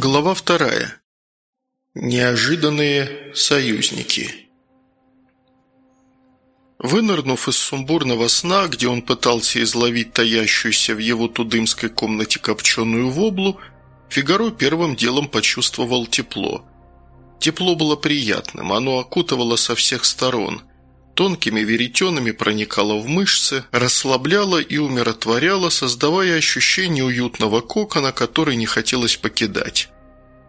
Глава вторая. Неожиданные союзники. Вынырнув из сумбурного сна, где он пытался изловить таящуюся в его тудымской комнате копченую воблу, Фигаро первым делом почувствовал тепло. Тепло было приятным, оно окутывало со всех сторон. Тонкими веретенами проникало в мышцы, расслабляло и умиротворяло, создавая ощущение уютного кокона, который не хотелось покидать.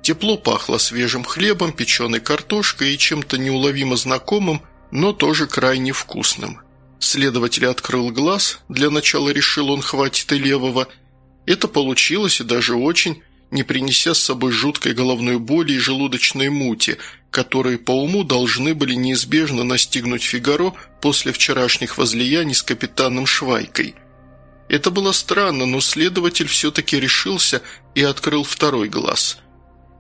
Тепло пахло свежим хлебом, печеной картошкой и чем-то неуловимо знакомым, но тоже крайне вкусным. Следователь открыл глаз, для начала решил он хватит и левого. Это получилось и даже очень, не принеся с собой жуткой головной боли и желудочной мути, которые по уму должны были неизбежно настигнуть Фигаро после вчерашних возлияний с капитаном Швайкой. Это было странно, но следователь все-таки решился и открыл второй глаз.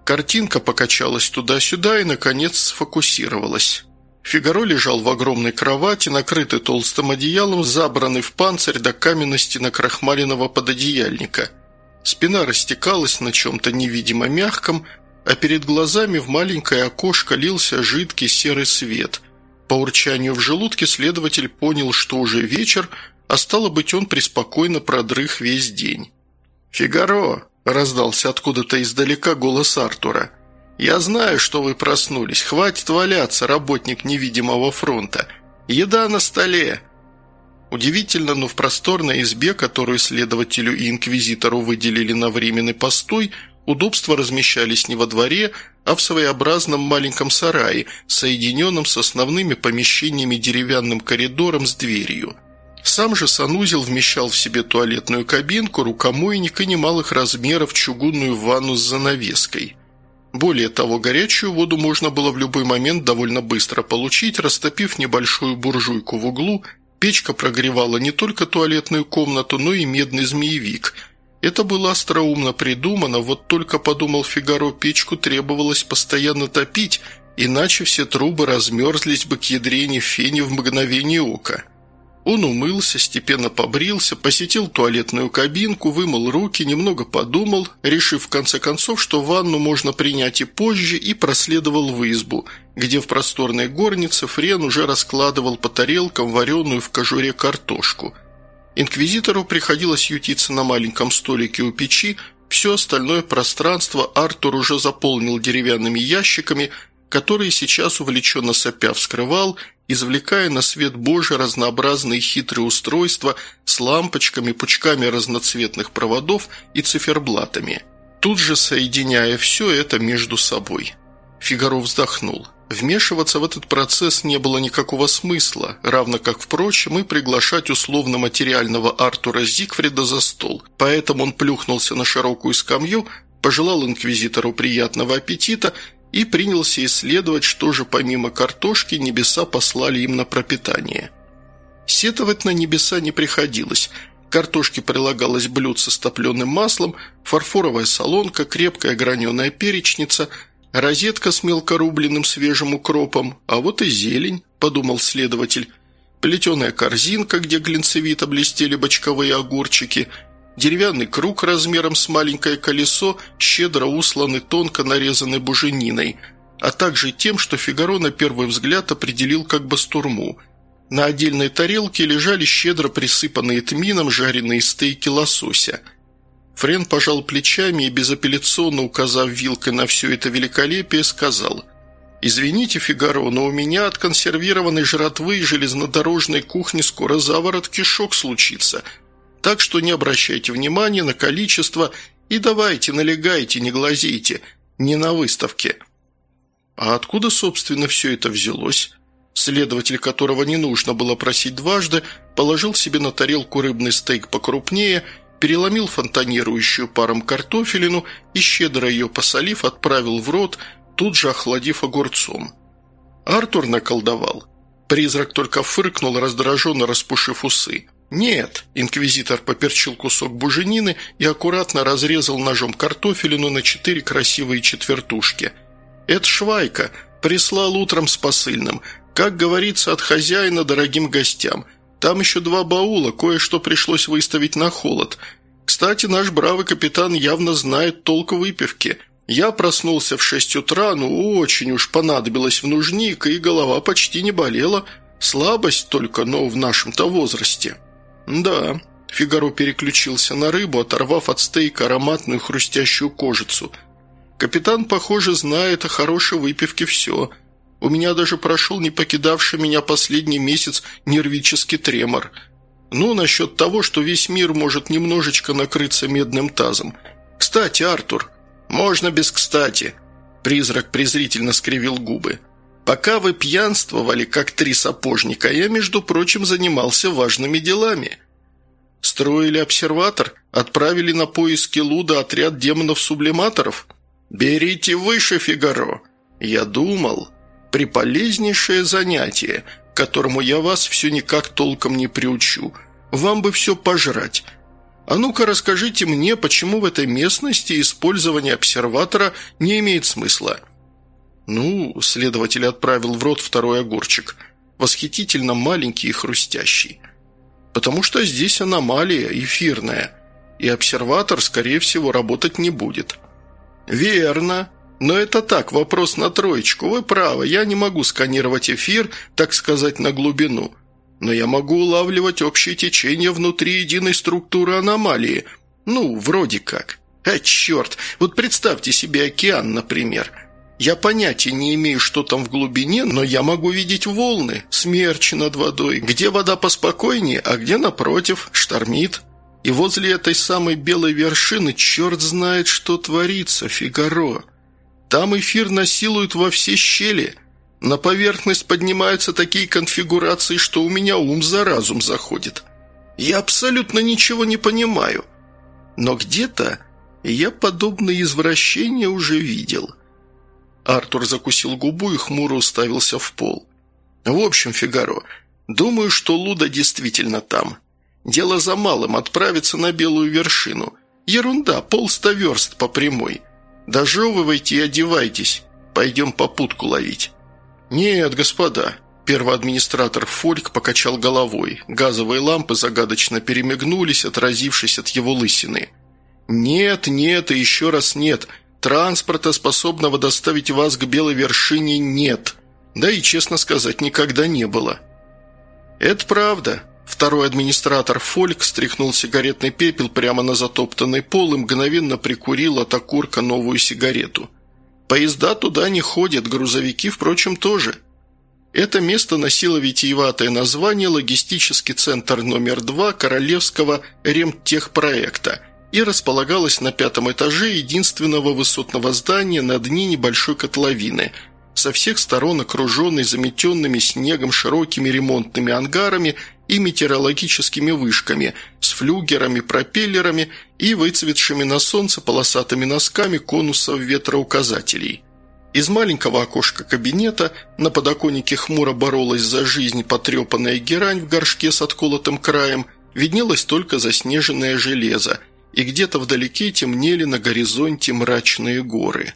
Картинка покачалась туда-сюда и, наконец, сфокусировалась. Фигаро лежал в огромной кровати, накрытый толстым одеялом, забранный в панцирь до каменности накрахмаленного пододеяльника – Спина растекалась на чем-то невидимо мягком, а перед глазами в маленькое окошко лился жидкий серый свет. По урчанию в желудке следователь понял, что уже вечер, а стало быть, он преспокойно продрых весь день. «Фигаро!» – раздался откуда-то издалека голос Артура. «Я знаю, что вы проснулись. Хватит валяться, работник невидимого фронта. Еда на столе!» Удивительно, но в просторной избе, которую следователю и инквизитору выделили на временный постой, удобства размещались не во дворе, а в своеобразном маленьком сарае, соединенном с основными помещениями деревянным коридором с дверью. Сам же санузел вмещал в себе туалетную кабинку, рукомойник и немалых размеров чугунную ванну с занавеской. Более того, горячую воду можно было в любой момент довольно быстро получить, растопив небольшую буржуйку в углу – Печка прогревала не только туалетную комнату, но и медный змеевик. Это было остроумно придумано, вот только, подумал Фигаро, печку требовалось постоянно топить, иначе все трубы размерзлись бы к ядрене фени в мгновение ока. Он умылся, степенно побрился, посетил туалетную кабинку, вымыл руки, немного подумал, решив в конце концов, что ванну можно принять и позже, и проследовал в избу, где в просторной горнице Френ уже раскладывал по тарелкам вареную в кожуре картошку. Инквизитору приходилось ютиться на маленьком столике у печи, все остальное пространство Артур уже заполнил деревянными ящиками, которые сейчас увлеченно сопя вскрывал извлекая на свет Божий разнообразные хитрые устройства с лампочками, пучками разноцветных проводов и циферблатами, тут же соединяя все это между собой. Фигаро вздохнул. Вмешиваться в этот процесс не было никакого смысла, равно как, впрочем, и приглашать условно-материального Артура Зигфрида за стол, поэтому он плюхнулся на широкую скамью, пожелал инквизитору приятного аппетита и принялся исследовать, что же помимо картошки небеса послали им на пропитание. Сетовать на небеса не приходилось. К картошке прилагалось блюдце с топленым маслом, фарфоровая солонка, крепкая граненая перечница, розетка с мелкорубленным свежим укропом, а вот и зелень, подумал следователь, плетеная корзинка, где глинцевито блестели бочковые огурчики – Деревянный круг размером с маленькое колесо, щедро усланы тонко нарезанной бужениной, а также тем, что Фигаро на первый взгляд определил как бастурму. На отдельной тарелке лежали щедро присыпанные тмином жареные стейки лосося. Френ пожал плечами и, безапелляционно указав вилкой на все это великолепие, сказал «Извините, Фигаро, но у меня от консервированной жратвы и железнодорожной кухни скоро заворот кишок случится». Так что не обращайте внимания на количество и давайте, налегайте, не глазейте, не на выставке. А откуда, собственно, все это взялось? Следователь, которого не нужно было просить дважды, положил себе на тарелку рыбный стейк покрупнее, переломил фонтанирующую паром картофелину и, щедро ее посолив, отправил в рот, тут же охладив огурцом. Артур наколдовал. Призрак только фыркнул, раздраженно распушив усы. «Нет», – инквизитор поперчил кусок буженины и аккуратно разрезал ножом картофелину на четыре красивые четвертушки. «Это Швайка. Прислал утром с посыльным. Как говорится, от хозяина дорогим гостям. Там еще два баула, кое-что пришлось выставить на холод. Кстати, наш бравый капитан явно знает толк выпивки. Я проснулся в шесть утра, ну очень уж понадобилось в нужник, и голова почти не болела. Слабость только, но в нашем-то возрасте. Да, Фигаро переключился на рыбу, оторвав от стейка ароматную хрустящую кожицу. Капитан, похоже, знает о хорошей выпивке все. У меня даже прошел не покидавший меня последний месяц нервический тремор. Ну, насчет того, что весь мир может немножечко накрыться медным тазом. Кстати, Артур, «Можно без кстати», – призрак презрительно скривил губы. «Пока вы пьянствовали, как три сапожника, я, между прочим, занимался важными делами. Строили обсерватор, отправили на поиски Луда отряд демонов-сублиматоров. Берите выше, Фигаро. Я думал, приполезнейшее занятие, к которому я вас все никак толком не приучу. Вам бы все пожрать». А ну-ка расскажите мне, почему в этой местности использование обсерватора не имеет смысла?» «Ну», – следователь отправил в рот второй огурчик, восхитительно маленький и хрустящий. «Потому что здесь аномалия эфирная, и обсерватор, скорее всего, работать не будет». «Верно. Но это так, вопрос на троечку. Вы правы, я не могу сканировать эфир, так сказать, на глубину но я могу улавливать общее течение внутри единой структуры аномалии. Ну, вроде как. А, черт, вот представьте себе океан, например. Я понятия не имею, что там в глубине, но я могу видеть волны, смерчи над водой, где вода поспокойнее, а где, напротив, штормит. И возле этой самой белой вершины черт знает, что творится, Фигаро. Там эфир насилуют во все щели – на поверхность поднимаются такие конфигурации, что у меня ум за разум заходит. Я абсолютно ничего не понимаю. Но где-то я подобные извращения уже видел». Артур закусил губу и хмуро уставился в пол. «В общем, Фигаро, думаю, что Луда действительно там. Дело за малым – отправиться на белую вершину. Ерунда, полста верст по прямой. Дожевывайте и одевайтесь. Пойдем попутку ловить». «Нет, господа», – первый администратор Фольк покачал головой. Газовые лампы загадочно перемигнулись, отразившись от его лысины. «Нет, нет и еще раз нет. Транспорта, способного доставить вас к белой вершине, нет. Да и, честно сказать, никогда не было». «Это правда», Второй администратор Фольк стряхнул сигаретный пепел прямо на затоптанный пол и мгновенно прикурил от окурка новую сигарету. Поезда туда не ходят, грузовики, впрочем, тоже. Это место носило витиеватое название «Логистический центр номер 2 Королевского ремтехпроекта» и располагалось на пятом этаже единственного высотного здания на дне небольшой котловины, со всех сторон окруженной заметенными снегом широкими ремонтными ангарами и метеорологическими вышками с флюгерами, пропеллерами и выцветшими на солнце полосатыми носками конусов ветроуказателей. Из маленького окошка кабинета на подоконнике хмуро боролась за жизнь потрепанная герань в горшке с отколотым краем, виднелось только заснеженное железо, и где-то вдалеке темнели на горизонте мрачные горы.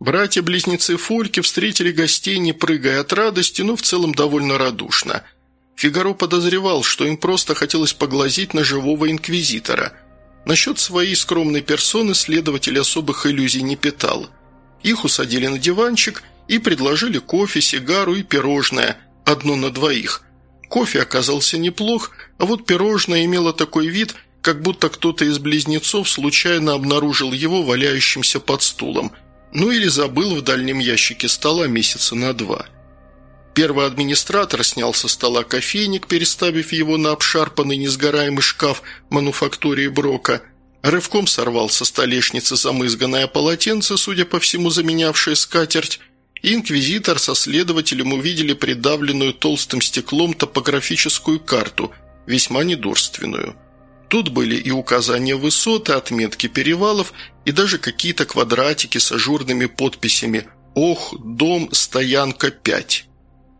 Братья-близнецы Фольки встретили гостей, не прыгая от радости, но в целом довольно радушно – Фигаро подозревал, что им просто хотелось поглазеть на живого инквизитора. Насчет своей скромной персоны следователь особых иллюзий не питал. Их усадили на диванчик и предложили кофе, сигару и пирожное, одно на двоих. Кофе оказался неплох, а вот пирожное имело такой вид, как будто кто-то из близнецов случайно обнаружил его валяющимся под стулом, ну или забыл в дальнем ящике стола месяца на два. Первый администратор снял со стола кофейник, переставив его на обшарпанный несгораемый шкаф мануфактурии Брока. Рывком сорвал со столешницы замызганное полотенце, судя по всему заменявшее скатерть, инквизитор со следователем увидели придавленную толстым стеклом топографическую карту, весьма недурственную. Тут были и указания высоты, отметки перевалов, и даже какие-то квадратики с ажурными подписями «Ох, дом, стоянка 5».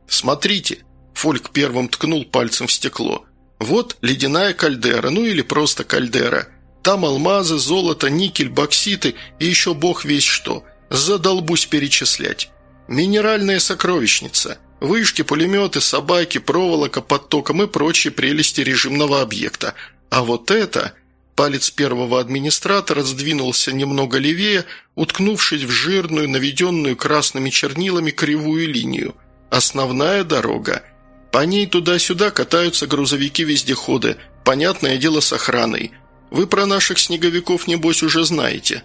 «Смотрите!» – Фольк первым ткнул пальцем в стекло. «Вот ледяная кальдера, ну или просто кальдера. Там алмазы, золото, никель, бокситы и еще бог весь что. Задолбусь перечислять. Минеральная сокровищница. Вышки, пулеметы, собаки, проволока под током и прочие прелести режимного объекта. А вот это... Палец первого администратора сдвинулся немного левее, уткнувшись в жирную, наведенную красными чернилами кривую линию. Основная дорога. По ней туда-сюда катаются грузовики-вездеходы. Понятное дело с охраной. Вы про наших снеговиков, небось, уже знаете».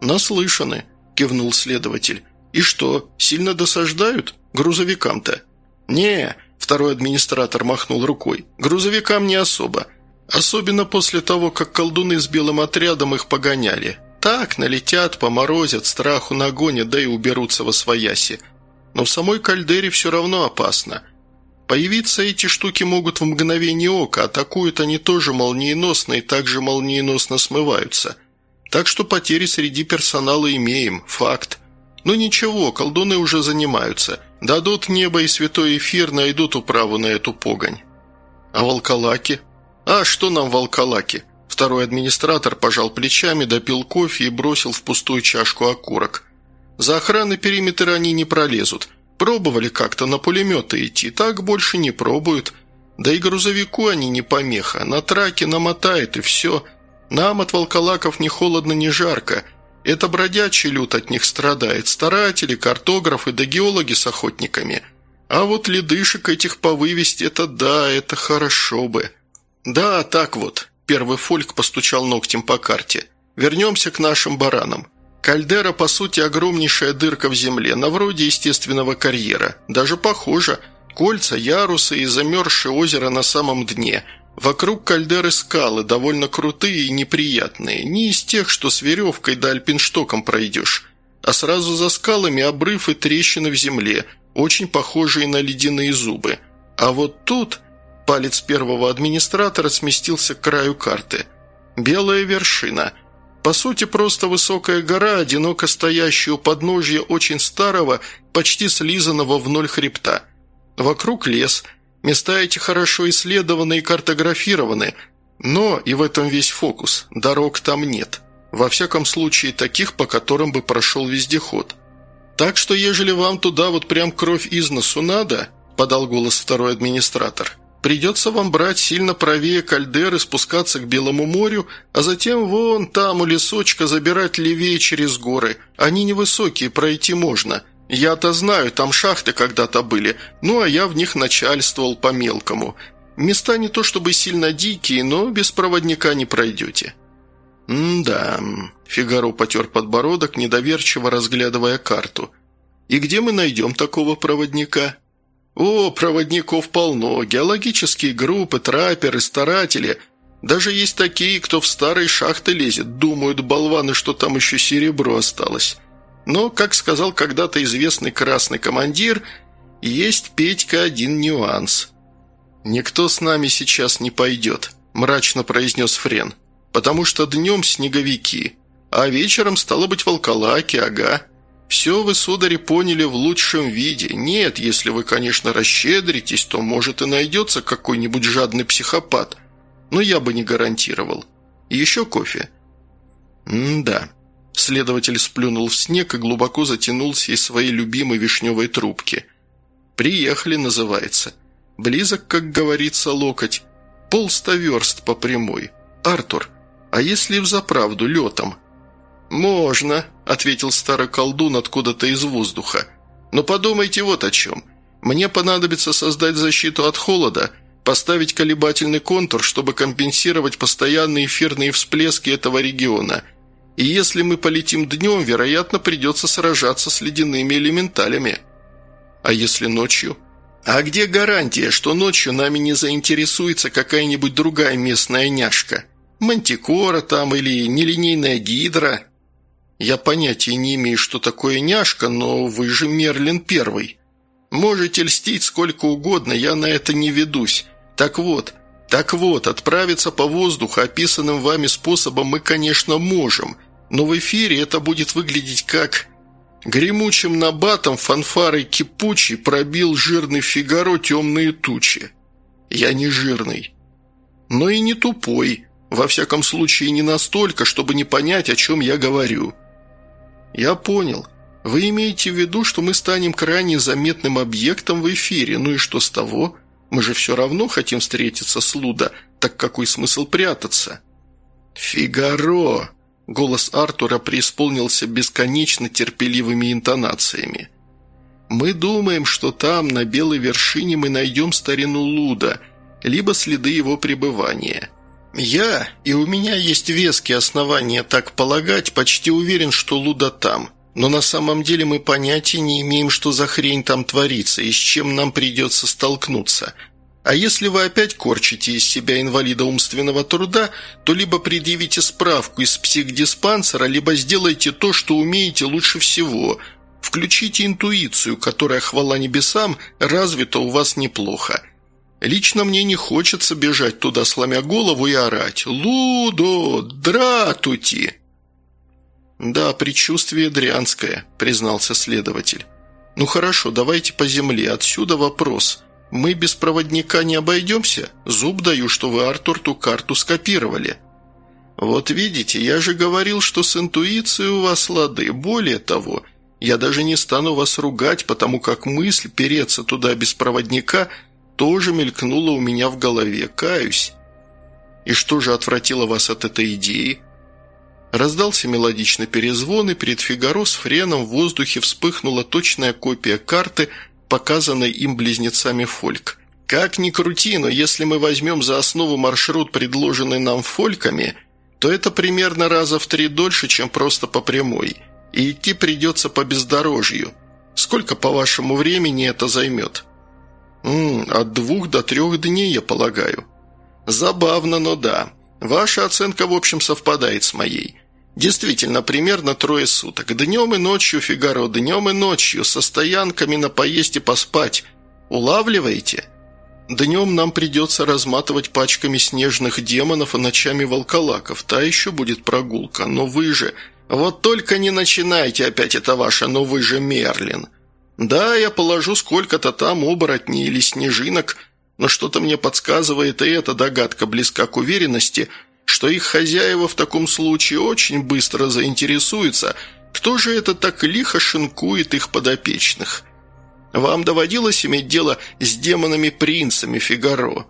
«Наслышаны», – кивнул следователь. «И что, сильно досаждают? Грузовикам-то?» «Не», – второй администратор махнул рукой. «Грузовикам не особо. Особенно после того, как колдуны с белым отрядом их погоняли. Так, налетят, поморозят, страху нагонят, да и уберутся во свояси. Но в самой кальдере все равно опасно. Появиться эти штуки могут в мгновение ока, атакуют они тоже молниеносно и также молниеносно смываются. Так что потери среди персонала имеем, факт. Но ничего, колдуны уже занимаются. Дадут небо и святой эфир, найдут управу на эту погонь. А волколаки? «А что нам волколаки?» Второй администратор пожал плечами, допил кофе и бросил в пустую чашку окурок. «За охраной периметра они не пролезут. Пробовали как-то на пулеметы идти, так больше не пробуют. Да и грузовику они не помеха, на траке намотает и все. Нам от волколаков ни холодно, ни жарко. Это бродячий люд от них страдает, старатели, картографы да геологи с охотниками. А вот ледышек этих повывести – это да, это хорошо бы». «Да, так вот», – первый фольк постучал ногтем по карте. «Вернемся к нашим баранам. Кальдера, по сути, огромнейшая дырка в земле, на вроде естественного карьера. Даже похоже. Кольца, ярусы и замерзшее озеро на самом дне. Вокруг кальдеры скалы, довольно крутые и неприятные. Не из тех, что с веревкой да альпинштоком пройдешь. А сразу за скалами обрыв и трещины в земле, очень похожие на ледяные зубы. А вот тут Палец первого администратора сместился к краю карты. «Белая вершина. По сути, просто высокая гора, одиноко стоящая у подножья очень старого, почти слизанного в ноль хребта. Вокруг лес. Места эти хорошо исследованы и картографированы. Но, и в этом весь фокус, дорог там нет. Во всяком случае, таких, по которым бы прошел вездеход. Так что, ежели вам туда вот прям кровь из носу надо, подал голос второй администратор – Придется вам брать сильно правее кальдеры, спускаться к Белому морю, а затем вон там у лесочка забирать левее через горы. Они невысокие, пройти можно. Я-то знаю, там шахты когда-то были, ну а я в них начальствовал по-мелкому. Места не то чтобы сильно дикие, но без проводника не пройдете». «М-да», – Фигаро потер подбородок, недоверчиво разглядывая карту. «И где мы найдем такого проводника?» «О, проводников полно, геологические группы, трапперы, старатели. Даже есть такие, кто в старые шахты лезет, думают болваны, что там еще серебро осталось. Но, как сказал когда-то известный красный командир, есть, Петька, один нюанс. «Никто с нами сейчас не пойдет», – мрачно произнес Френ, «потому что днем снеговики, а вечером, стало быть, волколаки, ага». Все вы, судари, поняли в лучшем виде. Нет, если вы, конечно, расщедритесь, то, может, и найдется какой-нибудь жадный психопат. Но я бы не гарантировал. еще кофе?» «М-да». Следователь сплюнул в снег и глубоко затянулся из своей любимой вишневой трубки. «Приехали» называется. Близок, как говорится, локоть. Полста верст по прямой. «Артур, а если взаправду летом?» «Можно», – ответил старый колдун откуда-то из воздуха. «Но подумайте вот о чем. Мне понадобится создать защиту от холода, поставить колебательный контур, чтобы компенсировать постоянные эфирные всплески этого региона. И если мы полетим днем, вероятно, придется сражаться с ледяными элементалями. А если ночью?» «А где гарантия, что ночью нами не заинтересуется какая-нибудь другая местная няшка? Мантикора там или нелинейная гидра?» Я понятия не имею, что такое няшка, но вы же Мерлин Первый. Можете льстить сколько угодно, я на это не ведусь. Так вот, так вот, отправиться по воздуху описанным вами способом мы, конечно, можем, но в эфире это будет выглядеть как... Гремучим набатом фанфарой кипучий пробил жирный Фигаро темные тучи. Я не жирный, но и не тупой, во всяком случае не настолько, чтобы не понять, о чем я говорю». «Я понял. Вы имеете в виду, что мы станем крайне заметным объектом в эфире, ну и что с того? Мы же все равно хотим встретиться с Луда, так какой смысл прятаться?» «Фигаро!» – голос Артура преисполнился бесконечно терпеливыми интонациями. «Мы думаем, что там, на белой вершине, мы найдем старину Луда, либо следы его пребывания. Я, и у меня есть веские основания так полагать, почти уверен, что Луда там. Но на самом деле мы понятия не имеем, что за хрень там творится и с чем нам придется столкнуться. А если вы опять корчите из себя инвалида умственного труда, то либо предъявите справку из психдиспансера, либо сделайте то, что умеете лучше всего. Включите интуицию, которая, хвала небесам, развита у вас неплохо. Лично мне не хочется бежать туда, сломя голову и орать «Лудо! Дратути!» «Да, предчувствие дрянское», – признался следователь. «Ну хорошо, давайте по земле. Отсюда вопрос. Мы без проводника не обойдемся? Зуб даю, что вы Артур ту карту скопировали». «Вот видите, я же говорил, что с интуицией у вас лады. Более того, я даже не стану вас ругать, потому как мысль переться туда без проводника – тоже мелькнуло у меня в голове, каюсь. И что же отвратило вас от этой идеи? Раздался мелодичный перезвон, и перед Фигаро с Френом в воздухе вспыхнула точная копия карты, показанной им близнецами Фольк. Как ни крути, но если мы возьмем за основу маршрут, предложенный нам Фольками, то это примерно раза в три дольше, чем просто по прямой. И идти придется по бездорожью. Сколько, по вашему времени, это займет?» «М от двух до трех дней, я полагаю». «Забавно, но да. Ваша оценка, в общем, совпадает с моей. Действительно, примерно трое суток. Днем и ночью, Фигаро, днем и ночью, со стоянками на поесть и поспать. Улавливаете?» «Днем нам придется разматывать пачками снежных демонов, а ночами волколаков. Та еще будет прогулка. Но вы же... Вот только не начинайте опять это ваше «но вы же Мерлин». Да, я положу сколько-то там оборотней или снежинок, но что-то мне подсказывает, и эта догадка близка к уверенности, что их хозяева в таком случае очень быстро заинтересуются, кто же это так лихо шинкует их подопечных. Вам доводилось иметь дело с демонами-принцами Фигаро?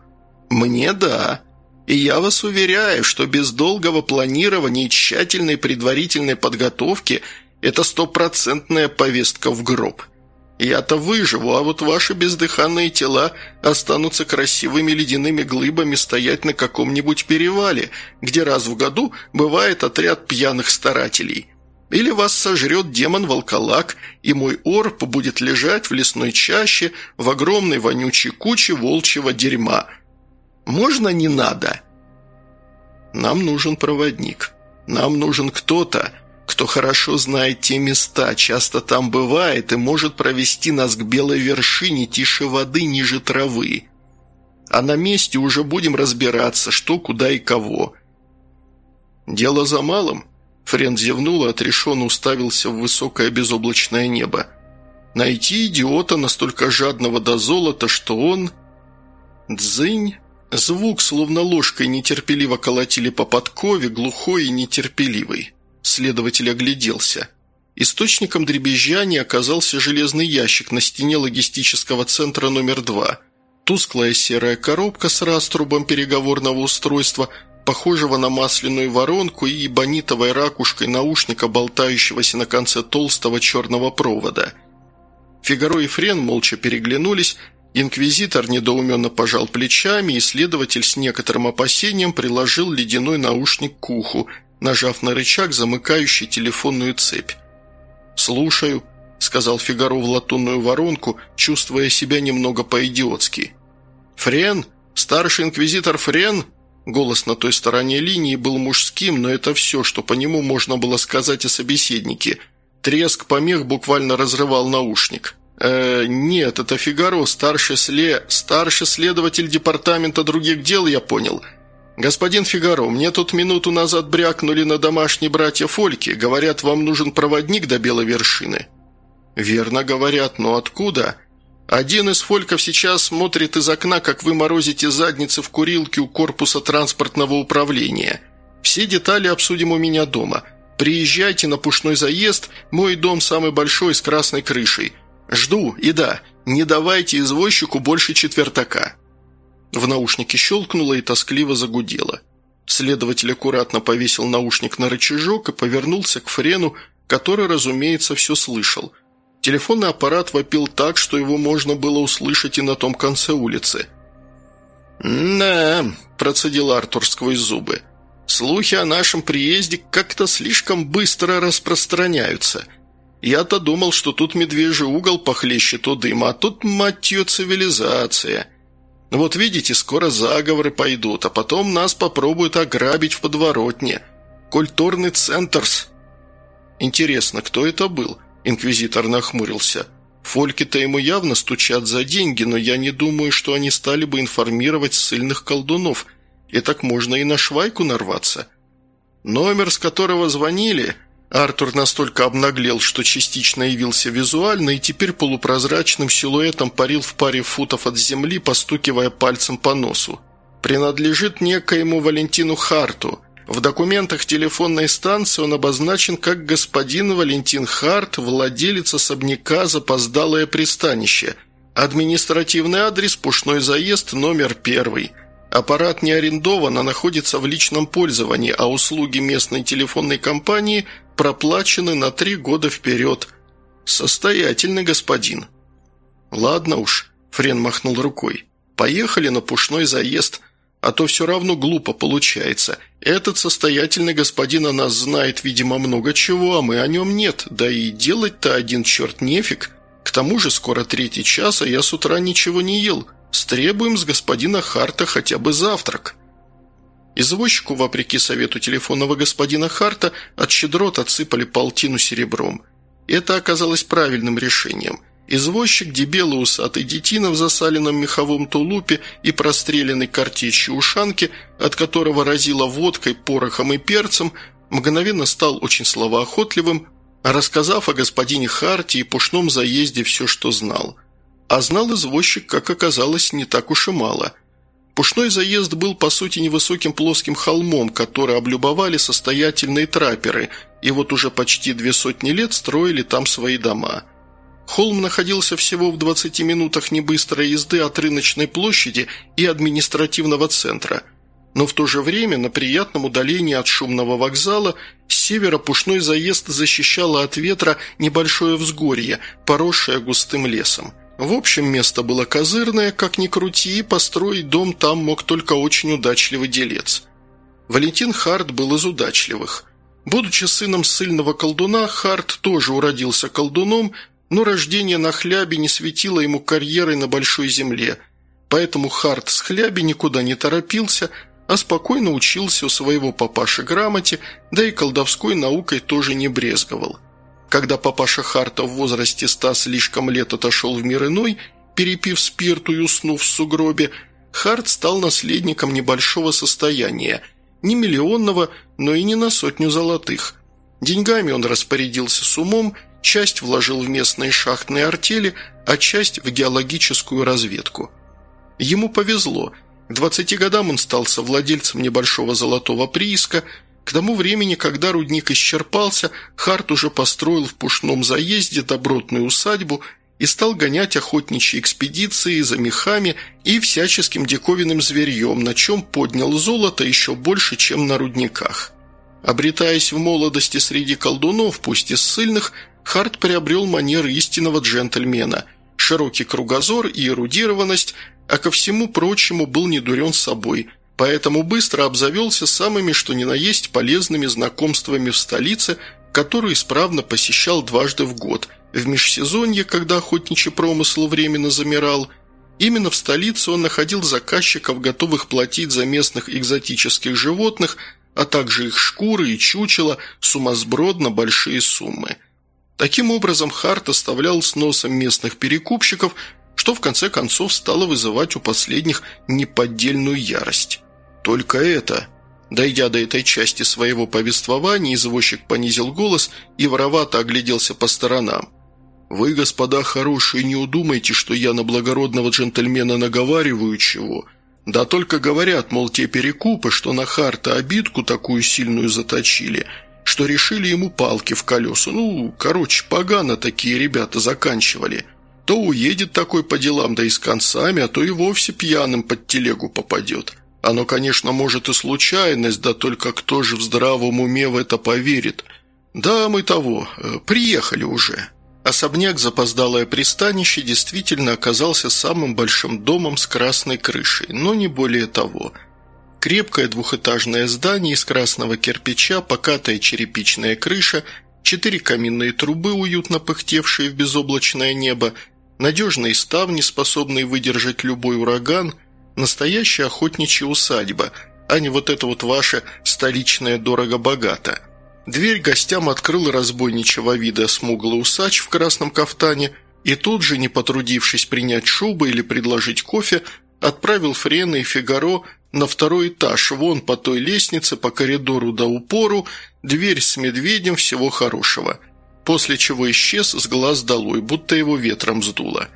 Мне – да. И я вас уверяю, что без долгого планирования и тщательной предварительной подготовки – это стопроцентная повестка в гроб – я-то выживу, а вот ваши бездыханные тела останутся красивыми ледяными глыбами стоять на каком-нибудь перевале, где раз в году бывает отряд пьяных старателей. Или вас сожрет демон-волколак, и мой орб будет лежать в лесной чаще в огромной вонючей куче волчьего дерьма. Можно не надо? Нам нужен проводник. Нам нужен кто-то, кто хорошо знает те места, часто там бывает и может провести нас к белой вершине тише воды ниже травы. А на месте уже будем разбираться, что, куда и кого. Дело за малым. Френ зевнул и отрешенно уставился в высокое безоблачное небо. Найти идиота, настолько жадного до золота, что он... Дзынь! Звук, словно ложкой, нетерпеливо колотили по подкове, глухой и нетерпеливый. Следователь огляделся. Источником дребезжания оказался железный ящик на стене логистического центра номер два. Тусклая серая коробка с раструбом переговорного устройства, похожего на масляную воронку и бонитовой ракушкой наушника, болтающегося на конце толстого черного провода. Фигаро и Френ молча переглянулись, Инквизитор недоуменно пожал плечами, и следователь с некоторым опасением приложил ледяной наушник к уху, нажав на рычаг, замыкающий телефонную цепь. «Слушаю», – сказал Фигаро в латунную воронку, чувствуя себя немного по-идиотски. «Френ? Старший инквизитор Френ?» Голос на той стороне линии был мужским, но это все, что по нему можно было сказать о собеседнике. Треск помех буквально разрывал наушник. «Э, нет, это Фигаро, старший сле... старший следователь департамента других дел, я понял. «Господин Фигаро, мне тут минуту назад брякнули на домашние братья Фольки. Говорят, вам нужен проводник до Белой вершины». «Верно говорят, но откуда?» «Один из Фольков сейчас смотрит из окна, как вы морозите задницы в курилке у корпуса транспортного управления. Все детали обсудим у меня дома. Приезжайте на пушной заезд, мой дом самый большой с красной крышей. Жду, и да, не давайте извозчику больше четвертака». В наушнике щелкнуло и тоскливо загудело. Следователь аккуратно повесил наушник на рычажок и повернулся к Френу, который, разумеется, все слышал. Телефонный аппарат вопил так, что его можно было услышать и на том конце улицы. «Да», – процедил Артур сквозь зубы, – «слухи о нашем приезде как-то слишком быстро распространяются. Я-то думал, что тут медвежий угол похлеще то дыма, а тут, мать ее, цивилизация». Вот видите, скоро заговоры пойдут, а потом нас попробуют ограбить в подворотне. Культурный центрс. Интересно, кто это был? Инквизитор нахмурился. Фольки-то ему явно стучат за деньги, но я не думаю, что они стали бы информировать ссыльных колдунов. И так можно и на швайку нарваться. Номер, с которого звонили, Артур настолько обнаглел, что частично явился визуально и теперь полупрозрачным силуэтом парил в паре футов от земли, постукивая пальцем по носу. Принадлежит некоему Валентину Харту. В документах телефонной станции он обозначен как господин Валентин Харт, владелец особняка «Запоздалое пристанище». Административный адрес «Пушной заезд» номер первый – Аппарат не арендован, а находится в личном пользовании, а услуги местной телефонной компании проплачены на три года вперед. Состоятельный господин». «Ладно уж», – Френ махнул рукой. «Поехали на пушной заезд, а то все равно глупо получается. Этот состоятельный господин о нас знает, видимо, много чего, а мы о нем нет, да и делать-то один черт нефиг. К тому же скоро третий час, а я с утра ничего не ел. Стребуем с господина Харта хотя бы завтрак». Извозчику, вопреки совету телефонного господина Харта, от щедрот отсыпали полтину серебром. Это оказалось правильным решением. Извозчик, дебелый усатый детина в засаленном меховом тулупе и простреленной картечью ушанки, от которого разило водкой, порохом и перцем, мгновенно стал очень словоохотливым, рассказав о господине Харте и пушном заезде все, что знал. А знал извозчик, как оказалось, не так уж и мало – Пушной заезд был, по сути, невысоким плоским холмом, который облюбовали состоятельные траперы, и вот уже почти две сотни лет строили там свои дома. Холм находился всего в 20 минутах небыстрой езды от рыночной площади и административного центра. Но в то же время на приятном удалении от шумного вокзала с севера пушной заезд защищало от ветра небольшое взгорье, поросшее густым лесом. В общем, место было козырное, как ни крути, и построить дом там мог только очень удачливый делец. Валентин Харт был из удачливых. Будучи сыном сильного колдуна, Харт тоже уродился колдуном, но рождение на хлябе не светило ему карьерой на большой земле, поэтому Харт с хляби никуда не торопился, а спокойно учился у своего папаши грамоте, да и колдовской наукой тоже не брезговал. Когда папаша Харта в возрасте ста слишком лет отошел в мир иной, перепив спирту и уснув в сугробе, Харт стал наследником небольшого состояния, не миллионного, но и не на сотню золотых. Деньгами он распорядился с умом, часть вложил в местные шахтные артели, а часть в геологическую разведку. Ему повезло. К 20 годам он стал совладельцем небольшого золотого прииска – к тому времени, когда рудник исчерпался, Харт уже построил в пушном заезде добротную усадьбу и стал гонять охотничьи экспедиции за мехами и всяческим диковинным зверьем, на чем поднял золото еще больше, чем на рудниках. Обретаясь в молодости среди колдунов, пусть и ссыльных, Харт приобрел манеры истинного джентльмена, широкий кругозор и эрудированность, а ко всему прочему был недурен собой – поэтому быстро обзавелся самыми что ни на есть полезными знакомствами в столице, которую исправно посещал дважды в год, в межсезонье, когда охотничий промысл временно замирал. Именно в столице он находил заказчиков, готовых платить за местных экзотических животных, а также их шкуры и чучела сумасбродно большие суммы. Таким образом, Харт оставлял с носом местных перекупщиков, что в конце концов стало вызывать у последних неподдельную ярость. «Только это...» Дойдя до этой части своего повествования, извозчик понизил голос и воровато огляделся по сторонам. «Вы, господа хорошие, не удумайте, что я на благородного джентльмена наговариваю чего. Да только говорят, мол, те перекупы, что на Харта обидку такую сильную заточили, что решили ему палки в колеса. Ну, короче, погано такие ребята заканчивали. То уедет такой по делам, да и с концами, а то и вовсе пьяным под телегу попадет». Оно, конечно, может и случайность, да только кто же в здравом уме в это поверит? Да, мы того, э, приехали уже». Особняк «Запоздалое пристанище» действительно оказался самым большим домом с красной крышей, но не более того. Крепкое двухэтажное здание из красного кирпича, покатая черепичная крыша, четыре каминные трубы, уютно пыхтевшие в безоблачное небо, надежные ставни, способные выдержать любой ураган, настоящая охотничья усадьба, а не вот это вот ваше столичное дорого-богато – Дверь гостям открыл разбойничего вида смуглый усач в красном кафтане и тут же, не потрудившись принять шубы или предложить кофе, отправил Френа и Фигаро на второй этаж, вон по той лестнице, по коридору до упору, дверь с медведем всего хорошего, после чего исчез с глаз долой, будто его ветром сдуло.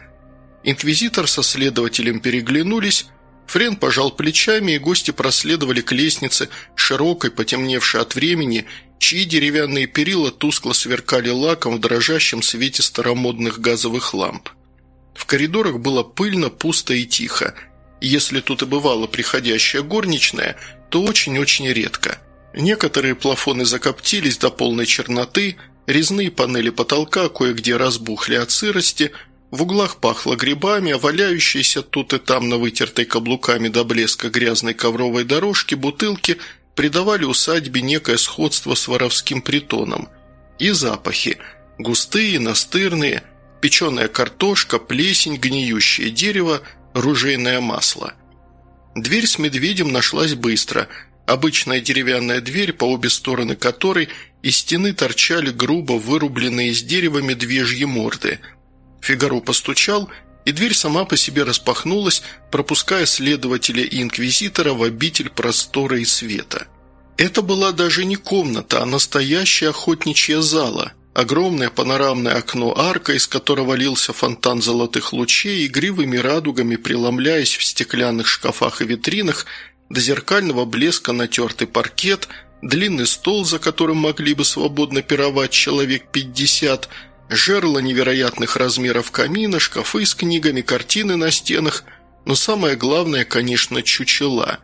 Инквизитор со следователем переглянулись, Френ пожал плечами, и гости проследовали к лестнице, широкой, потемневшей от времени, чьи деревянные перила тускло сверкали лаком в дрожащем свете старомодных газовых ламп. В коридорах было пыльно, пусто и тихо. Если тут и бывала приходящая горничная, то очень-очень редко. Некоторые плафоны закоптились до полной черноты, резные панели потолка кое-где разбухли от сырости – в углах пахло грибами, а валяющиеся тут и там на вытертой каблуками до блеска грязной ковровой дорожки бутылки придавали усадьбе некое сходство с воровским притоном. И запахи – густые, настырные, печеная картошка, плесень, гниющее дерево, ружейное масло. Дверь с медведем нашлась быстро – обычная деревянная дверь, по обе стороны которой из стены торчали грубо вырубленные из дерева медвежьи морды – Фигаро постучал, и дверь сама по себе распахнулась, пропуская следователя и инквизитора в обитель простора и света. Это была даже не комната, а настоящая охотничья зала. Огромное панорамное окно-арка, из которого лился фонтан золотых лучей, игривыми радугами преломляясь в стеклянных шкафах и витринах, до зеркального блеска натертый паркет, длинный стол, за которым могли бы свободно пировать человек пятьдесят – Жерла невероятных размеров камина, шкафы с книгами, картины на стенах, но самое главное, конечно, чучела.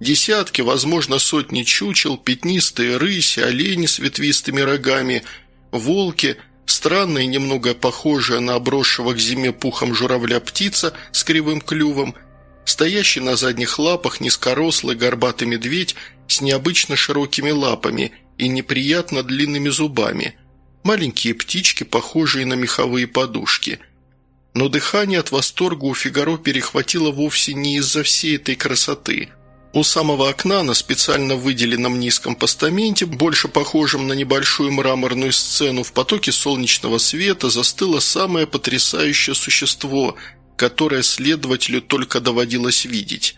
Десятки, возможно, сотни чучел, пятнистые рыси, олени с ветвистыми рогами, волки, странная немного похожая на обросшего к зиме пухом журавля птица с кривым клювом, стоящий на задних лапах низкорослый горбатый медведь с необычно широкими лапами и неприятно длинными зубами – маленькие птички, похожие на меховые подушки. Но дыхание от восторга у Фигаро перехватило вовсе не из-за всей этой красоты. У самого окна на специально выделенном низком постаменте, больше похожем на небольшую мраморную сцену, в потоке солнечного света застыло самое потрясающее существо, которое следователю только доводилось видеть.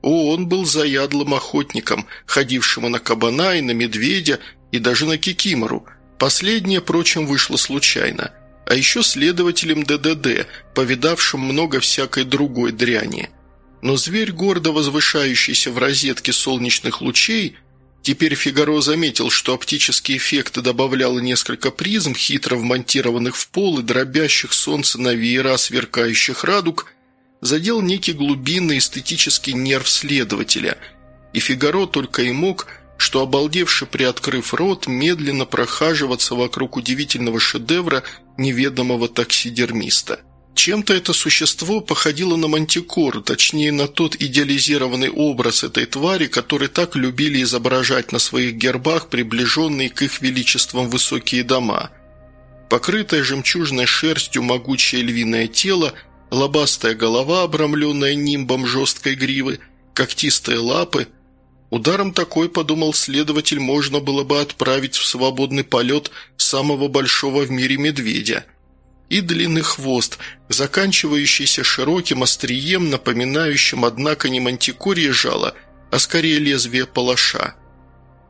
О, он был заядлым охотником, ходившим на кабана и на медведя, и даже на кикимору – Последнее, прочим, вышло случайно. А еще следователем ДДД, повидавшим много всякой другой дряни. Но зверь, гордо возвышающийся в розетке солнечных лучей, теперь Фигаро заметил, что оптический эффект добавлял несколько призм, хитро вмонтированных в пол и дробящих солнце на веера сверкающих радуг, задел некий глубинный эстетический нерв следователя, и Фигаро только и мог – что, обалдевши приоткрыв рот, медленно прохаживаться вокруг удивительного шедевра неведомого таксидермиста. Чем-то это существо походило на мантикор, точнее на тот идеализированный образ этой твари, который так любили изображать на своих гербах приближенные к их величествам высокие дома. Покрытое жемчужной шерстью могучее львиное тело, лобастая голова, обрамленная нимбом жесткой гривы, когтистые лапы – Ударом такой, подумал следователь, можно было бы отправить в свободный полет самого большого в мире медведя. И длинный хвост, заканчивающийся широким острием, напоминающим, однако, не мантикорье жало, а скорее лезвие палаша.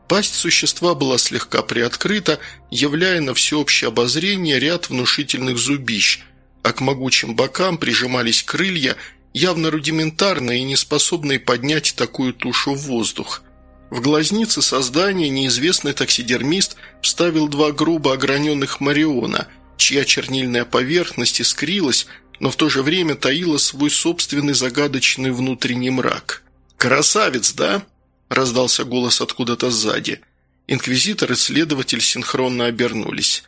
Пасть существа была слегка приоткрыта, являя на всеобщее обозрение ряд внушительных зубищ, а к могучим бокам прижимались крылья – явно рудиментарные и не способные поднять такую тушу в воздух. В глазницы создания неизвестный таксидермист вставил два грубо ограненных мариона, чья чернильная поверхность искрилась, но в то же время таила свой собственный загадочный внутренний мрак. «Красавец, да?» – раздался голос откуда-то сзади. Инквизитор и следователь синхронно обернулись.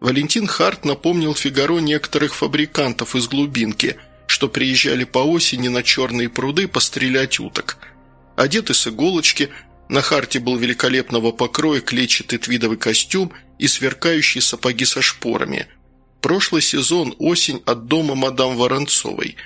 Валентин Харт напомнил Фигаро некоторых фабрикантов из глубинки, что приезжали по осени на черные пруды пострелять уток. Одеты с иголочки, на Харте был великолепного покроя клетчатый твидовый костюм и сверкающие сапоги со шпорами. Прошлый сезон, осень от дома мадам Воронцовой.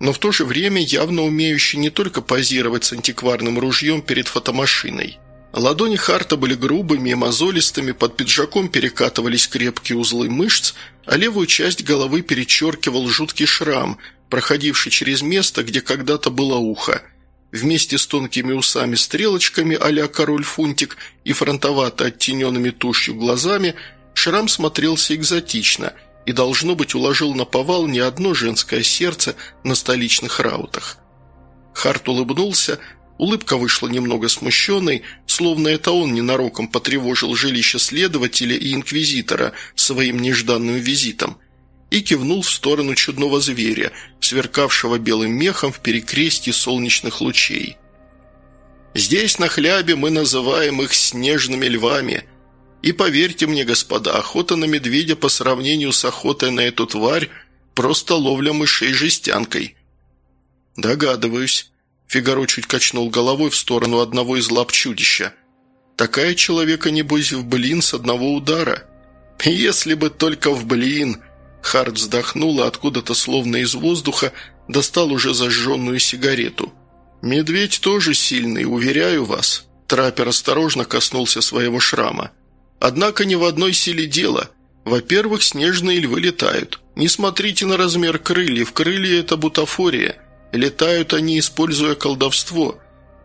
Но в то же время явно умеющий не только позировать с антикварным ружьем перед фотомашиной. Ладони Харта были грубыми и мозолистыми, под пиджаком перекатывались крепкие узлы мышц, а левую часть головы перечеркивал жуткий шрам, проходивший через место, где когда-то было ухо. Вместе с тонкими усами-стрелочками а король Фунтик и фронтовато оттененными тушью глазами шрам смотрелся экзотично и, должно быть, уложил на повал не одно женское сердце на столичных раутах. Харт улыбнулся, Улыбка вышла немного смущенной, словно это он ненароком потревожил жилище следователя и инквизитора своим нежданным визитом, и кивнул в сторону чудного зверя, сверкавшего белым мехом в перекрестье солнечных лучей. «Здесь, на хлябе, мы называем их снежными львами. И поверьте мне, господа, охота на медведя по сравнению с охотой на эту тварь – просто ловля мышей жестянкой». «Догадываюсь», Фигаро чуть качнул головой в сторону одного из лап чудища. «Такая человека, небось, в блин с одного удара». «Если бы только в блин!» Харт вздохнул, и откуда-то, словно из воздуха, достал уже зажженную сигарету. «Медведь тоже сильный, уверяю вас». Траппер осторожно коснулся своего шрама. «Однако ни в одной силе дело. Во-первых, снежные львы летают. Не смотрите на размер крыльев, крылья – это бутафория. Летают они, используя колдовство.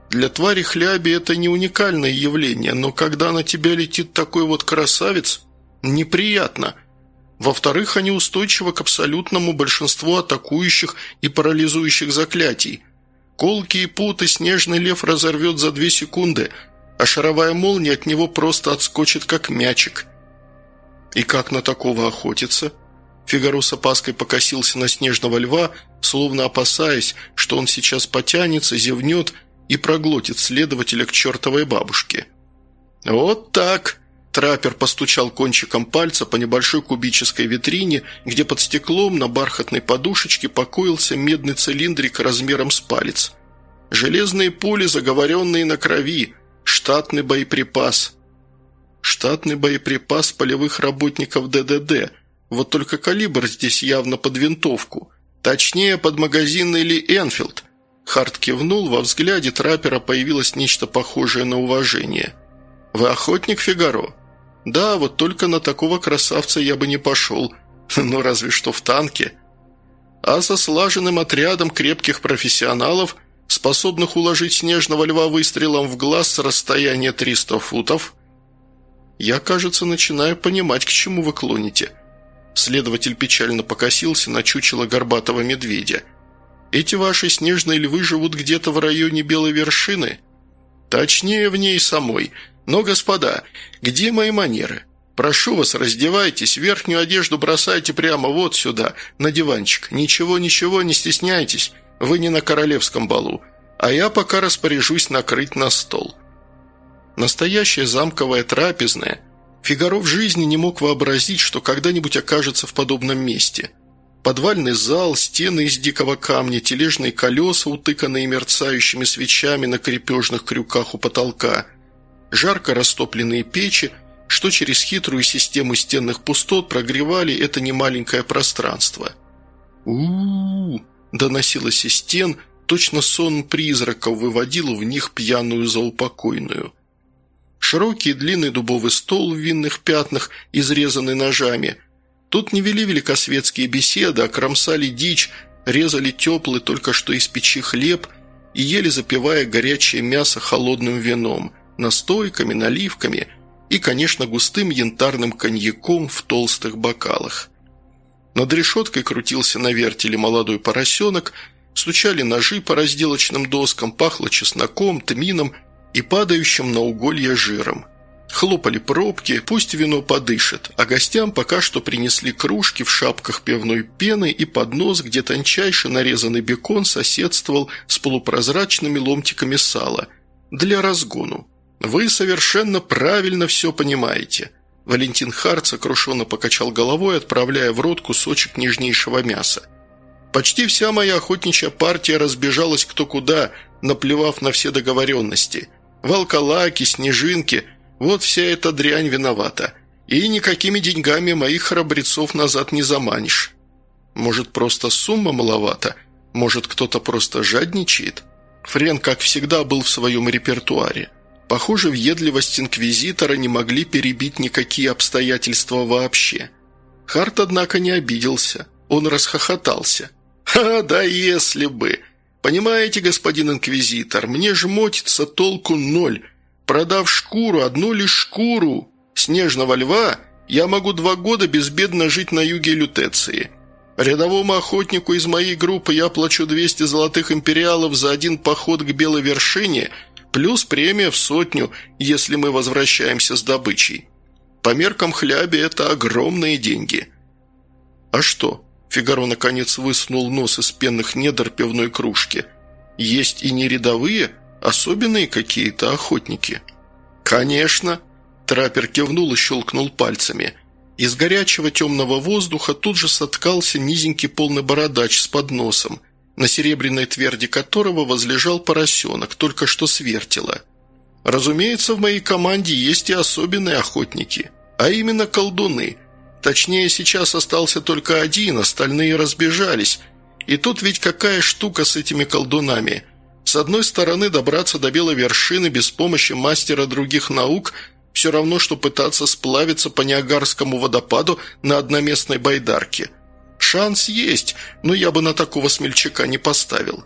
Для твари хляби это не уникальное явление, но когда на тебя летит такой вот красавец, неприятно. Во-вторых, они устойчивы к абсолютному большинству атакующих и парализующих заклятий. Колки и путы снежный лев разорвет за две секунды, а шаровая молния от него просто отскочит, как мячик. И как на такого охотиться? Фигаро с опаской покосился на снежного льва, словно опасаясь, что он сейчас потянется, зевнет и проглотит следователя к чертовой бабушке. «Вот так!» Траппер постучал кончиком пальца по небольшой кубической витрине, где под стеклом на бархатной подушечке покоился медный цилиндрик размером с палец. «Железные пули, заговоренные на крови. Штатный боеприпас». «Штатный боеприпас полевых работников ДДД», вот только калибр здесь явно под винтовку. Точнее, под магазинный или Энфилд. Харт кивнул, во взгляде траппера появилось нечто похожее на уважение. «Вы охотник, Фигаро?» «Да, вот только на такого красавца я бы не пошел. Ну, разве что в танке». «А со слаженным отрядом крепких профессионалов, способных уложить снежного льва выстрелом в глаз с расстояния 300 футов?» «Я, кажется, начинаю понимать, к чему вы клоните». Следователь печально покосился на чучело горбатого медведя. «Эти ваши снежные львы живут где-то в районе Белой вершины?» «Точнее, в ней самой. Но, господа, где мои манеры? Прошу вас, раздевайтесь, верхнюю одежду бросайте прямо вот сюда, на диванчик. Ничего, ничего, не стесняйтесь, вы не на королевском балу. А я пока распоряжусь накрыть на стол». Настоящая замковая трапезная – Фигаро в жизни не мог вообразить, что когда-нибудь окажется в подобном месте. Подвальный зал, стены из дикого камня, тележные колеса, утыканные мерцающими свечами на крепежных крюках у потолка, жарко растопленные печи, что через хитрую систему стенных пустот прогревали это немаленькое пространство. у, -у, -у доносилось из стен, точно сон призраков выводил в них пьяную заупокойную. Широкий длинный дубовый стол в винных пятнах, изрезанный ножами. Тут не вели великосветские беседы, а кромсали дичь, резали теплый только что из печи хлеб и ели, запивая горячее мясо холодным вином, настойками, наливками и, конечно, густым янтарным коньяком в толстых бокалах. Над решеткой крутился на вертеле молодой поросенок, стучали ножи по разделочным доскам, пахло чесноком, тмином и падающим на уголье жиром. Хлопали пробки, пусть вино подышит, а гостям пока что принесли кружки в шапках пивной пены и поднос, где тончайше нарезанный бекон соседствовал с полупрозрачными ломтиками сала. Для разгону. «Вы совершенно правильно все понимаете». Валентин Харт сокрушенно покачал головой, отправляя в рот кусочек нежнейшего мяса. «Почти вся моя охотничья партия разбежалась кто куда, наплевав на все договоренности. Волколаки, снежинки – вот вся эта дрянь виновата. И никакими деньгами моих храбрецов назад не заманишь. Может, просто сумма маловата? Может, кто-то просто жадничает? Френ, как всегда, был в своем репертуаре. Похоже, въедливость инквизитора не могли перебить никакие обстоятельства вообще. Харт, однако, не обиделся. Он расхохотался. «Ха, да если бы! Понимаете, господин инквизитор, мне жмотится толку ноль. Продав шкуру, одну лишь шкуру снежного льва, я могу два года безбедно жить на юге Лютеции. Рядовому охотнику из моей группы я плачу 200 золотых империалов за один поход к белой вершине, плюс премия в сотню, если мы возвращаемся с добычей. По меркам хляби это огромные деньги. А что? Фигаро наконец высунул нос из пенных недр пивной кружки. Есть и не рядовые, Особенные какие-то охотники?» «Конечно!» Траппер кивнул и щелкнул пальцами. Из горячего темного воздуха тут же соткался низенький полный бородач с подносом, на серебряной тверди которого возлежал поросенок, только что свертело. Разумеется, в моей команде есть и особенные охотники, а именно колдуны. Точнее, сейчас остался только один, остальные разбежались. И тут ведь какая штука с этими колдунами – с одной стороны, добраться до белой вершины без помощи мастера других наук все равно, что пытаться сплавиться по Ниагарскому водопаду на одноместной байдарке. Шанс есть, но я бы на такого смельчака не поставил.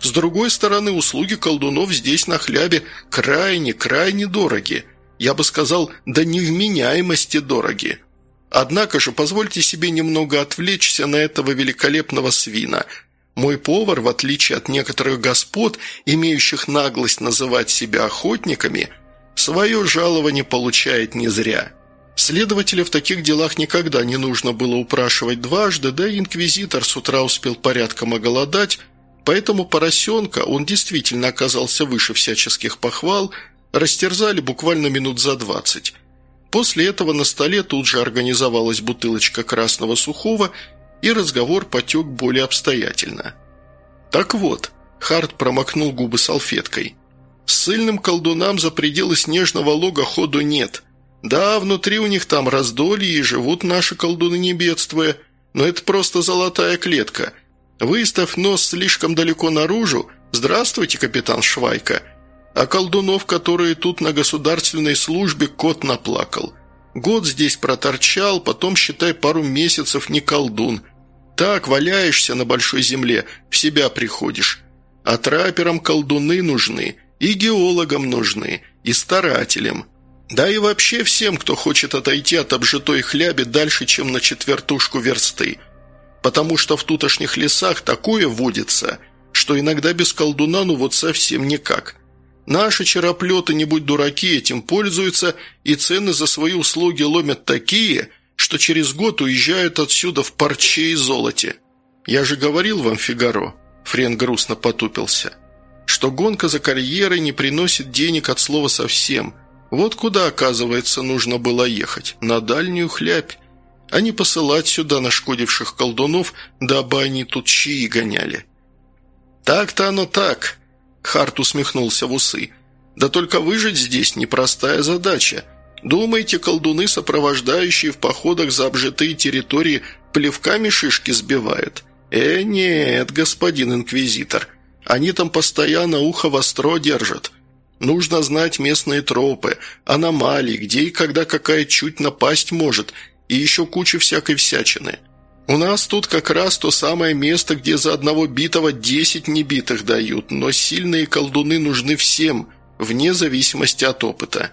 С другой стороны, услуги колдунов здесь на хлябе крайне-крайне дороги. Я бы сказал, до невменяемости дороги. Однако же, позвольте себе немного отвлечься на этого великолепного свина – мой повар, в отличие от некоторых господ, имеющих наглость называть себя охотниками, свое жалование получает не зря. Следователя в таких делах никогда не нужно было упрашивать дважды, да и инквизитор с утра успел порядком оголодать, поэтому поросенка, он действительно оказался выше всяческих похвал, растерзали буквально минут за двадцать. После этого на столе тут же организовалась бутылочка красного сухого – и разговор потек более обстоятельно. «Так вот», – Харт промокнул губы салфеткой, – «с сыльным колдунам за пределы снежного лога ходу нет. Да, внутри у них там раздолье и живут наши колдуны не бедствуя, но это просто золотая клетка. Выставь нос слишком далеко наружу, здравствуйте, капитан Швайка, а колдунов, которые тут на государственной службе, кот наплакал». Год здесь проторчал, потом, считай, пару месяцев не колдун. Так, валяешься на большой земле, в себя приходишь. А трапперам колдуны нужны, и геологам нужны, и старателям. Да и вообще всем, кто хочет отойти от обжитой хляби дальше, чем на четвертушку версты. Потому что в тутошних лесах такое водится, что иногда без колдуна ну вот совсем никак – Наши чероплеты, не будь дураки, этим пользуются и цены за свои услуги ломят такие, что через год уезжают отсюда в парче и золоте. Я же говорил вам, Фигаро, Френ грустно потупился, что гонка за карьерой не приносит денег от слова совсем. Вот куда, оказывается, нужно было ехать, на дальнюю хлябь, а не посылать сюда нашкодивших колдунов, дабы они тут чаи гоняли. «Так-то оно так», Харт усмехнулся в усы. «Да только выжить здесь непростая задача. Думаете, колдуны, сопровождающие в походах за обжитые территории, плевками шишки сбивают? Э, нет, господин инквизитор. Они там постоянно ухо востро держат. Нужно знать местные тропы, аномалии, где и когда какая чуть напасть может, и еще куча всякой всячины. У нас тут как раз то самое место, где за одного битого десять небитых дают, но сильные колдуны нужны всем, вне зависимости от опыта.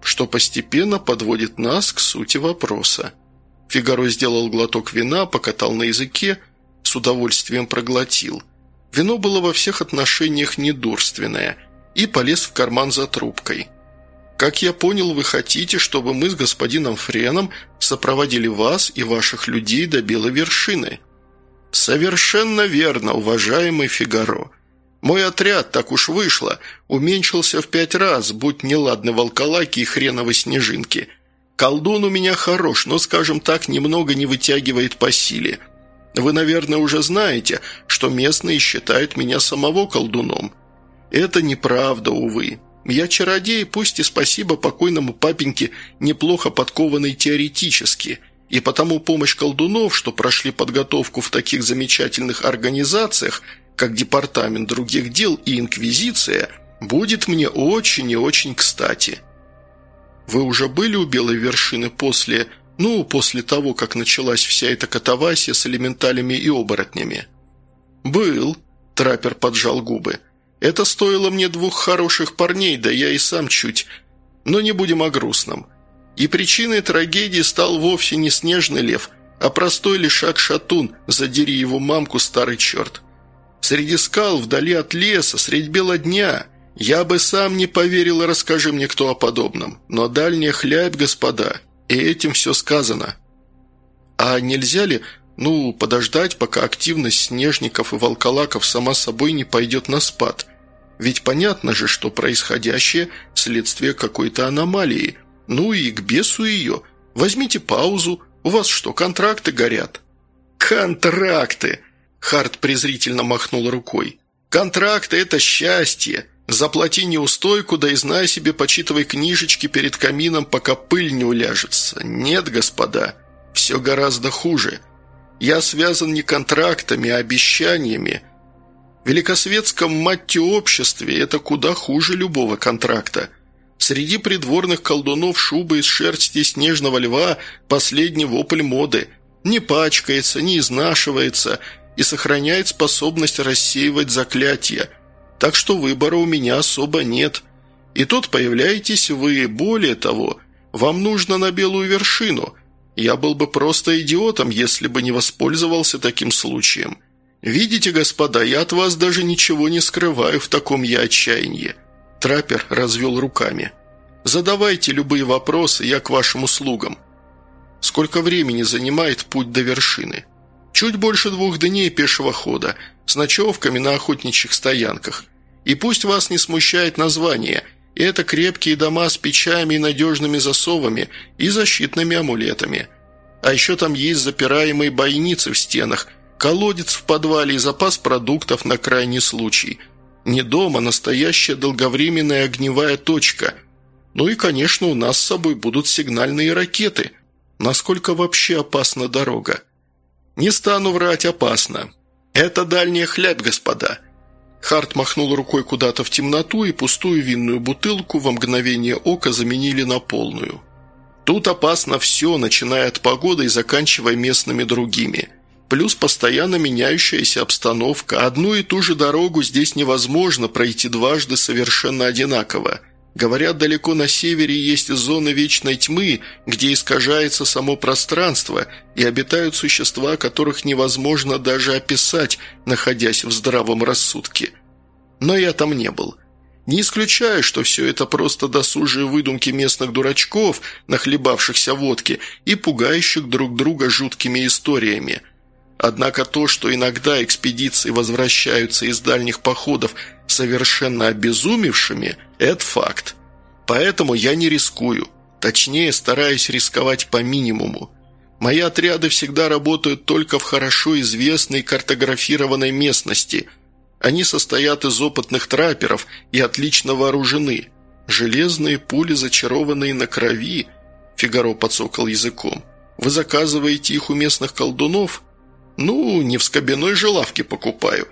Что постепенно подводит нас к сути вопроса. Фигаро сделал глоток вина, покатал на языке, с удовольствием проглотил. Вино было во всех отношениях недурственное и полез в карман за трубкой. Как я понял, вы хотите, чтобы мы с господином Френом сопроводили вас и ваших людей до белой вершины?» «Совершенно верно, уважаемый Фигаро. Мой отряд, так уж вышло, уменьшился в пять раз, будь неладны волколаки и хреновы снежинки. Колдун у меня хорош, но, скажем так, немного не вытягивает по силе. Вы, наверное, уже знаете, что местные считают меня самого колдуном. Это неправда, увы. Я чародей, пусть и спасибо покойному папеньке, неплохо подкованный теоретически, и потому помощь колдунов, что прошли подготовку в таких замечательных организациях, как Департамент других дел и Инквизиция, будет мне очень и очень кстати. Вы уже были у Белой вершины после ну, после того, как началась вся эта катавасия с элементалями и оборотнями. «Был», – траппер поджал губы. «Это стоило мне двух хороших парней, да я и сам чуть. Но не будем о грустном. И причиной трагедии стал вовсе не снежный лев, а простой лишак-шатун, задери его мамку, старый черт. Среди скал, вдали от леса, средь бела дня. Я бы сам не поверил, расскажи мне кто о подобном. Но дальняя хлябь, господа, и этим все сказано. А нельзя ли, ну, подождать, пока активность снежников и волколаков сама собой не пойдет на спад? Ведь понятно же, что происходящее – следствие какой-то аномалии. Ну и к бесу ее. Возьмите паузу. У вас что, контракты горят?» «Контракты!» – Харт презрительно махнул рукой. «Контракты – это счастье. Заплати неустойку, да и знай себе, почитывай книжечки перед камином, пока пыль не уляжется. Нет, господа, все гораздо хуже. Я связан не контрактами, а обещаниями. В великосветском матте обществе это куда хуже любого контракта. Среди придворных колдунов шубы из шерсти снежного льва – последний вопль моды. Не пачкается, не изнашивается и сохраняет способность рассеивать заклятия – так что выбора у меня особо нет. И тут появляетесь вы, более того, вам нужно на белую вершину. Я был бы просто идиотом, если бы не воспользовался таким случаем. Видите, господа, я от вас даже ничего не скрываю в таком я отчаянии». Траппер развел руками. «Задавайте любые вопросы, я к вашим услугам. Сколько времени занимает путь до вершины?» «Чуть больше двух дней пешего хода, с ночевками на охотничьих стоянках. И пусть вас не смущает название, это крепкие дома с печами и надежными засовами и защитными амулетами. А еще там есть запираемые бойницы в стенах, колодец в подвале и запас продуктов на крайний случай. Не дом, а настоящая долговременная огневая точка. Ну и, конечно, у нас с собой будут сигнальные ракеты. Насколько вообще опасна дорога? Не стану врать, опасно. Это дальняя хлябь, господа. Харт махнул рукой куда-то в темноту, и пустую винную бутылку во мгновение ока заменили на полную. Тут опасно все, начиная от погоды и заканчивая местными другими. Плюс постоянно меняющаяся обстановка. Одну и ту же дорогу здесь невозможно пройти дважды совершенно одинаково. Говорят, далеко на севере есть зоны вечной тьмы, где искажается само пространство и обитают существа, которых невозможно даже описать, находясь в здравом рассудке. Но я там не был. Не исключаю, что все это просто досужие выдумки местных дурачков, нахлебавшихся водки и пугающих друг друга жуткими историями. Однако то, что иногда экспедиции возвращаются из дальних походов совершенно обезумевшими – это факт. Поэтому я не рискую. Точнее, стараюсь рисковать по минимуму. Мои отряды всегда работают только в хорошо известной картографированной местности. Они состоят из опытных трапперов и отлично вооружены. Железные пули, зачарованные на крови, Фигаро подсокал языком. Вы заказываете их у местных колдунов? Ну, не в скобяной же лавке покупаю.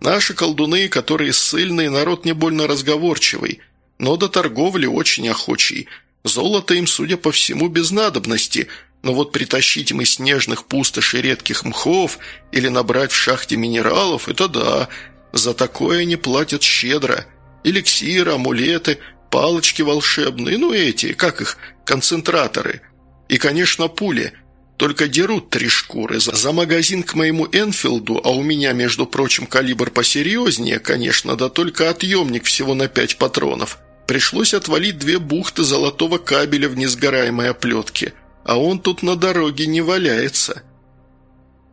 Наши колдуны, которые ссыльные, народ не больно разговорчивый – но до торговли очень охочий. Золото им, судя по всему, без надобности, но вот притащить из снежных пустошей редких мхов или набрать в шахте минералов – это да, за такое они платят щедро. Эликсиры, амулеты, палочки волшебные, ну эти, как их, концентраторы. И, конечно, пули – только дерут три шкуры. За магазин к моему Энфилду, а у меня, между прочим, калибр посерьезнее, конечно, да только отъемник всего на пять патронов. Пришлось отвалить две бухты золотого кабеля в несгораемой оплетке, а он тут на дороге не валяется.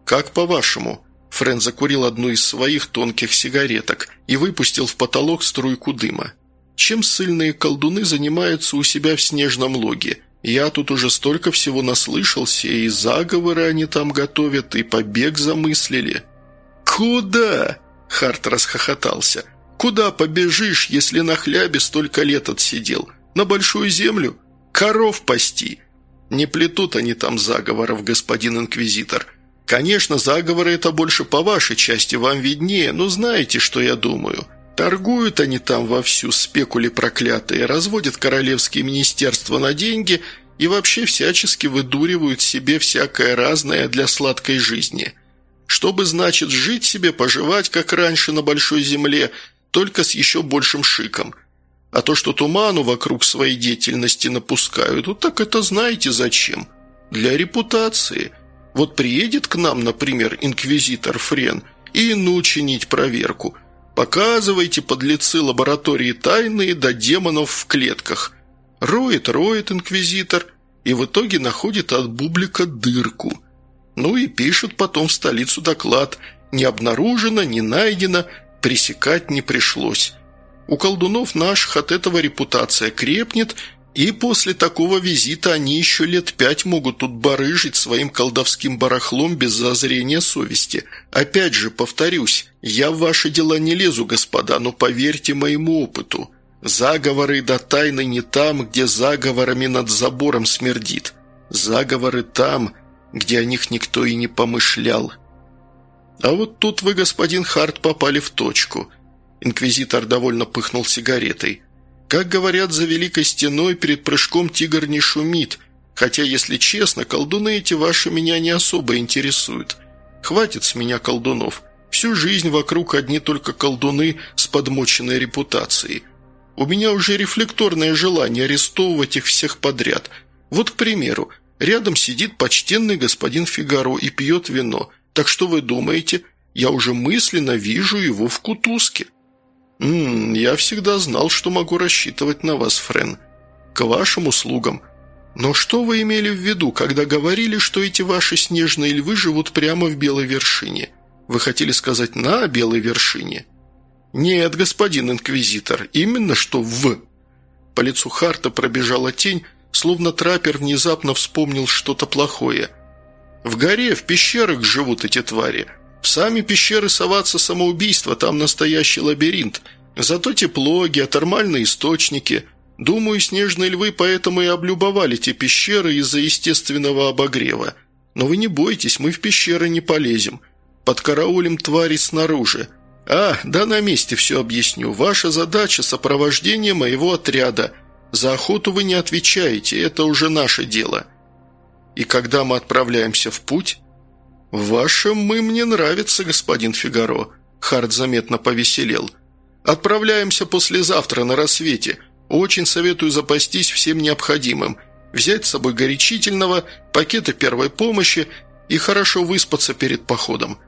«Как по-вашему?» Френ закурил одну из своих тонких сигареток и выпустил в потолок струйку дыма. «Чем сильные колдуны занимаются у себя в снежном логе? Я тут уже столько всего наслышался, и заговоры они там готовят, и побег замыслили». «Куда?» – Харт расхохотался. «Куда побежишь, если на хлябе столько лет отсидел? На большую землю? Коров пасти?» «Не плетут они там заговоров, господин инквизитор. Конечно, заговоры это больше по вашей части, вам виднее, но знаете, что я думаю?» Торгуют они там вовсю, спекули проклятые, разводят королевские министерства на деньги и вообще всячески выдуривают себе всякое разное для сладкой жизни. Чтобы, значит, жить себе, поживать, как раньше на большой земле, только с еще большим шиком. А то, что туману вокруг своей деятельности напускают, вот так это знаете зачем? Для репутации. Вот приедет к нам, например, инквизитор Френ и ну чинить проверку – Показывайте, подлецы, лаборатории тайные до демонов в клетках. Роет, роет инквизитор, и в итоге находит от бублика дырку. Ну и пишет потом в столицу доклад. Не обнаружено, не найдено, пресекать не пришлось. У колдунов наших от этого репутация крепнет, и после такого визита они еще лет пять могут тут барыжить своим колдовским барахлом без зазрения совести. Опять же, повторюсь, я в ваши дела не лезу, господа, но поверьте моему опыту. Заговоры да тайны не там, где заговорами над забором смердит. Заговоры там, где о них никто и не помышлял. А вот тут вы, господин Харт, попали в точку. Инквизитор довольно пыхнул сигаретой. Как говорят, за Великой Стеной перед прыжком тигр не шумит, хотя, если честно, колдуны эти ваши меня не особо интересуют. Хватит с меня колдунов. Всю жизнь вокруг одни только колдуны с подмоченной репутацией. У меня уже рефлекторное желание арестовывать их всех подряд. Вот, к примеру, рядом сидит почтенный господин Фигаро и пьет вино. Так что вы думаете, я уже мысленно вижу его в кутузке?» «Ммм, я всегда знал, что могу рассчитывать на вас, Френ. К вашим услугам. Но что вы имели в виду, когда говорили, что эти ваши снежные львы живут прямо в белой вершине? Вы хотели сказать «на белой вершине»?» «Нет, господин инквизитор, именно что «в». По лицу Харта пробежала тень, словно траппер внезапно вспомнил что-то плохое. «В горе, в пещерах живут эти твари. В сами пещеры соваться самоубийство, там настоящий лабиринт. Зато тепло, геотермальные источники. Думаю, снежные львы поэтому и облюбовали те пещеры из-за естественного обогрева. Но вы не бойтесь, мы в пещеры не полезем. Подкараулим твари снаружи. А, да на месте все объясню. Ваша задача – сопровождение моего отряда. За охоту вы не отвечаете, это уже наше дело. И когда мы отправляемся в путь, «Вашим мы мне нравится, господин Фигаро», – Харт заметно повеселел. «Отправляемся послезавтра на рассвете. Очень советую запастись всем необходимым. Взять с собой горячительного, пакеты первой помощи и хорошо выспаться перед походом.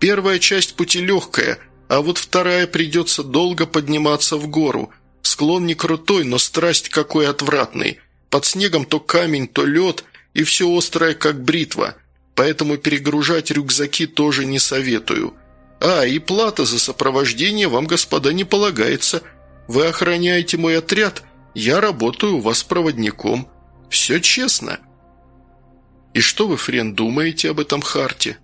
Первая часть пути легкая, а вот вторая придется долго подниматься в гору. Склон не крутой, но страсть какой отвратный. Под снегом то камень, то лед, и все острое, как бритва» поэтому перегружать рюкзаки тоже не советую. А, и плата за сопровождение вам, господа, не полагается. Вы охраняете мой отряд, я работаю у вас проводником. Все честно». «И что вы, Френ, думаете об этом харте?»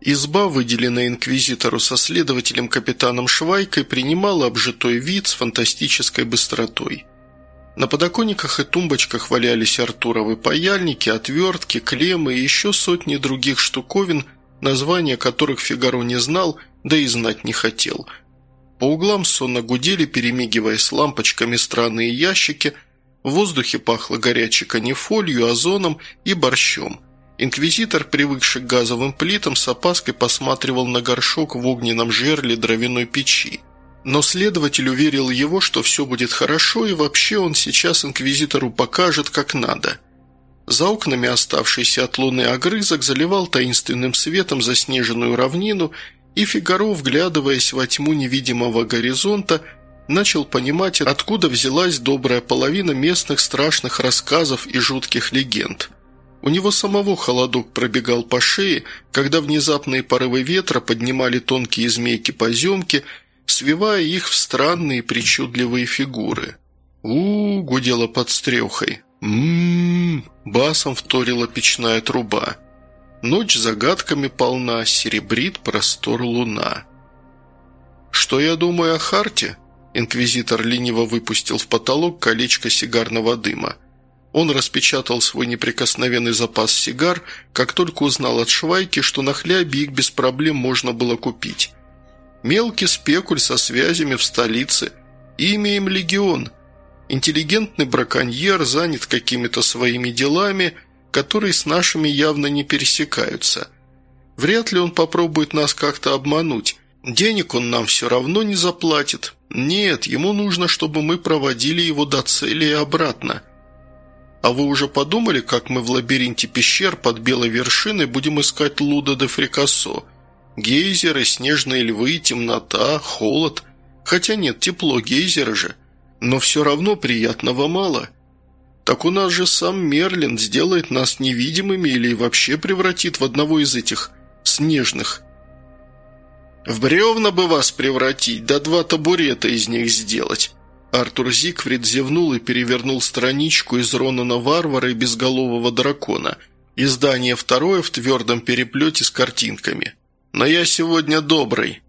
Изба, выделенная инквизитору со следователем капитаном Швайкой, принимала обжитой вид с фантастической быстротой – на подоконниках и тумбочках валялись артуровы паяльники, отвертки, клеммы и еще сотни других штуковин, названия которых Фигаро не знал, да и знать не хотел. По углам сонно гудели, перемигиваясь лампочками странные ящики, в воздухе пахло горячей канифолью, озоном и борщом. Инквизитор, привыкший к газовым плитам, с опаской посматривал на горшок в огненном жерле дровяной печи. Но следователь уверил его, что все будет хорошо, и вообще он сейчас инквизитору покажет, как надо. За окнами оставшийся от луны огрызок заливал таинственным светом заснеженную равнину, и Фигаро, вглядываясь во тьму невидимого горизонта, начал понимать, откуда взялась добрая половина местных страшных рассказов и жутких легенд. У него самого холодок пробегал по шее, когда внезапные порывы ветра поднимали тонкие змейки-поземки, свивая их в странные причудливые фигуры. у, -у гудела под стрелхой. «М-м-м!» басом вторила печная труба. Ночь загадками полна, серебрит простор луна. «Что я думаю о Харте?» Инквизитор лениво выпустил в потолок колечко сигарного дыма. Он распечатал свой неприкосновенный запас сигар, как только узнал от Швайки, что на хлябе их без проблем можно было купить. Мелкий спекуль со связями в столице. Имя им легион. Интеллигентный браконьер занят какими-то своими делами, которые с нашими явно не пересекаются. Вряд ли он попробует нас как-то обмануть. Денег он нам все равно не заплатит. Нет, ему нужно, чтобы мы проводили его до цели и обратно. А вы уже подумали, как мы в лабиринте пещер под белой вершиной будем искать Луда де Фрикассо? Гейзеры, снежные львы, темнота, холод. Хотя нет, тепло гейзера же. Но все равно приятного мало. Так у нас же сам Мерлин сделает нас невидимыми или вообще превратит в одного из этих снежных «В бревна бы вас превратить, да два табурета из них сделать». Артур Зигфрид зевнул и перевернул страничку из Ронана Варвара и Безголового Дракона. Издание второе в твердом переплете с картинками. «Но я сегодня добрый».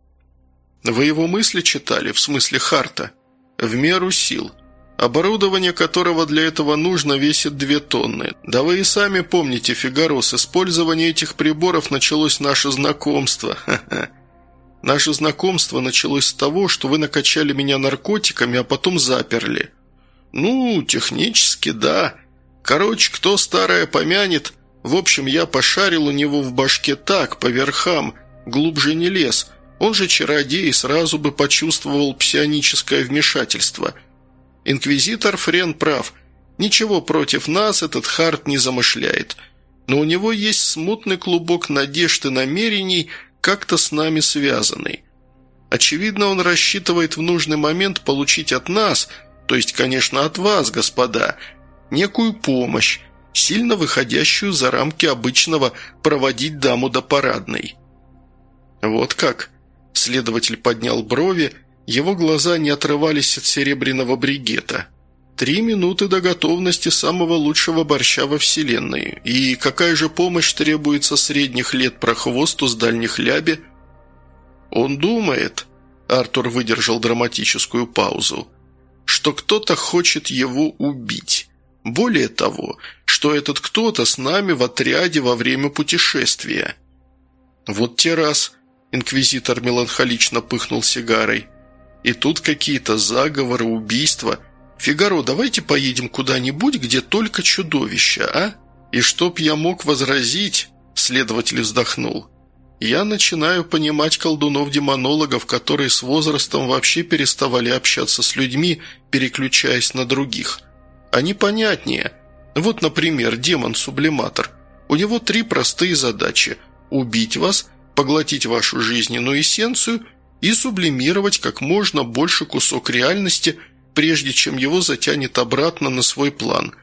«Вы его мысли читали, в смысле Харта?» «В меру сил» оборудование которого для этого нужно весит две тонны. Да вы и сами помните, Фигаро, с использования этих приборов началось наше знакомство. Ха -ха. Наше знакомство началось с того, что вы накачали меня наркотиками, а потом заперли. Ну, технически, да. Короче, кто старое помянет... В общем, я пошарил у него в башке так, по верхам, глубже не лез. Он же чародей и сразу бы почувствовал псионическое вмешательство. Инквизитор Френ прав. Ничего против нас этот Харт не замышляет. Но у него есть смутный клубок надежд и намерений, как-то с нами связанный. Очевидно, он рассчитывает в нужный момент получить от нас, то есть, конечно, от вас, господа, некую помощь, сильно выходящую за рамки обычного проводить даму до парадной. Вот как? Следователь поднял брови, его глаза не отрывались от серебряного бригета. Три минуты до готовности самого лучшего борща во Вселенной. И какая же помощь требуется средних лет прохвосту с дальних ляби? Он думает, Артур выдержал драматическую паузу, что кто-то хочет его убить. Более того, что этот кто-то с нами в отряде во время путешествия. Вот те раз, инквизитор меланхолично пыхнул сигарой, и тут какие-то заговоры, убийства – «Фигаро, давайте поедем куда-нибудь, где только чудовища, а?» «И чтоб я мог возразить...» – следователь вздохнул. «Я начинаю понимать колдунов-демонологов, которые с возрастом вообще переставали общаться с людьми, переключаясь на других. Они понятнее. Вот, например, демон-сублиматор. У него три простые задачи – убить вас, поглотить вашу жизненную эссенцию и сублимировать как можно больше кусок реальности – прежде чем его затянет обратно на свой план.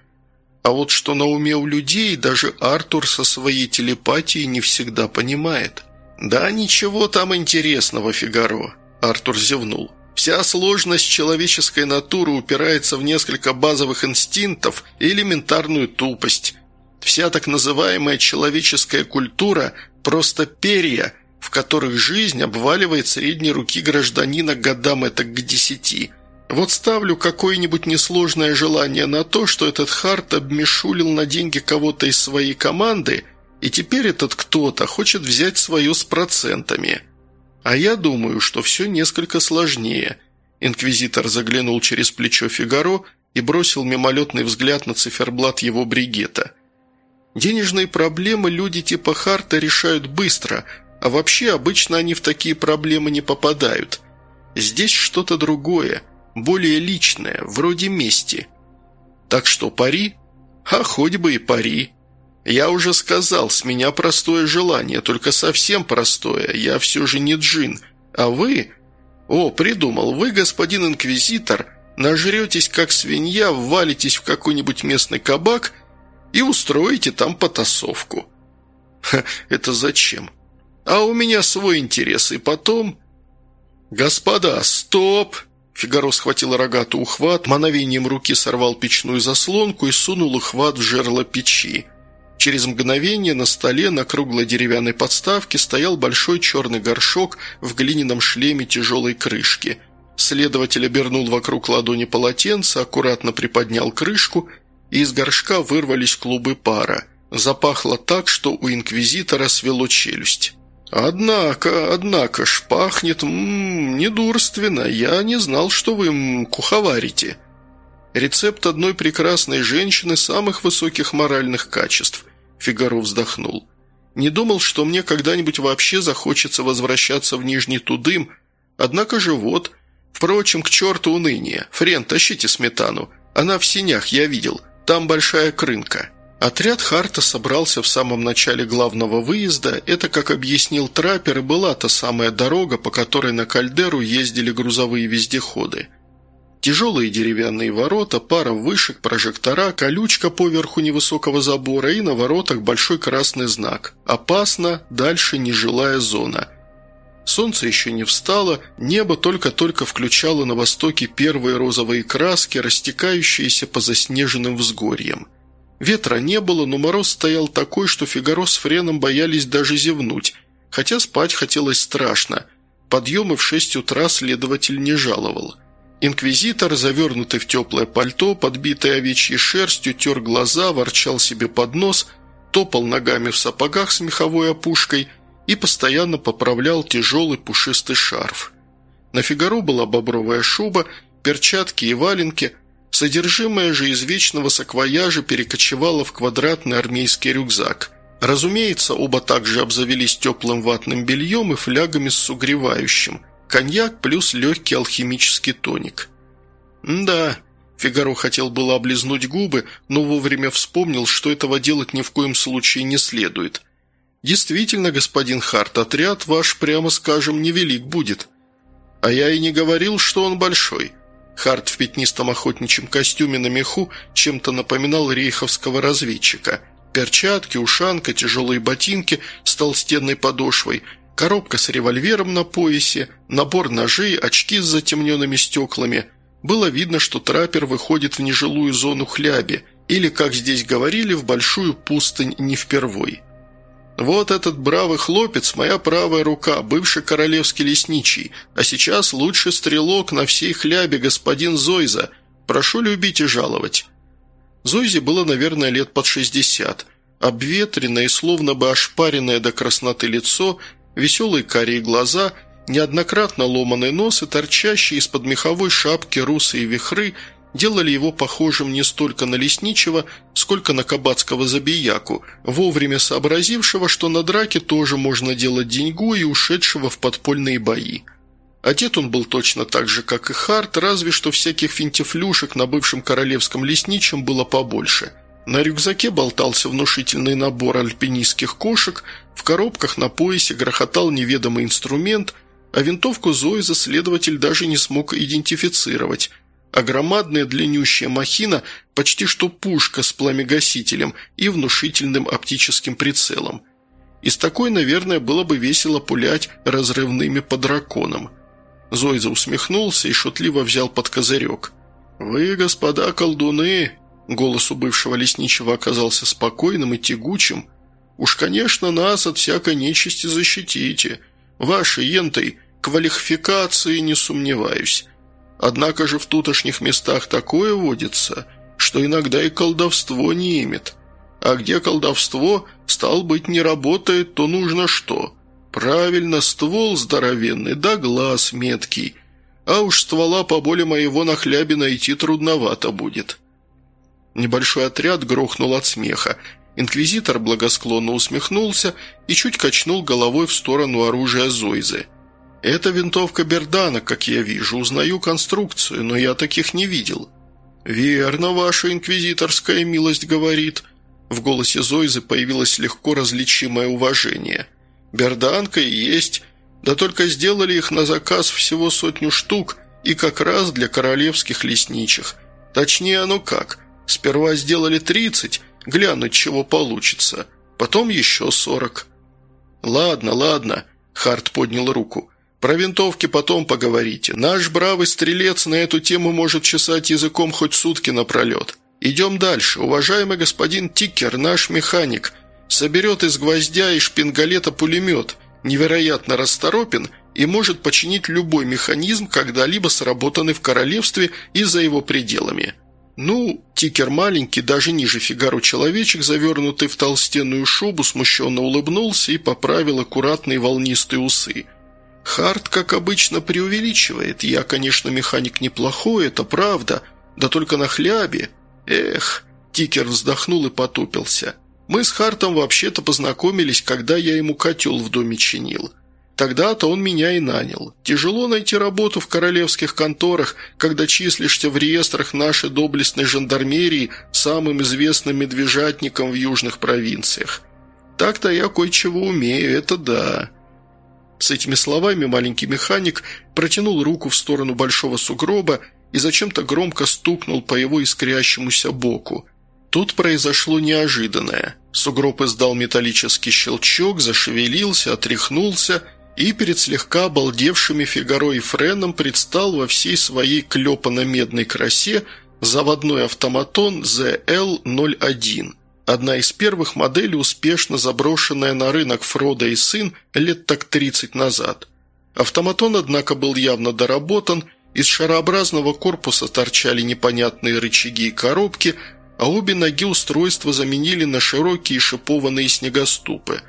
А вот что на уме у людей, даже Артур со своей телепатией не всегда понимает. «Да ничего там интересного, Фигаро», – Артур зевнул. «Вся сложность человеческой натуры упирается в несколько базовых инстинктов и элементарную тупость. Вся так называемая человеческая культура – просто перья, в которых жизнь обваливает средней руки гражданина годам это к десяти – вот ставлю какое-нибудь несложное желание на то, что этот Харт обмешулил на деньги кого-то из своей команды, и теперь этот кто-то хочет взять свое с процентами. А я думаю, что все несколько сложнее. Инквизитор заглянул через плечо Фигаро и бросил мимолетный взгляд на циферблат его бригета. Денежные проблемы люди типа Харта решают быстро, а вообще обычно они в такие проблемы не попадают. Здесь что-то другое – более личное, вроде мести. Так что пари? А хоть бы и пари. Я уже сказал, с меня простое желание, только совсем простое, я все же не джин. А вы? «О, придумал, вы, господин инквизитор, нажретесь как свинья, ввалитесь в какой-нибудь местный кабак и устроите там потасовку». Это зачем? А у меня свой интерес, и потом... «Господа, стоп!» Фигаро схватил рогатый ухват, мановением руки сорвал печную заслонку и сунул ухват в жерло печи. Через мгновение на столе на круглой деревянной подставке стоял большой черный горшок в глиняном шлеме тяжелой крышки. Следователь обернул вокруг ладони полотенце, аккуратно приподнял крышку, из горшка вырвались клубы пара. Запахло так, что у инквизитора свело челюсть. «Однако, однако ж, пахнет м -м, недурственно. Я не знал, что вы м, куховарите». «Рецепт одной прекрасной женщины самых высоких моральных качеств», – Фигаро вздохнул. «Не думал, что мне когда-нибудь вообще захочется возвращаться в Нижний Тудым, однако же вот. Впрочем, к черту уныние. Френ, тащите сметану. Она в синях, я видел. Там большая крынка». Отряд Харта собрался в самом начале главного выезда. Это, как объяснил траппер, была та самая дорога, по которой на Кальдеру ездили грузовые вездеходы. Тяжелые деревянные ворота, пара вышек, прожектора, колючка поверху невысокого забора и на воротах большой красный знак «Опасно, дальше нежилая зона». Солнце еще не встало, небо только-только включало на востоке первые розовые краски, растекающиеся по заснеженным взгорьям. Ветра не было, но мороз стоял такой, что Фигаро с Френом боялись даже зевнуть, хотя спать хотелось страшно. Подъемы в шесть утра следователь не жаловал. Инквизитор, завернутый в теплое пальто, подбитое овечьей шерстью, тер глаза, ворчал себе под нос, топал ногами в сапогах с меховой опушкой и постоянно поправлял тяжелый пушистый шарф. На Фигаро была бобровая шуба, перчатки и валенки, Содержимое же из вечного саквояжа перекочевало в квадратный армейский рюкзак. Разумеется, оба также обзавелись теплым ватным бельем и флягами с сугревающим. Коньяк плюс легкий алхимический тоник. «Да», Фигаро хотел было облизнуть губы, но вовремя вспомнил, что этого делать ни в коем случае не следует. «Действительно, господин Харт, отряд ваш, прямо скажем, невелик будет. А я и не говорил, что он большой. Харт в пятнистом охотничьем костюме на меху чем-то напоминал рейховского разведчика. Перчатки, ушанка, тяжелые ботинки с толстенной подошвой, коробка с револьвером на поясе, набор ножей, очки с затемненными стеклами. Было видно, что траппер выходит в нежилую зону хляби, или, как здесь говорили, в большую пустынь не впервой. Вот этот бравый хлопец – моя правая рука, бывший королевский лесничий, а сейчас лучший стрелок на всей хлябе господин Зойза. Прошу любить и жаловать». Зойзе было, наверное, лет под шестьдесят. Обветренное и словно бы ошпаренное до красноты лицо, веселые карие глаза, неоднократно ломанный нос и торчащие из-под меховой шапки русые вихры – делали его похожим не столько на лесничего, сколько на кабацкого забияку, вовремя сообразившего, что на драке тоже можно делать деньгу и ушедшего в подпольные бои. Одет он был точно так же, как и Харт, разве что всяких финтифлюшек на бывшем королевском лесничем было побольше. На рюкзаке болтался внушительный набор альпинистских кошек, в коробках на поясе грохотал неведомый инструмент, а винтовку Зоиза следователь даже не смог идентифицировать – а громадная длиннющая махина – почти что пушка с пламегасителем и внушительным оптическим прицелом. Из такой, наверное, было бы весело пулять разрывными по драконам. Зойза усмехнулся и шутливо взял под козырек. «Вы, господа колдуны!» Голос у бывшего лесничего оказался спокойным и тягучим. «Уж, конечно, нас от всякой нечисти защитите. Вашей ентой квалификации не сомневаюсь. Однако же в тутошних местах такое водится, что иногда и колдовство не имет. А где колдовство, стал быть, не работает, то нужно что? Правильно, ствол здоровенный, да глаз меткий. А уж ствола по боли моего на хлябе найти трудновато будет». Небольшой отряд грохнул от смеха. Инквизитор благосклонно усмехнулся и чуть качнул головой в сторону оружия Зойзы – «Это винтовка Бердана, как я вижу. Узнаю конструкцию, но я таких не видел». «Верно, ваша инквизиторская милость говорит». В голосе Зойзы появилось легко различимое уважение. «Берданка и есть Да только сделали их на заказ всего сотню штук и как раз для королевских лесничих. Точнее оно как. Сперва сделали 30, глянуть, чего получится. Потом еще 40. «Ладно, ладно», – Харт поднял руку. «Про винтовки потом поговорите. Наш бравый стрелец на эту тему может чесать языком хоть сутки напролет. Идем дальше. Уважаемый господин Тикер, наш механик, соберет из гвоздя и шпингалета пулемет, невероятно расторопен и может починить любой механизм, когда-либо сработанный в королевстве и за его пределами. Ну, Тикер маленький, даже ниже Фигару человечек, завернутый в толстенную шубу, смущенно улыбнулся и поправил аккуратные волнистые усы. Харт, как обычно, преувеличивает. Я, конечно, механик неплохой, это правда, да только на хлябе. Эх, Тикер вздохнул и потупился. Мы с Хартом вообще-то познакомились, когда я ему котел в доме чинил. Тогда-то он меня и нанял. Тяжело найти работу в королевских конторах, когда числишься в реестрах нашей доблестной жандармерии самым известным медвежатником в южных провинциях. Так-то я кое-чего умею, это да». С этими словами маленький механик протянул руку в сторону большого сугроба и зачем-то громко стукнул по его искрящемуся боку. Тут произошло неожиданное. Сугроб издал металлический щелчок, зашевелился, отряхнулся и перед слегка обалдевшими Фигаро и Френом предстал во всей своей клепано-медной красе заводной автоматон ZL-01. Одна из первых моделей, успешно заброшенная на рынок Фрода и сын лет так 30 назад. Автоматон, однако, был явно доработан, из шарообразного корпуса торчали непонятные рычаги и коробки – а обе ноги устройства заменили на широкие шипованные снегоступы.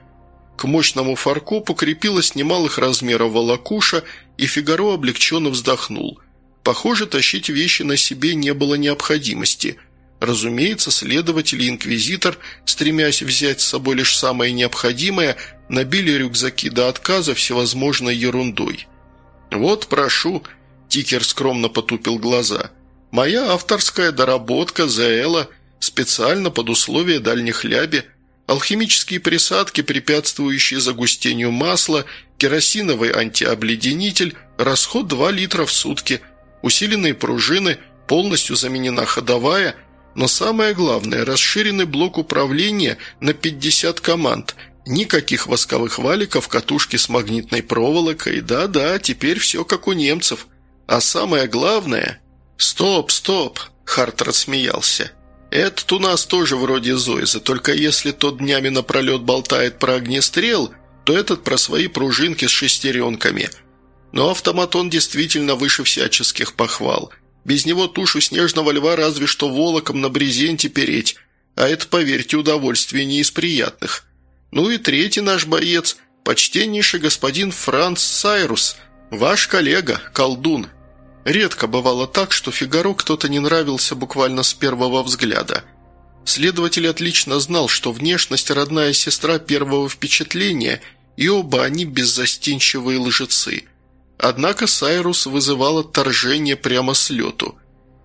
К мощному фаркопу крепилась немалых размеров волокуша, и Фигаро облегченно вздохнул. Похоже, тащить вещи на себе не было необходимости. Разумеется, следователь и инквизитор, стремясь взять с собой лишь самое необходимое, набили рюкзаки до отказа всевозможной ерундой. «Вот, прошу», – Тикер скромно потупил глаза – «моя авторская доработка Заэла – специально под условия дальних ляби, алхимические присадки, препятствующие загустению масла, керосиновый антиобледенитель, расход 2 литра в сутки, усиленные пружины, полностью заменена ходовая, но самое главное – расширенный блок управления на 50 команд – Никаких восковых валиков, катушки с магнитной проволокой. Да-да, теперь все как у немцев. А самое главное... «Стоп, стоп!» – Харт рассмеялся. «Этот у нас тоже вроде Зойза, только если тот днями напролет болтает про огнестрел, то этот про свои пружинки с шестеренками. Но автоматон действительно выше всяческих похвал. Без него тушу снежного льва разве что волоком на брезенте переть, а это, поверьте, удовольствие не из приятных. Ну и третий наш боец, почтеннейший господин Франц Сайрус, ваш коллега, колдун, Редко бывало так, что Фигаро кто-то не нравился буквально с первого взгляда. Следователь отлично знал, что внешность – родная сестра первого впечатления, и оба они беззастенчивые лжецы. Однако Сайрус вызывал отторжение прямо с лету.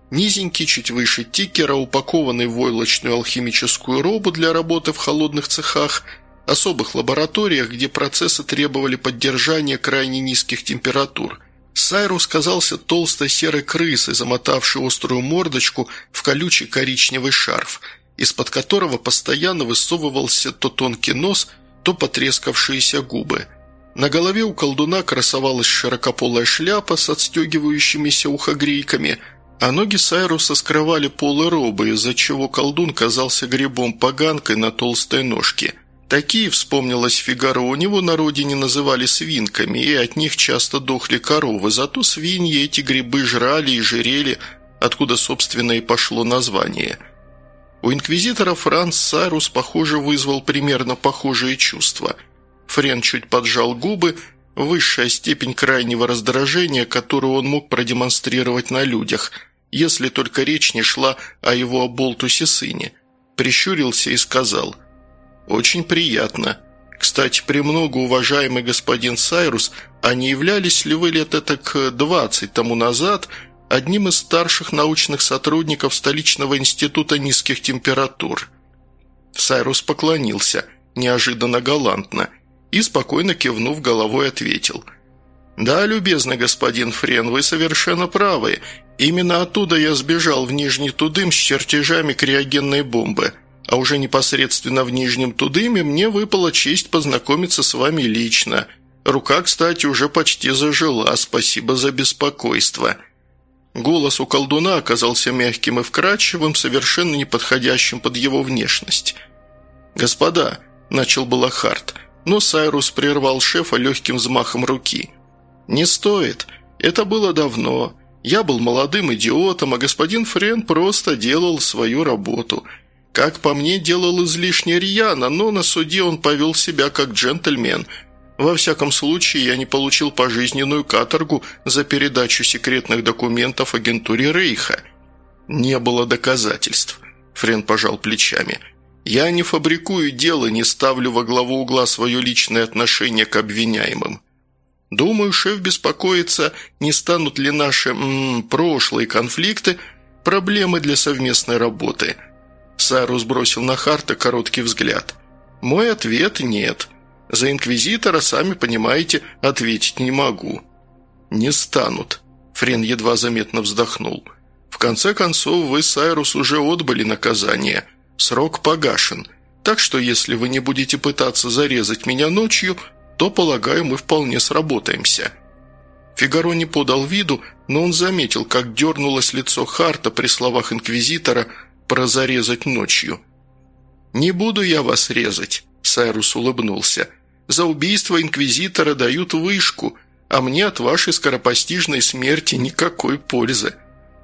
Низенький, чуть выше тикера, упакованный в войлочную алхимическую робу для работы в холодных цехах, особых лабораториях, где процессы требовали поддержания крайне низких температур – Сайрус казался толстой серой крысой, замотавшей острую мордочку в колючий коричневый шарф, из-под которого постоянно высовывался то тонкий нос, то потрескавшиеся губы. На голове у колдуна красовалась широкополая шляпа с отстегивающимися ухогрейками, а ноги Сайруса скрывали полы робы, из-за чего колдун казался грибом-поганкой на толстой ножке – Такие, вспомнилось Фигаро, у него на родине называли свинками, и от них часто дохли коровы, зато свиньи эти грибы жрали и жирели, откуда, собственно, и пошло название. У инквизитора Франц Сайрус, похоже, вызвал примерно похожие чувства. Френ чуть поджал губы, высшая степень крайнего раздражения, которую он мог продемонстрировать на людях, если только речь не шла о его оболтусе-сыне. Прищурился и сказал – «Очень приятно. Кстати, премного уважаемый господин Сайрус, а не являлись ли вы лет так двадцать тому назад одним из старших научных сотрудников столичного института низких температур?» Сайрус поклонился, неожиданно галантно, и, спокойно кивнув головой, ответил – «Да, любезный господин Френ, вы совершенно правы. Именно оттуда я сбежал в Нижний Тудым с чертежами криогенной бомбы. А уже непосредственно в Нижнем Тудыме мне выпала честь познакомиться с вами лично. Рука, кстати, уже почти зажила, спасибо за беспокойство». Голос у колдуна оказался мягким и вкрадчивым, совершенно неподходящим под его внешность. «Господа», – начал было Харт, но Сайрус прервал шефа легким взмахом руки. «Не стоит. Это было давно. Я был молодым идиотом, а господин Френ просто делал свою работу. Как по мне, делал излишне рьяно, но на суде он повел себя как джентльмен – во всяком случае, я не получил пожизненную каторгу за передачу секретных документов агентуре Рейха. Не было доказательств. Френ пожал плечами. Я не фабрикую дело, не ставлю во главу угла свое личное отношение к обвиняемым. Думаю, шеф беспокоится, не станут ли наши м -м, прошлые конфликты проблемой для совместной работы. Сарус бросил на Харта короткий взгляд. Мой ответ – нет. За инквизитора, сами понимаете, ответить не могу». «Не станут», – Френ едва заметно вздохнул. «В конце концов, вы, Сайрус, уже отбыли наказание. Срок погашен. Так что, если вы не будете пытаться зарезать меня ночью, то, полагаю, мы вполне сработаемся». Фигаро не подал виду, но он заметил, как дернулось лицо Харта при словах инквизитора про зарезать ночью. «Не буду я вас резать», – Сайрус улыбнулся. За убийство инквизитора дают вышку, а мне от вашей скоропостижной смерти никакой пользы.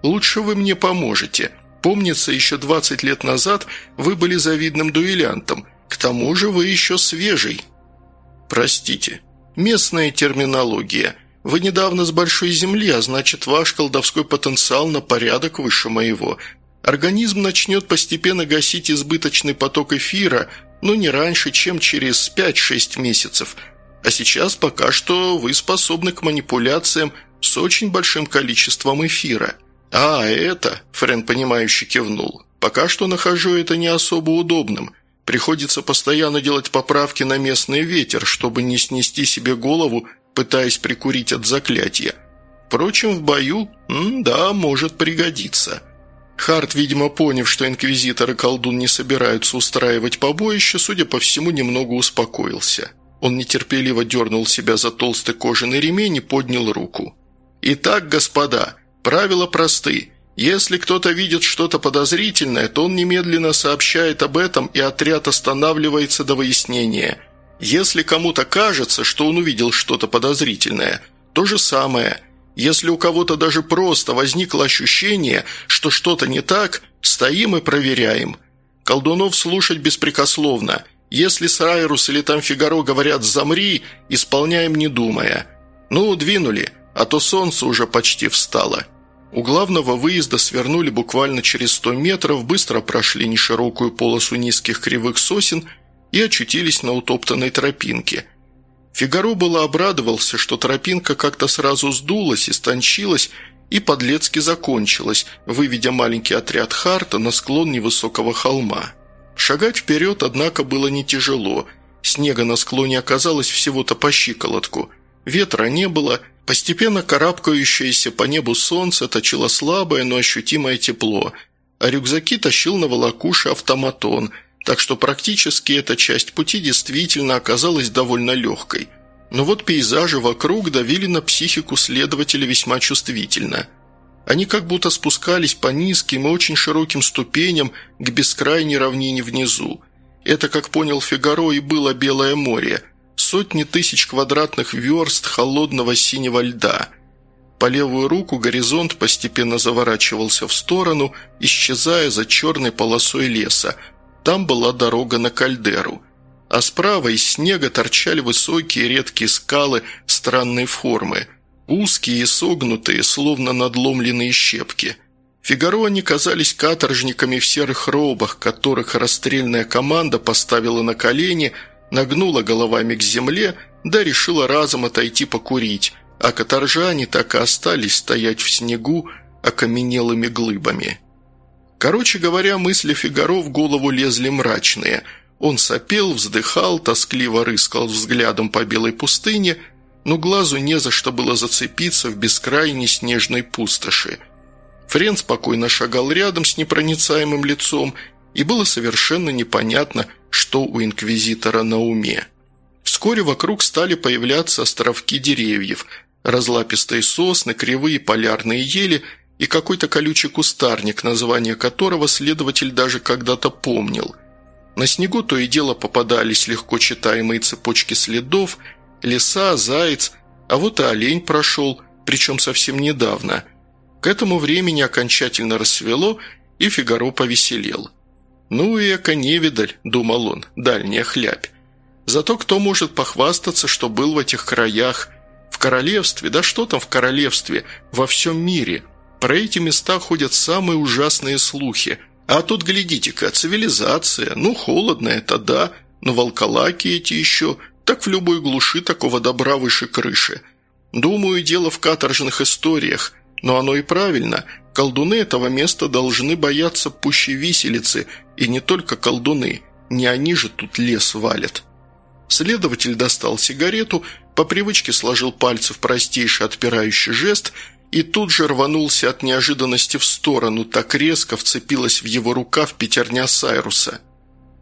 Лучше вы мне поможете. Помнится, еще 20 лет назад вы были завидным дуэлянтом. К тому же вы еще свежий». «Простите. Местная терминология. Вы недавно с Большой Земли, а значит, ваш колдовской потенциал на порядок выше моего. Организм начнет постепенно гасить избыточный поток эфира, но не раньше, чем через 5-6 месяцев. А сейчас пока что вы способны к манипуляциям с очень большим количеством эфира. А это, Френ понимающе кивнул, пока что нахожу это не особо удобным. Приходится постоянно делать поправки на местный ветер, чтобы не снести себе голову, пытаясь прикурить от заклятия. Впрочем, в бою, м да, может пригодиться. Харт, видимо, поняв, что инквизитор и колдун не собираются устраивать побоище, судя по всему, немного успокоился. Он нетерпеливо дернул себя за толстый кожаный ремень и поднял руку. «Итак, господа, правила просты. Если кто-то видит что-то подозрительное, то он немедленно сообщает об этом, и отряд останавливается до выяснения. Если кому-то кажется, что он увидел что-то подозрительное, то же самое – если у кого-то даже просто возникло ощущение, что что-то не так, стоим и проверяем. Колдунов слушать беспрекословно. Если Срайрус или там Фигаро говорят «замри», исполняем не думая. Ну, двинули, а то солнце уже почти встало. У главного выезда свернули буквально через сто метров, быстро прошли неширокую полосу низких кривых сосен и очутились на утоптанной тропинке – Фигаро было обрадовался, что тропинка как-то сразу сдулась, истончилась и подлецки закончилась, выведя маленький отряд Харта на склон невысокого холма. Шагать вперед, однако, было не тяжело. Снега на склоне оказалось всего-то по щиколотку. Ветра не было, постепенно карабкающееся по небу солнце точило слабое, но ощутимое тепло, а рюкзаки тащил на волокуше автоматон – так что практически эта часть пути действительно оказалась довольно легкой. Но вот пейзажи вокруг давили на психику следователя весьма чувствительно. Они как будто спускались по низким и очень широким ступеням к бескрайней равнине внизу. Это, как понял Фигаро, и было Белое море. Сотни тысяч квадратных верст холодного синего льда. По левую руку горизонт постепенно заворачивался в сторону, исчезая за черной полосой леса – там была дорога на кальдеру, а справа из снега торчали высокие редкие скалы странной формы, узкие и согнутые, словно надломленные щепки. Фигаро они казались каторжниками в серых робах, которых расстрельная команда поставила на колени, нагнула головами к земле, да решила разом отойти покурить, а каторжане так и остались стоять в снегу окаменелыми глыбами. Короче говоря, мысли Фигаро в голову лезли мрачные. Он сопел, вздыхал, тоскливо рыскал взглядом по белой пустыне, но глазу не за что было зацепиться в бескрайней снежной пустоши. Френ спокойно шагал рядом с непроницаемым лицом, и было совершенно непонятно, что у инквизитора на уме. Вскоре вокруг стали появляться островки деревьев, разлапистые сосны, кривые полярные ели и какой-то колючий кустарник, название которого следователь даже когда-то помнил. На снегу то и дело попадались легко читаемые цепочки следов, лиса, заяц, а вот и олень прошел, причем совсем недавно. К этому времени окончательно рассвело, и Фигаро повеселел. «Ну и эко-невидаль», — думал он, — «дальняя хлябь. Зато кто может похвастаться, что был в этих краях, в королевстве, да что там в королевстве, во всем мире. Про эти места ходят самые ужасные слухи. А тут, глядите-ка, цивилизация, ну, холодно это да, но волколаки эти еще, так в любой глуши такого добра выше крыши. Думаю, дело в каторжных историях, но оно и правильно. Колдуны этого места должны бояться пущей виселицы, и не только колдуны, не они же тут лес валят». Следователь достал сигарету, по привычке сложил пальцы в простейший отпирающий жест и тут же рванулся от неожиданности в сторону, так резко вцепилась в его рукав пятерня Сайруса.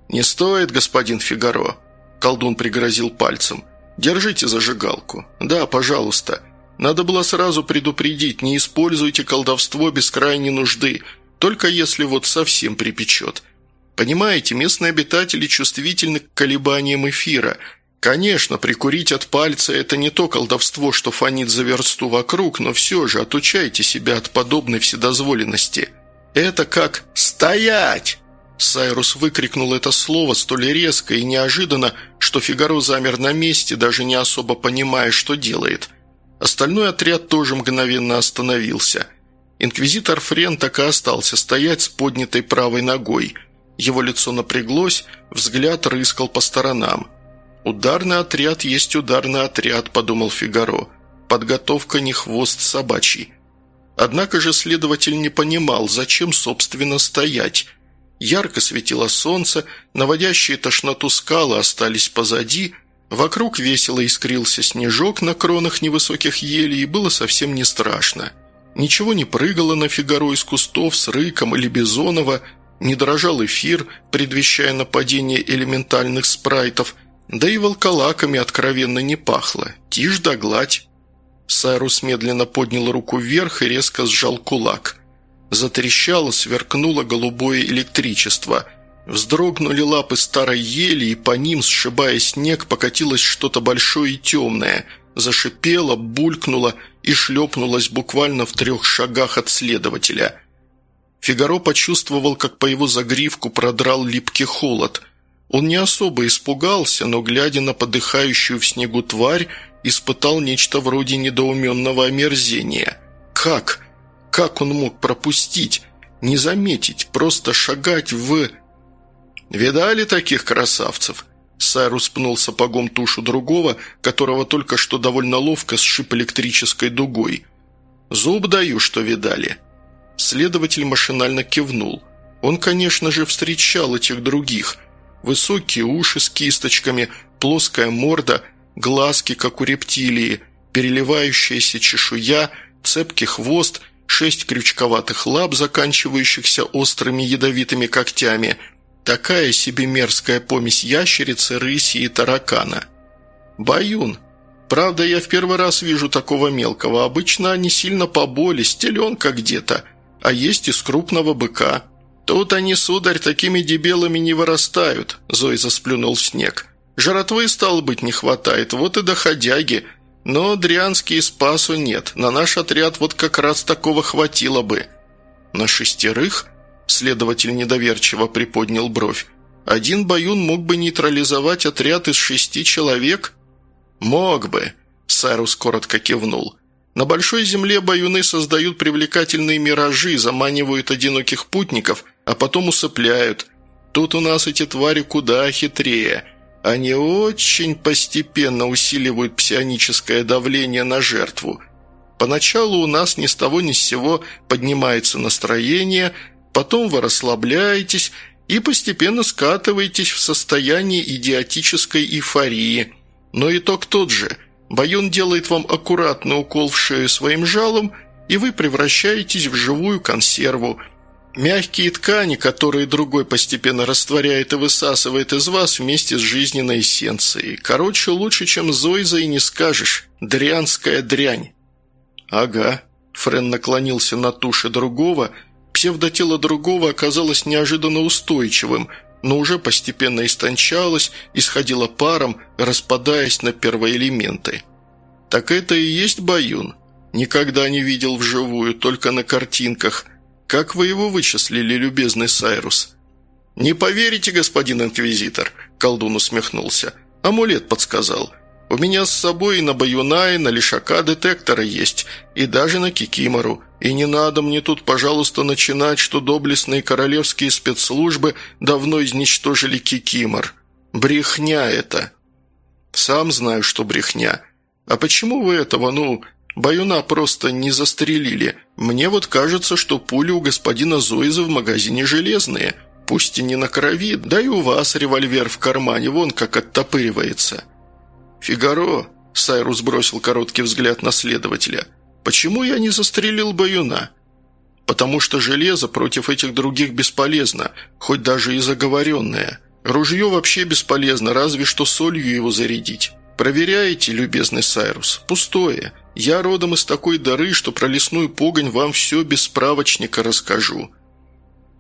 «Не стоит, господин Фигаро», – колдун пригрозил пальцем. «Держите зажигалку. Да, пожалуйста. Надо было сразу предупредить, не используйте колдовство без крайней нужды, только если вот совсем припечет. Понимаете, местные обитатели чувствительны к колебаниям эфира. Конечно, прикурить от пальца – это не то колдовство, что фонит за версту вокруг, но все же отучайте себя от подобной вседозволенности. Это как «стоять!» Сайрус выкрикнул это слово столь резко и неожиданно, что Фигаро замер на месте, даже не особо понимая, что делает. Остальной отряд тоже мгновенно остановился. Инквизитор Френ так и остался стоять с поднятой правой ногой – его лицо напряглось, взгляд рыскал по сторонам. «Ударный отряд есть ударный отряд», – подумал Фигаро. «Подготовка не хвост собачий». Однако же следователь не понимал, зачем, собственно, стоять. Ярко светило солнце, наводящие тошноту скалы остались позади, вокруг весело искрился снежок на кронах невысоких елей, и было совсем не страшно. Ничего не прыгало на Фигаро из кустов с рыком или бизонова – не дрожал эфир, предвещая нападение элементальных спрайтов, да и волколаками откровенно не пахло. Тишь да гладь. Сайрус медленно поднял руку вверх и резко сжал кулак. Затрещало, сверкнуло голубое электричество. Вздрогнули лапы старой ели, и по ним, сшибая снег, покатилось что-то большое и темное. Зашипело, булькнуло и шлепнулось буквально в трех шагах от следователя – Фигаро почувствовал, как по его загривку продрал липкий холод. Он не особо испугался, но, глядя на подыхающую в снегу тварь, испытал нечто вроде недоуменного омерзения. Как? Как он мог пропустить? Не заметить, просто шагать в... «Видали таких красавцев?» Сайрус пнул сапогом тушу другого, которого только что довольно ловко сшиб электрической дугой. «Зуб даю, что видали». Следователь машинально кивнул. Он, конечно же, встречал этих других. Высокие уши с кисточками, плоская морда, глазки, как у рептилии, переливающаяся чешуя, цепкий хвост, шесть крючковатых лап, заканчивающихся острыми ядовитыми когтями. Такая себе мерзкая помесь ящерицы, рыси и таракана. Баюн. Правда, я в первый раз вижу такого мелкого. Обычно они сильно поболе, стеленка где-то а есть из крупного быка. Тут они, сударь, такими дебелами не вырастают», – Зой засплюнул в снег. «Жратвы, стало быть, не хватает, вот и доходяги. Но Дрианский спасу нет, на наш отряд вот как раз такого хватило бы». «На шестерых?» – следователь недоверчиво приподнял бровь. «Один баюн мог бы нейтрализовать отряд из шести человек?» «Мог бы», – Сайрус коротко кивнул. На большой земле баюны создают привлекательные миражи, заманивают одиноких путников, а потом усыпляют. Тут у нас эти твари куда хитрее. Они очень постепенно усиливают псионическое давление на жертву. Поначалу у нас ни с того ни с сего поднимается настроение, потом вы расслабляетесь и постепенно скатываетесь в состояние идиотической эйфории. Но итог тот же – Баюн делает вам аккуратный укол в шею своим жалом, и вы превращаетесь в живую консерву. Мягкие ткани, которые другой постепенно растворяет и высасывает из вас вместе с жизненной эссенцией. Короче, лучше, чем Зойза и не скажешь. Дрянская дрянь». «Ага». Френ наклонился на туши другого. Псевдотело другого оказалось неожиданно устойчивым – но уже постепенно истончалась, исходила паром, распадаясь на первоэлементы. «Так это и есть Баюн? Никогда не видел вживую, только на картинках. Как вы его вычислили, любезный Сайрус?» «Не поверите, господин инквизитор», – колдун усмехнулся. «Амулет подсказал. У меня с собой и на Баюна, и на Лишака детекторы есть, и даже на Кикимору. И не надо мне тут, пожалуйста, начинать, что доблестные королевские спецслужбы давно изничтожили Кикимор. Брехня это. Сам знаю, что брехня. А почему вы этого, ну, Баюна просто не застрелили? Мне вот кажется, что пули у господина Зоиза в магазине железные. Пусть и не на крови, да и у вас револьвер в кармане, вон как оттопыривается». «Фигаро», – Сайрус бросил короткий взгляд на следователя, – «почему я не застрелил Баюна?» «Потому что железо против этих других бесполезно, хоть даже и заговоренное. Ружье вообще бесполезно, разве что солью его зарядить. Проверяете, любезный Сайрус? Пустое. Я родом из такой дыры, что про лесную погонь вам все без справочника расскажу».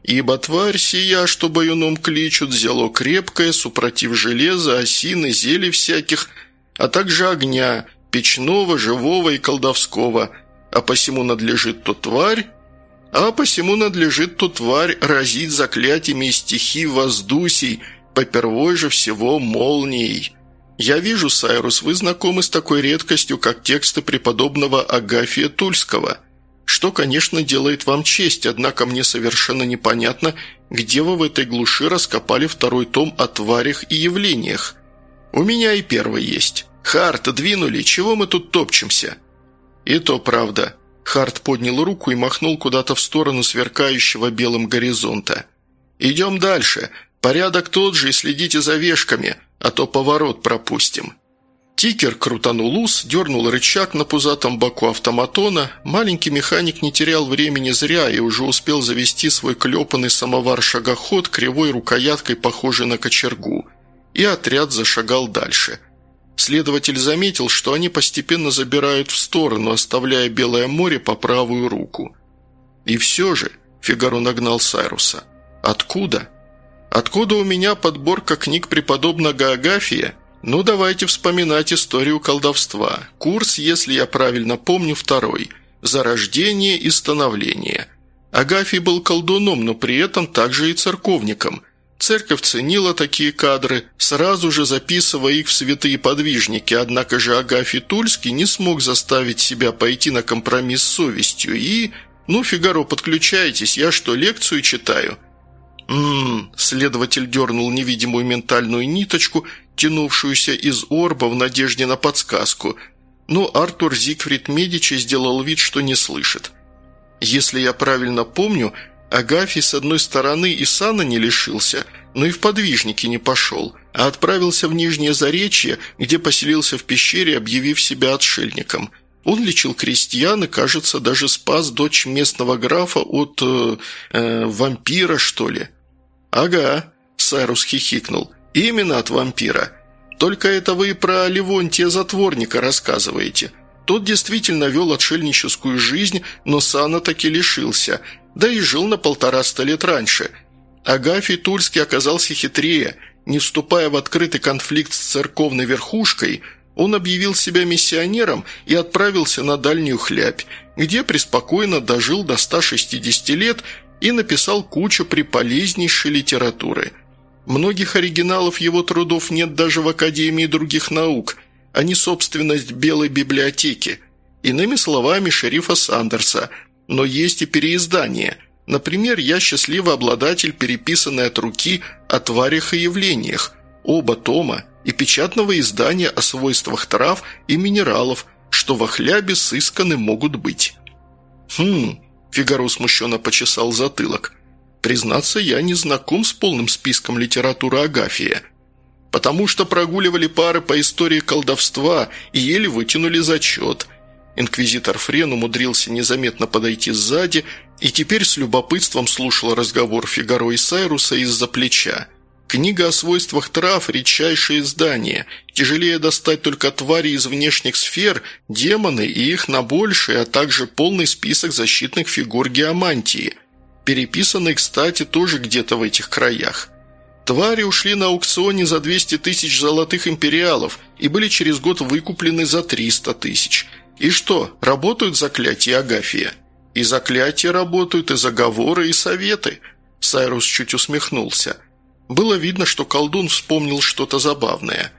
Ибо тварь сия, что баюном кличут, взяло крепкое, супротив железа, осины, зелий всяких, а также огня, печного, живого и колдовского, а посему надлежит то тварь, а посему надлежит то тварь разить заклятиями и стихи воздусей, попервой же всего молнией. Я вижу, Сайрус, вы знакомы с такой редкостью, как тексты преподобного Агафия Тульского, что, конечно, делает вам честь, однако мне совершенно непонятно, где вы в этой глуши раскопали второй том о тварях и явлениях. У меня и первый есть. «Харт, двинули, чего мы тут топчемся?» «И то правда». Харт поднял руку и махнул куда-то в сторону сверкающего белым горизонта. «Идем дальше. Порядок тот же и следите за вешками, а то поворот пропустим». Тикер крутанул ус, дернул рычаг на пузатом боку автоматона. Маленький механик не терял времени зря и уже успел завести свой клепанный самовар-шагоход кривой рукояткой, похожей на кочергу. И отряд зашагал дальше – Следователь заметил, что они постепенно забирают в сторону, оставляя Белое море по правую руку. «И все же», – Фигаро нагнал Сайруса, – «откуда?» «Откуда у меня подборка книг преподобного Агафия?» «Ну, давайте вспоминать историю колдовства. Курс, если я правильно помню, второй. Зарождение и становление. Агафий был колдуном, но при этом также и церковником. Церковь ценила такие кадры, сразу же записывая их в святые подвижники, однако же Агафий Тульский не смог заставить себя пойти на компромисс с совестью и... «Ну, Фигаро, подключайтесь, я что, лекцию читаю?» «Ммм...» – следователь дернул невидимую ментальную ниточку, тянувшуюся из орба в надежде на подсказку. Но Артур Зигфрид Медичи сделал вид, что не слышит. «Если я правильно помню, Агафий, с одной стороны, и сана не лишился, но и в подвижники не пошел, а отправился в Нижнее Заречье, где поселился в пещере, объявив себя отшельником. Он лечил крестьян и, кажется, даже спас дочь местного графа от... Э, э, вампира, что ли. «Ага», – Сайрус хихикнул, – «именно от вампира. Только это вы про Ливонтия Затворника рассказываете». Тот действительно вел отшельническую жизнь, но сана таки лишился, да и жил на полтораста лет раньше. Агафий Тульский оказался хитрее. Не вступая в открытый конфликт с церковной верхушкой, он объявил себя миссионером и отправился на Дальнюю Хлябь, где преспокойно дожил до 160 лет и написал кучу приполезнейшей литературы. Многих оригиналов его трудов нет даже в Академии других наук, они собственность Белой библиотеки. Иными словами, шерифа Сандерса – но есть и переиздания. Например, я счастливый обладатель переписанной от руки о тварях и явлениях, оба тома и печатного издания о свойствах трав и минералов, что во хлябе сысканы могут быть. «Хм...» – Фигаро смущенно почесал затылок. «Признаться, я не знаком с полным списком литературы Агафия». Потому что прогуливали пары по истории колдовства и еле вытянули зачет. Инквизитор Френ умудрился незаметно подойти сзади и теперь с любопытством слушал разговор Фигаро и Сайруса из-за плеча. Книга о свойствах трав – редчайшее издание. Тяжелее достать только твари из внешних сфер, демоны и их набольшие, а также полный список защитных фигур геомантии. Переписанный, кстати, тоже где-то в этих краях. Твари ушли на аукционе за 200 тысяч золотых империалов и были через год выкуплены за 300 тысяч. И что, работают заклятия Агафия? И заклятия работают, и заговоры, и советы. Сайрус чуть усмехнулся. Было видно, что колдун вспомнил что-то забавное.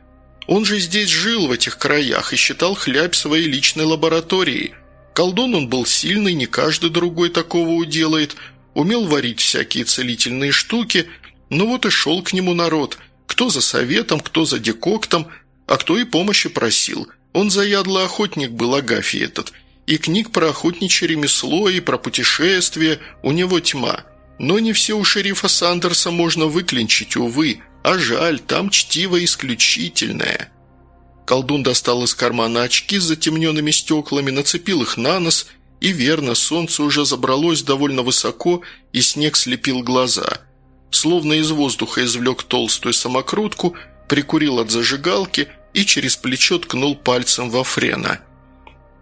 Он же здесь жил, в этих краях, и считал хлябь своей личной лабораторией. Колдун он был сильный, не каждый другой такого уделает, умел варить всякие целительные штуки, ну вот и шел к нему народ, кто за советом, кто за декоктом, а кто и помощи просил. Он заядлый охотник был, Агафий этот, и книг про охотничье ремесло и про путешествия у него тьма – но не все у шерифа Сандерса можно выклинчить, увы, а жаль, там чтиво исключительное. Колдун достал из кармана очки с затемненными стеклами, нацепил их на нос, и верно, солнце уже забралось довольно высоко, и снег слепил глаза. Словно из воздуха извлек толстую самокрутку, прикурил от зажигалки и через плечо ткнул пальцем во френа.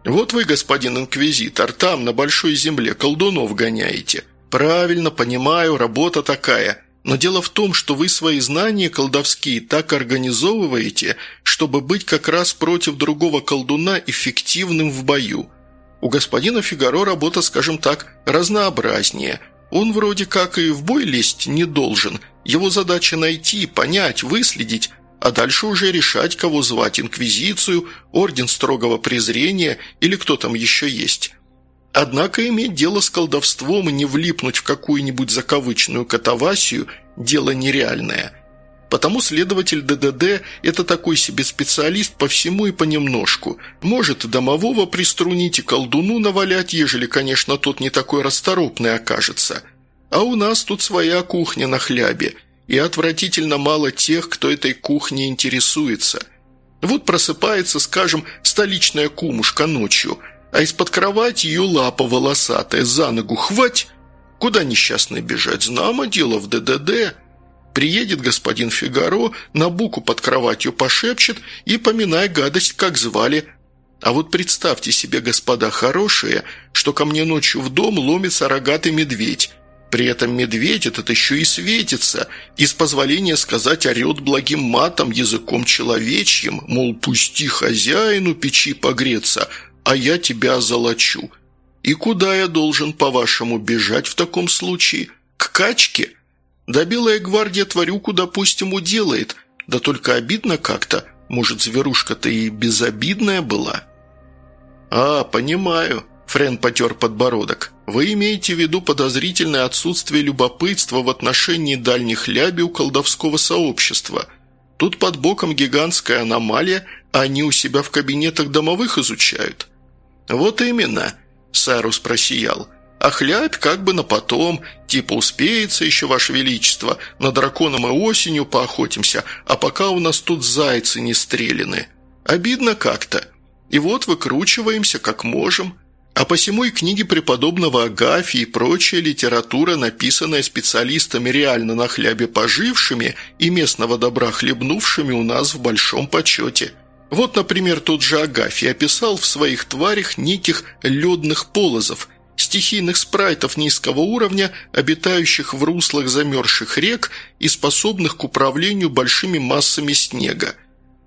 «Вот вы, господин инквизитор, там, на большой земле, колдунов гоняете. «Правильно, понимаю, работа такая. Но дело в том, что вы свои знания колдовские так организовываете, чтобы быть как раз против другого колдуна эффективным в бою. У господина Фигаро работа, скажем так, разнообразнее. Он вроде как и в бой лезть не должен. Его задача найти, понять, выследить, а дальше уже решать, кого звать – Инквизицию, Орден Строгого Презрения или кто там еще есть». Однако иметь дело с колдовством и не влипнуть в какую-нибудь закавычную катавасию – дело нереальное. Потому следователь ДДД – это такой себе специалист по всему и понемножку. Может домового приструнить и колдуну навалять, ежели, конечно, тот не такой расторопный окажется. А у нас тут своя кухня на хлябе, и отвратительно мало тех, кто этой кухней интересуется. Вот просыпается, скажем, столичная кумушка ночью – а из-под кровати ее лапа волосатая, за ногу хвать. Куда несчастный бежать? Знамо дело в ДДД. Приедет господин Фигаро, на буку под кроватью пошепчет и, поминай гадость, как звали. А вот представьте себе, господа хорошие, что ко мне ночью в дом ломится рогатый медведь. При этом медведь этот еще и светится, и с позволения сказать орет благим матом, языком человечьим, мол, пусти хозяину печи погреться, а я тебя золочу. И куда я должен, по-вашему, бежать в таком случае? К качке? Да Белая гвардия тварюку, допустим, уделает, да только обидно как-то. Может, зверушка-то и безобидная была?» «А, понимаю», — Френ потер подбородок. «Вы имеете в виду подозрительное отсутствие любопытства в отношении дальних ляби у колдовского сообщества. Тут под боком гигантская аномалия, а они у себя в кабинетах домовых изучают». «Вот именно», – Сарус просиял. «А хлябь как бы на потом, типа успеется еще, Ваше Величество, на дракона мы осенью поохотимся, а пока у нас тут зайцы не стреляны. Обидно как-то. И вот выкручиваемся как можем». А посему и книги преподобного Агафии и прочая литература, написанная специалистами реально на хлябе пожившими и местного добра хлебнувшими, у нас в большом почете. Вот, например, тот же Агафий описал в своих тварях неких ледных полозов, стихийных спрайтов низкого уровня, обитающих в руслах замерзших рек и способных к управлению большими массами снега.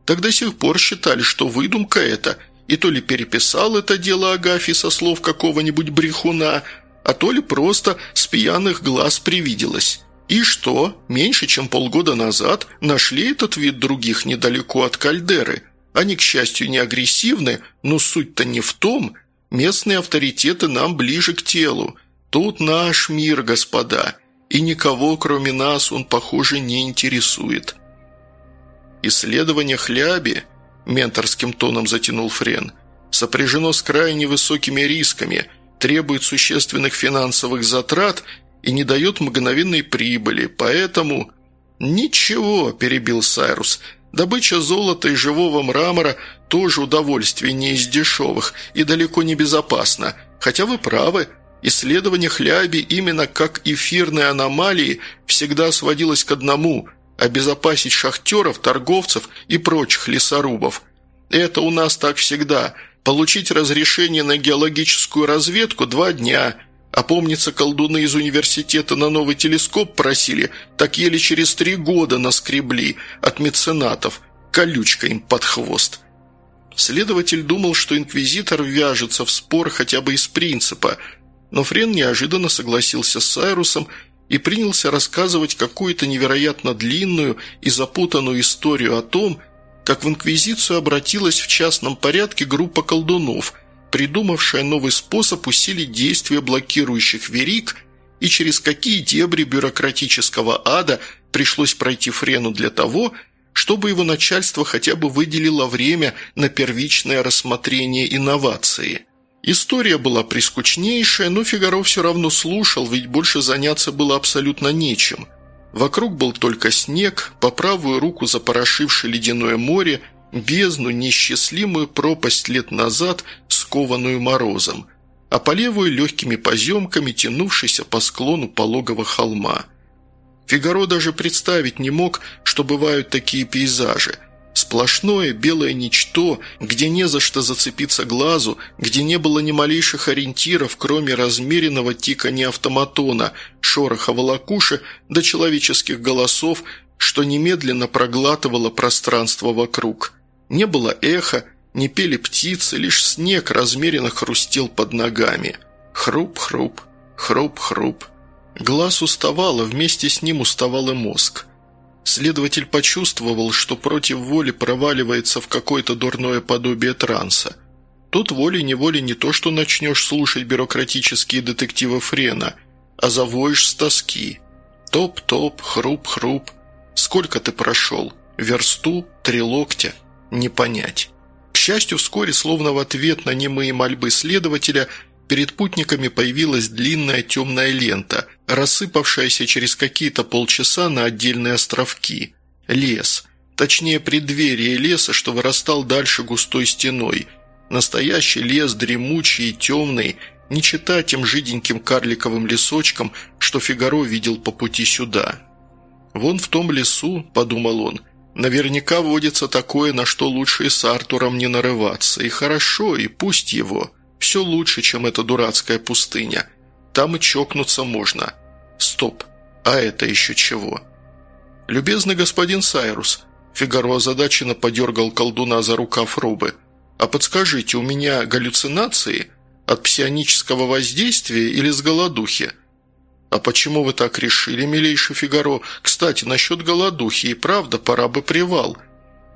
Так до сих пор считали, что выдумка это, и то ли переписал это дело Агафий со слов какого-нибудь брехуна, а то ли просто с пьяных глаз привиделось. И что, меньше чем полгода назад нашли этот вид других недалеко от кальдеры – они, к счастью, не агрессивны, но суть-то не в том. Местные авторитеты нам ближе к телу. Тут наш мир, господа, и никого, кроме нас, он, похоже, не интересует. Исследование хляби, менторским тоном затянул Френ, сопряжено с крайне высокими рисками, требует существенных финансовых затрат и не дает мгновенной прибыли, поэтому «Ничего», – перебил Сайрус, – «добыча золота и живого мрамора – тоже удовольствие не из дешевых и далеко не безопасно. Хотя вы правы, исследование хляби именно как эфирной аномалии всегда сводилось к одному – обезопасить шахтеров, торговцев и прочих лесорубов. Это у нас так всегда. Получить разрешение на геологическую разведку – два дня – а помнится, колдуны из университета на новый телескоп просили, так еле через три года наскребли от меценатов, колючка им под хвост. Следователь думал, что инквизитор вяжется в спор хотя бы из принципа, но Френ неожиданно согласился с Сайрусом и принялся рассказывать какую-то невероятно длинную и запутанную историю о том, как в инквизицию обратилась в частном порядке группа колдунов – придумавшая новый способ усилить действие блокирующих верик и через какие дебри бюрократического ада пришлось пройти Френу для того, чтобы его начальство хотя бы выделило время на первичное рассмотрение инновации. История была прискучнейшая, но Фигаро все равно слушал, ведь больше заняться было абсолютно нечем. Вокруг был только снег, по правую руку запорошивший ледяное море – бездну, несчастливую пропасть лет назад, скованную морозом, а по левую легкими поземками, тянувшейся по склону пологого холма. Фигаро даже представить не мог, что бывают такие пейзажи. Сплошное белое ничто, где не за что зацепиться глазу, где не было ни малейших ориентиров, кроме размеренного тикания автоматона, шороха волокуши до человеческих голосов, что немедленно проглатывало пространство вокруг. Не было эха, не пели птицы, лишь снег размеренно хрустел под ногами. Хруп-хруп, хруп-хруп. Глаз уставал, а вместе с ним уставал и мозг. Следователь почувствовал, что против воли проваливается в какое-то дурное подобие транса. Тут волей-неволей не то, что начнешь слушать бюрократические детективы Френа, а завоешь с тоски. Топ-топ, хруп-хруп. Сколько ты прошел? Версту? Три локтя? не понять. К счастью, вскоре, словно в ответ на немые мольбы следователя, перед путниками появилась длинная темная лента, рассыпавшаяся через какие-то полчаса на отдельные островки. Лес. Точнее, преддверие леса, что вырастал дальше густой стеной. Настоящий лес, дремучий и темный, не читая тем жиденьким карликовым лесочком, что Фигаро видел по пути сюда. «Вон в том лесу», — подумал он, — Наверняка водится такое, на что лучше и с Артуром не нарываться. И хорошо, и пусть его. Все лучше, чем эта дурацкая пустыня. Там и чокнуться можно. Стоп. А это еще чего? Любезный господин Сайрус, Фигаро озадаченно подергал колдуна за рукав робы. А подскажите, у меня галлюцинации? От псионического воздействия или с голодухи? «А почему вы так решили, милейший Фигаро? Кстати, насчет голодухи, и правда, пора бы привал.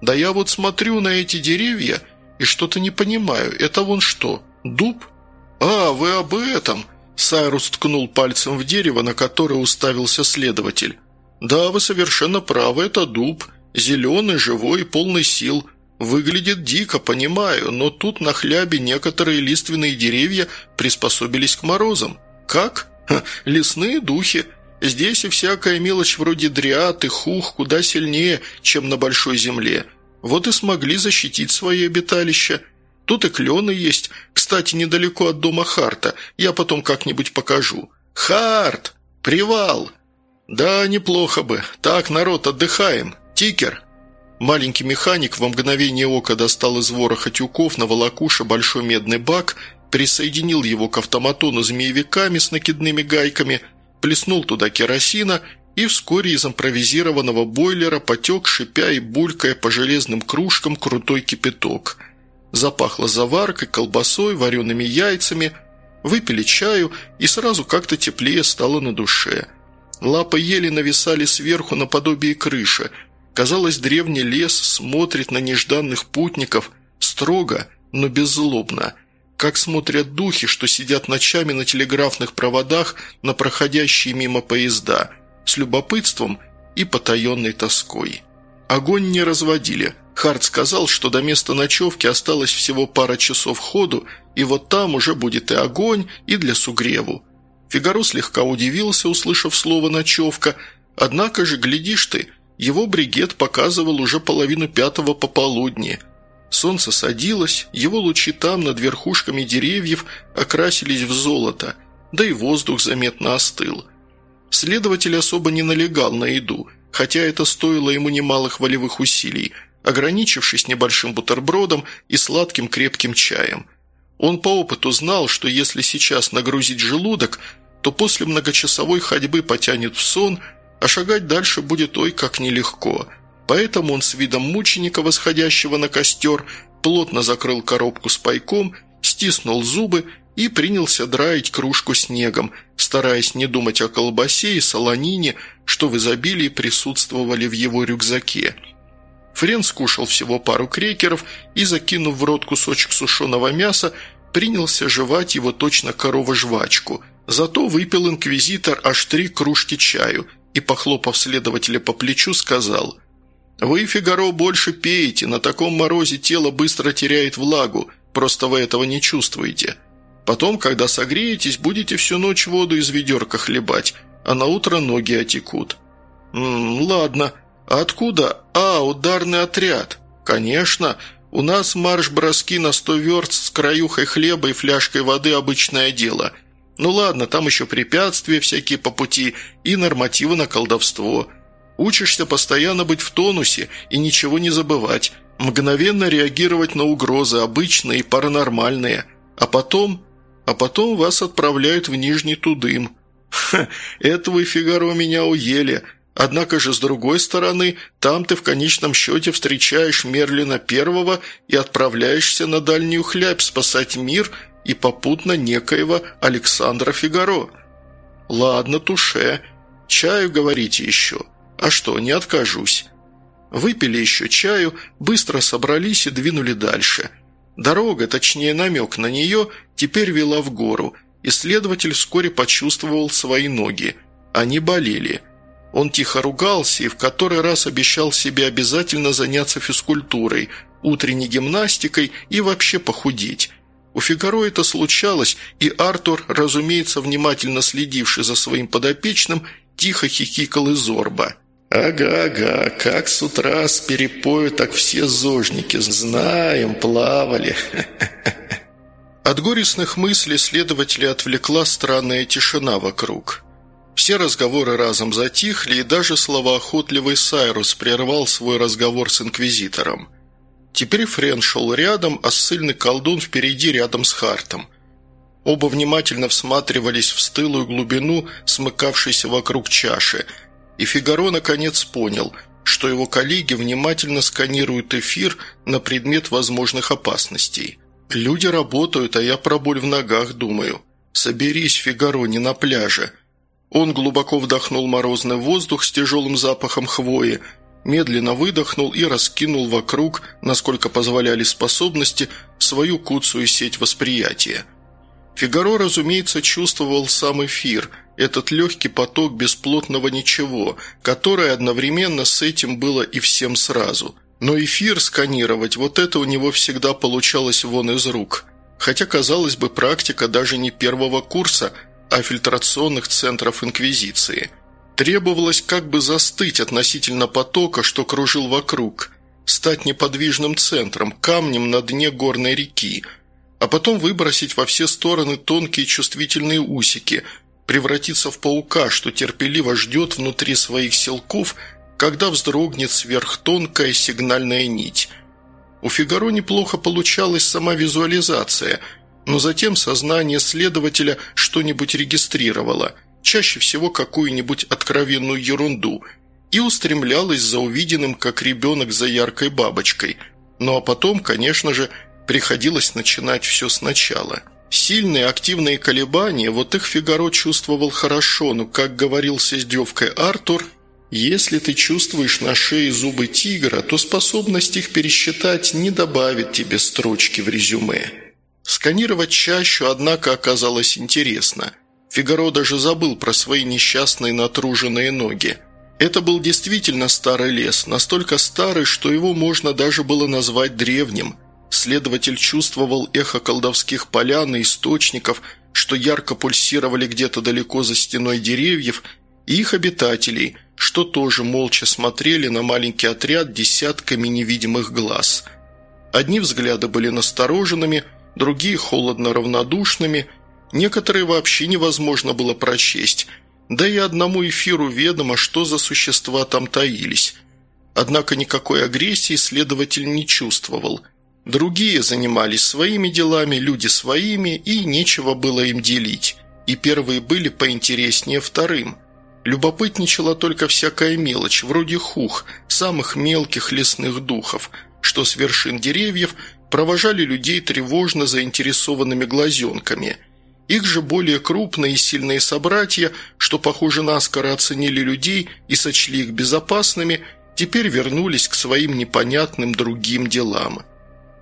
Да я вот смотрю на эти деревья и что-то не понимаю. Это вон что, дуб? А, вы об этом!» Сайрус ткнул пальцем в дерево, на которое уставился следователь. «Да, вы совершенно правы, это дуб. Зеленый, живой полный сил. Выглядит дико, понимаю, но тут на хлябе некоторые лиственные деревья приспособились к морозам. Как? Лесные духи. Здесь и всякая мелочь вроде дриад и хух куда сильнее, чем на большой земле. Вот и смогли защитить свои обиталища. Тут и клены есть. Кстати, недалеко от дома Харта. Я потом как-нибудь покажу. Харт! Привал! Да, неплохо бы. Так, народ, отдыхаем. Тикер!» Маленький механик во мгновение ока достал из вороха тюков на волокуше большой медный бак – присоединил его к автоматону змеевиками с накидными гайками, плеснул туда керосина и вскоре из импровизированного бойлера потек, шипя и булькая по железным кружкам крутой кипяток. Запахло заваркой, колбасой, вареными яйцами. Выпили чаю, и сразу как-то теплее стало на душе. Лапы еле нависали сверху наподобие крыши. Казалось, древний лес смотрит на нежданных путников строго, но беззлобно – как смотрят духи, что сидят ночами на телеграфных проводах на проходящие мимо поезда, с любопытством и потаенной тоской. Огонь не разводили. Харт сказал, что до места ночевки осталось всего пара часов ходу, и вот там уже будет и огонь, и для сугреву. Фигаро слегка удивился, услышав слово «ночевка», однако же, глядишь ты, его бригет показывал уже половину пятого пополудни. Солнце садилось, его лучи там, над верхушками деревьев, окрасились в золото, да и воздух заметно остыл. Следователь особо не налегал на еду, хотя это стоило ему немалых волевых усилий, ограничившись небольшим бутербродом и сладким крепким чаем. Он по опыту знал, что если сейчас нагрузить желудок, то после многочасовой ходьбы потянет в сон – а шагать дальше будет ой как нелегко. Поэтому он с видом мученика, восходящего на костер, плотно закрыл коробку с пайком, стиснул зубы и принялся драить кружку снегом, стараясь не думать о колбасе и солонине, что в изобилии присутствовали в его рюкзаке. Френ скушал всего пару крекеров и, закинув в рот кусочек сушеного мяса, принялся жевать его точно корова-жвачку. Зато выпил инквизитор аж три кружки чаю – и, похлопав следователя по плечу, сказал «Вы, Фигаро, больше пеете, на таком морозе тело быстро теряет влагу, просто вы этого не чувствуете. Потом, когда согреетесь, будете всю ночь воду из ведерка хлебать, а на утро ноги отекут». «М -м, «Ладно. А откуда? А, ударный отряд. Конечно. У нас марш-броски на сто верст с краюхой хлеба и фляжкой воды – обычное дело». Ну ладно, там еще препятствия всякие по пути и нормативы на колдовство. Учишься постоянно быть в тонусе и ничего не забывать, мгновенно реагировать на угрозы, обычные и паранормальные. А потом... А потом вас отправляют в Нижний Тудым. Ха, это вы, Фигаро, меня уели. Однако же, с другой стороны, там ты в конечном счете встречаешь Мерлина Первого и отправляешься на дальнюю хлябь спасать мир – и попутно некоего Александра Фигаро. Ладно, туше. Чаю, говорите, еще. А что, не откажусь. Выпили еще чаю, быстро собрались и двинули дальше. Дорога, точнее намек на нее, теперь вела в гору. Исследователь вскоре почувствовал свои ноги. Они болели. Он тихо ругался и в который раз обещал себе обязательно заняться физкультурой, утренней гимнастикой и вообще похудеть. У Фигаро это случалось, и Артур, разумеется, внимательно следивший за своим подопечным, тихо хихикал из орба. «Ага-ага, как с утра с перепою, так все зожники, знаем, плавали». От горестных мыслей следователя отвлекла странная тишина вокруг. Все разговоры разом затихли, и даже словоохотливый Сайрус прервал свой разговор с Инквизитором. Теперь Френ шел рядом, а ссыльный колдун впереди рядом с Хартом. Оба внимательно всматривались в стылую глубину, смыкавшейся вокруг чаши, и Фигаро наконец понял, что его коллеги внимательно сканируют эфир на предмет возможных опасностей. «Люди работают, а я про боль в ногах думаю. Соберись, Фигаро, не на пляже». Он глубоко вдохнул морозный воздух с тяжелым запахом хвои, медленно выдохнул и раскинул вокруг, насколько позволяли способности, свою куцую сеть восприятия. Фигаро, разумеется, чувствовал сам эфир, этот легкий поток бесплотного ничего, которое одновременно с этим было и всем сразу. Но эфир сканировать, вот это у него всегда получалось вон из рук. Хотя, казалось бы, практика даже не первого курса, а фильтрационных центров Инквизиции – Требовалось как бы застыть относительно потока, что кружил вокруг, стать неподвижным центром, камнем на дне горной реки, а потом выбросить во все стороны тонкие чувствительные усики, превратиться в паука, что терпеливо ждет внутри своих селков, когда вздрогнет сверхтонкая сигнальная нить. У Фигаро неплохо получалась сама визуализация, но затем сознание следователя что-нибудь регистрировало – чаще всего какую-нибудь откровенную ерунду, и устремлялась за увиденным, как ребенок за яркой бабочкой. Ну а потом, конечно же, приходилось начинать все сначала. Сильные активные колебания, вот их Фигаро чувствовал хорошо, но, как говорил с издевкой Артур, если ты чувствуешь на шее зубы тигра, то способность их пересчитать не добавит тебе строчки в резюме. Сканировать чащу, однако, оказалось интересно – Фигаро даже забыл про свои несчастные натруженные ноги. Это был действительно старый лес, настолько старый, что его можно даже было назвать древним. Следователь чувствовал эхо колдовских полян и источников, что ярко пульсировали где-то далеко за стеной деревьев, и их обитателей, что тоже молча смотрели на маленький отряд десятками невидимых глаз. Одни взгляды были настороженными, другие холодно равнодушными, некоторые вообще невозможно было прочесть, да и одному эфиру ведомо, что за существа там таились. Однако никакой агрессии следователь не чувствовал. Другие занимались своими делами, люди своими, и нечего было им делить. И первые были поинтереснее вторым. Любопытничала только всякая мелочь, вроде хух, самых мелких лесных духов, что с вершин деревьев провожали людей тревожно заинтересованными глазенками. Их же более крупные и сильные собратья, что, похоже, наскоро оценили людей и сочли их безопасными, теперь вернулись к своим непонятным другим делам.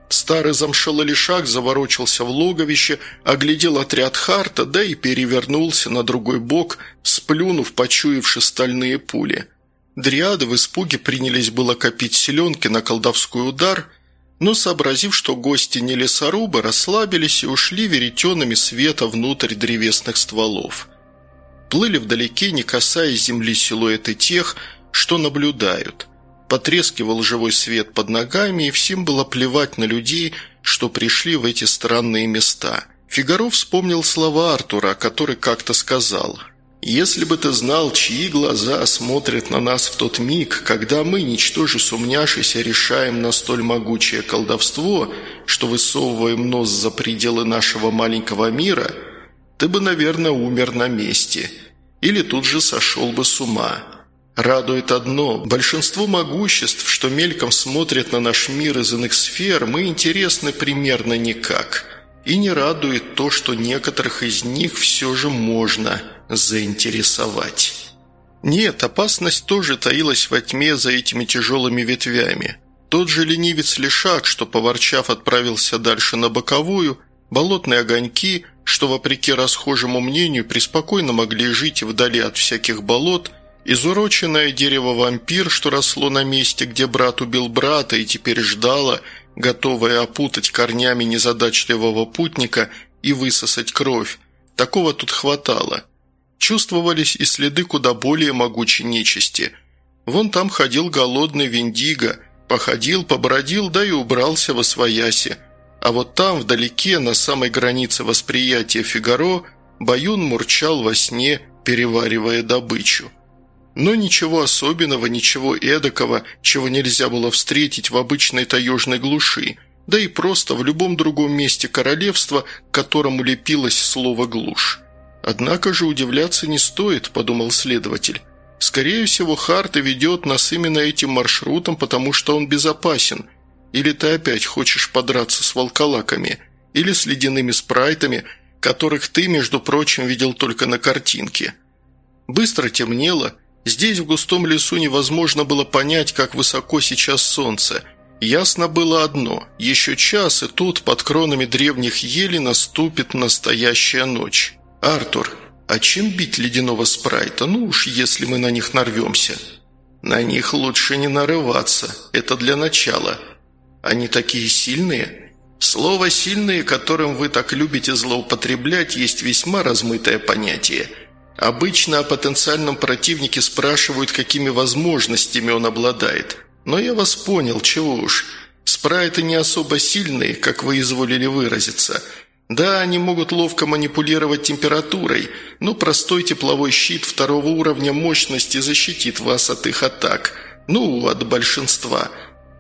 Старый замшелолишак заворочился в логовище, оглядел отряд Харта, да и перевернулся на другой бок, сплюнув, почуявши стальные пули. Дриады в испуге принялись было копить селенки на колдовской удар, но, сообразив, что гости не лесорубы, расслабились и ушли веретенами света внутрь древесных стволов. Плыли вдалеке, не касаясь земли силуэты тех, что наблюдают. Потрескивал живой свет под ногами, и всем было плевать на людей, что пришли в эти странные места. Фигаро вспомнил слова Артура, который как-то сказал – если бы ты знал, чьи глаза смотрят на нас в тот миг, когда мы, ничтоже сумняшися, решаем на столь могучее колдовство, что высовываем нос за пределы нашего маленького мира, ты бы, наверное, умер на месте. Или тут же сошел бы с ума. Радует одно – большинство могуществ, что мельком смотрят на наш мир из иных сфер, мы интересны примерно никак. И не радует то, что некоторых из них все же можно – заинтересовать. Нет, опасность тоже таилась во тьме за этими тяжелыми ветвями. Тот же ленивец-лишак, что, поворчав, отправился дальше на боковую, болотные огоньки, что, вопреки расхожему мнению, преспокойно могли жить вдали от всяких болот, изуроченное дерево-вампир, что росло на месте, где брат убил брата и теперь ждало, готовое опутать корнями незадачливого путника и высосать кровь. Такого тут хватало – Чувствовались и следы куда более могучей нечисти. Вон там ходил голодный Виндиго, походил, побродил, да и убрался во свояси. А вот там, вдалеке, на самой границе восприятия Фигаро, Баюн мурчал во сне, переваривая добычу. Но ничего особенного, ничего эдакого, чего нельзя было встретить в обычной таежной глуши, да и просто в любом другом месте королевства, к которому лепилось слово «глушь». «Однако же удивляться не стоит», – подумал следователь. «Скорее всего, Харта ведет нас именно этим маршрутом, потому что он безопасен. Или ты опять хочешь подраться с волколаками, или с ледяными спрайтами, которых ты, между прочим, видел только на картинке». Быстро темнело. Здесь, в густом лесу, невозможно было понять, как высоко сейчас солнце. Ясно было одно – еще час, и тут, под кронами древних елей, наступит настоящая ночь. «Артур, а чем бить ледяного спрайта? Ну уж, если мы на них нарвемся». «На них лучше не нарываться. Это для начала. Они такие сильные?» «Слово «сильные», которым вы так любите злоупотреблять, есть весьма размытое понятие. Обычно о потенциальном противнике спрашивают, какими возможностями он обладает. Но я вас понял, чего уж. Спрайты не особо сильные, как вы изволили выразиться». Да, они могут ловко манипулировать температурой, но простой тепловой щит второго уровня мощности защитит вас от их атак. Ну, от большинства.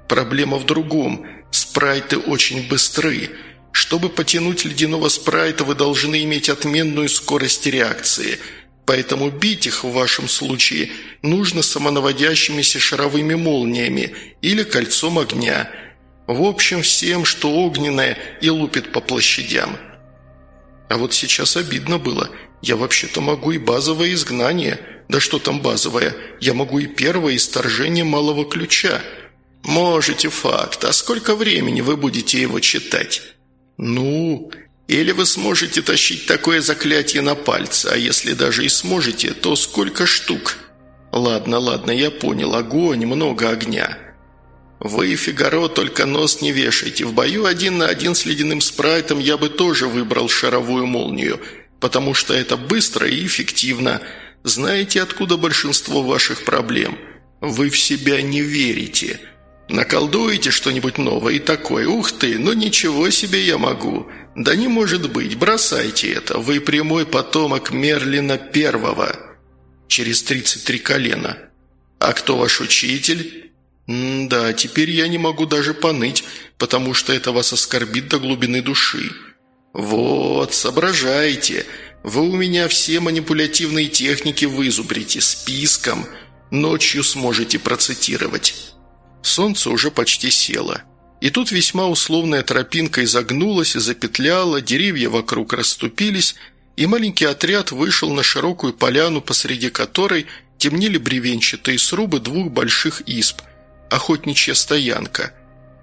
Проблема в другом. Спрайты очень быстры. Чтобы потянуть ледяного спрайта, вы должны иметь отменную скорость реакции. Поэтому бить их в вашем случае нужно самонаводящимися шаровыми молниями или кольцом огня – в общем, всем, что огненное и лупит по площадям. А вот сейчас обидно было. Я вообще-то могу и базовое изгнание. Да что там базовое? Я могу и первое исторжение малого ключа. Можете, факт. А сколько времени вы будете его читать? Ну, или вы сможете тащить такое заклятие на пальце, а если даже и сможете, то сколько штук? Ладно, ладно, я понял. Огонь, много огня. «Вы, Фигаро, только нос не вешайте. В бою один на один с ледяным спрайтом я бы тоже выбрал шаровую молнию, потому что это быстро и эффективно. Знаете, откуда большинство ваших проблем? Вы в себя не верите. Наколдуете что-нибудь новое и такое. Ух ты, ну ничего себе я могу. Да не может быть, бросайте это. Вы прямой потомок Мерлина Первого. Через 33 колена. А кто ваш учитель? М да, теперь я не могу даже поныть, потому что это вас оскорбит до глубины души. Вот, соображайте. Вы у меня все манипулятивные техники вызубрите списком. Ночью сможете процитировать. Солнце уже почти село. И тут весьма условная тропинка изогнулась запетляла, деревья вокруг расступились, и маленький отряд вышел на широкую поляну, посреди которой темнели бревенчатые срубы двух больших изб, охотничья стоянка.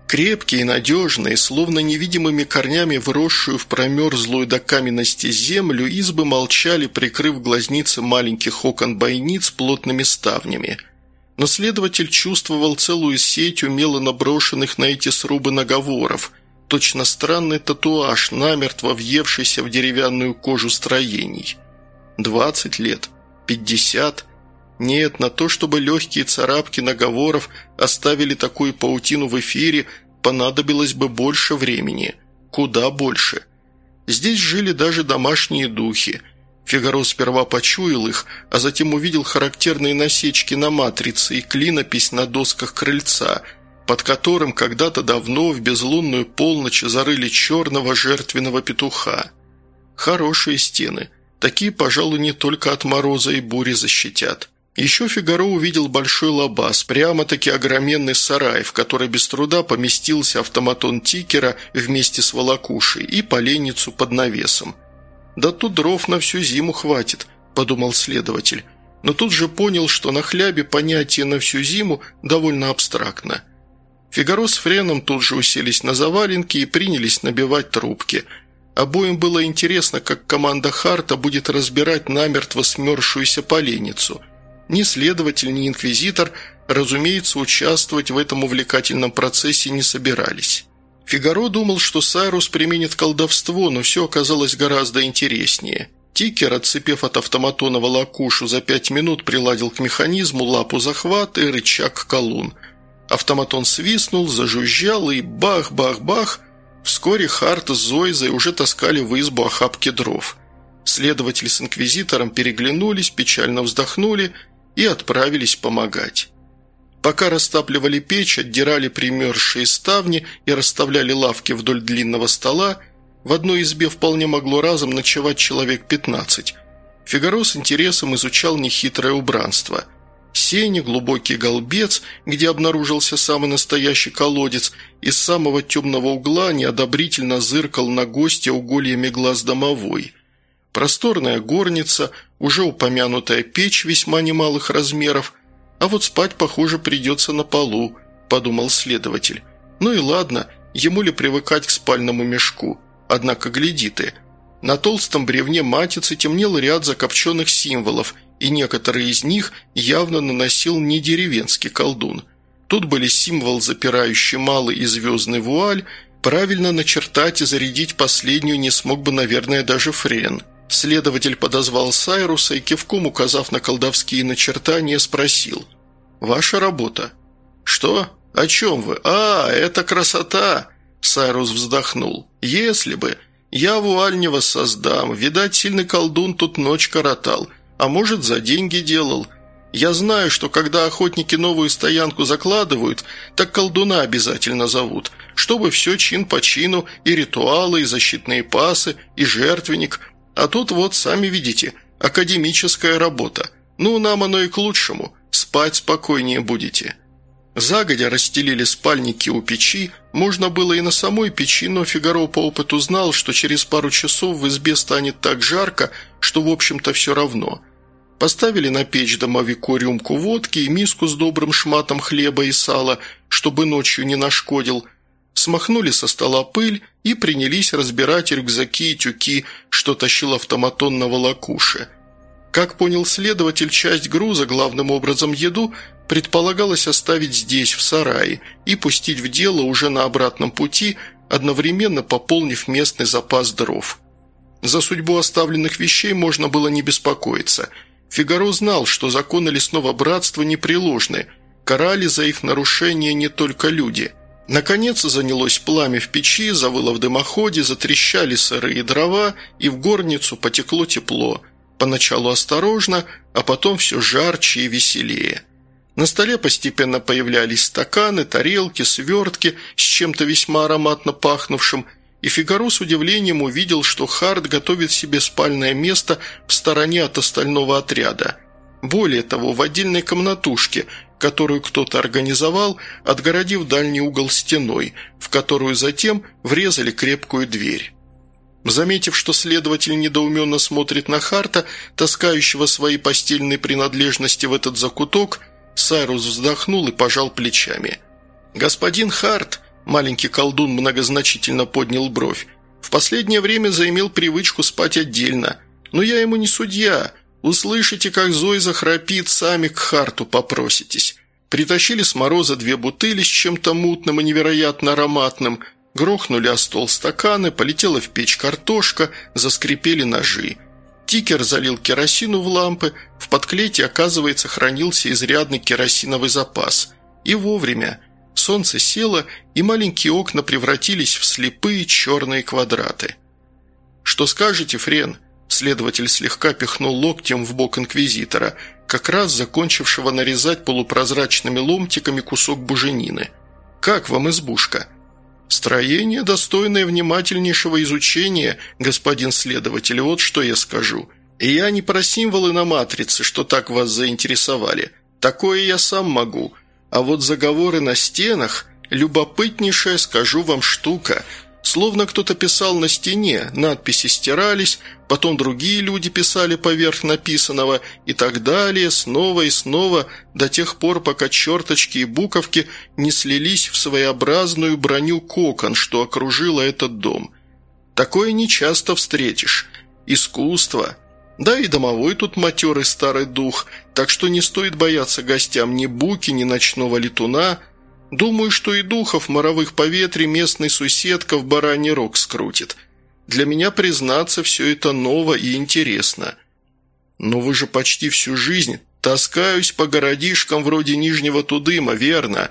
Крепкие надежные, словно невидимыми корнями вросшую в промерзлую до каменности землю, избы молчали, прикрыв глазницы маленьких окон бойниц плотными ставнями – но следователь чувствовал целую сеть умело наброшенных на эти срубы наговоров, точно странный татуаж, намертво въевшийся в деревянную кожу строений. Двадцать лет, пятьдесят. Нет, на то, чтобы легкие царапки наговоров оставили такую паутину в эфире, понадобилось бы больше времени. Куда больше. Здесь жили даже домашние духи – Фигаро сперва почуял их, а затем увидел характерные насечки на матрице и клинопись на досках крыльца, под которым когда-то давно в безлунную полночь зарыли черного жертвенного петуха. Хорошие стены. Такие, пожалуй, не только от мороза и бури защитят. Еще Фигаро увидел большой лабаз, прямо-таки огроменный сарай, в который без труда поместился автоматон Тикера вместе с волокушей и поленницу под навесом. «Да тут дров на всю зиму хватит», – подумал следователь. Но тут же понял, что на хлябе понятие «на всю зиму» довольно абстрактно. Фигаро с Френом тут же уселись на заваленки и принялись набивать трубки. Обоим было интересно, как команда Харта будет разбирать намертво смерзшуюся поленницу. Ни следователь, ни инквизитор, разумеется, участвовать в этом увлекательном процессе не собирались. Фигаро думал, что Сайрус применит колдовство, но все оказалось гораздо интереснее. Тикер, отцепив от автоматона волокушу, за пять минут приладил к механизму лапу захват и рычаг колун. Автоматон свистнул, зажужжал и бах-бах-бах. Вскоре Харт с Зойзой уже таскали в избу охапки дров. Следователи с инквизитором переглянулись, печально вздохнули и отправились помогать. Пока растапливали печь, отдирали примерзшие ставни и расставляли лавки вдоль длинного стола, в одной избе вполне могло разом ночевать человек 15. Фигаро с интересом изучал нехитрое убранство. Сени, глубокий голбец, где обнаружился самый настоящий колодец, из самого темного угла неодобрительно зыркал на гостя угольями глаз домовой. Просторная горница, уже упомянутая печь весьма немалых размеров – а вот спать, похоже, придется на полу», – подумал следователь. «Ну и ладно, ему ли привыкать к спальному мешку? Однако гляди ты. На толстом бревне матицы темнел ряд закопченных символов, и некоторые из них явно наносил не деревенский колдун. Тут были символ, запирающий малый и звездный вуаль, правильно начертать и зарядить последнюю не смог бы, наверное, даже Френ. Следователь подозвал Сайруса и, кивком указав на колдовские начертания, спросил. «Ваша работа?» «Что? О чем вы? А, это красота!» Сайрус вздохнул. «Если бы. Я вуаль не воссоздам. Видать, сильный колдун тут ночь коротал. А может, за деньги делал. Я знаю, что когда охотники новую стоянку закладывают, так колдуна обязательно зовут, чтобы все чин по чину, и ритуалы, и защитные пасы, и жертвенник – а тут вот, сами видите, академическая работа. Ну, нам оно и к лучшему. Спать спокойнее будете». Загодя расстелили спальники у печи, можно было и на самой печи, но Фигаро по опыту знал, что через пару часов в избе станет так жарко, что в общем-то все равно. Поставили на печь домовику рюмку водки и миску с добрым шматом хлеба и сала, чтобы ночью не нашкодил – смахнули со стола пыль и принялись разбирать рюкзаки и тюки, что тащил автоматон на волокуше. Как понял следователь, часть груза, главным образом еду, предполагалось оставить здесь, в сарае, и пустить в дело уже на обратном пути, одновременно пополнив местный запас дров. За судьбу оставленных вещей можно было не беспокоиться. Фигаро знал, что законы лесного братства непреложны, карали за их нарушение не только люди. Наконец занялось пламя в печи, завыло в дымоходе, затрещали сырые дрова, и в горницу потекло тепло. Поначалу осторожно, а потом все жарче и веселее. На столе постепенно появлялись стаканы, тарелки, свертки с чем-то весьма ароматно пахнувшим – и Фигаро с удивлением увидел, что Харт готовит себе спальное место в стороне от остального отряда. Более того, в отдельной комнатушке, которую кто-то организовал, отгородив дальний угол стеной, в которую затем врезали крепкую дверь. Заметив, что следователь недоуменно смотрит на Харта, таскающего свои постельные принадлежности в этот закуток, Сайрус вздохнул и пожал плечами. «Господин Харт», Маленький колдун многозначительно поднял бровь. «В последнее время заимел привычку спать отдельно. Но я ему не судья. Услышите, как Зои захрапит, сами к Харту попроситесь». Притащили с мороза две бутыли с чем-то мутным и невероятно ароматным, грохнули о стол стаканы, полетела в печь картошка, заскрипели ножи. Тикер залил керосину в лампы, в подклете, оказывается, хранился изрядный керосиновый запас. И вовремя – Солнце село, и маленькие окна превратились в слепые черные квадраты. «Что скажете, Френ?» Следователь слегка пихнул локтем в бок инквизитора, как раз закончившего нарезать полупрозрачными ломтиками кусок буженины. «Как вам избушка?» «Строение, достойное внимательнейшего изучения, господин следователь, вот что я скажу. И я не про символы на матрице, что так вас заинтересовали. Такое я сам могу. А вот заговоры на стенах – любопытнейшая, скажу вам, штука. Словно кто-то писал на стене, надписи стирались, потом другие люди писали поверх написанного и так далее, снова и снова, до тех пор, пока черточки и буковки не слились в своеобразную броню кокон, что окружило этот дом. Такое нечасто встретишь. Искусство – да и домовой тут матерый старый дух, так что не стоит бояться гостям ни буки, ни ночного летуна. Думаю, что и духов моровых поветрий местный суседка в бараний рог скрутит. Для меня, признаться, все это ново и интересно. Но вы же почти всю жизнь таскаюсь по городишкам вроде Нижнего Тудыма, верно?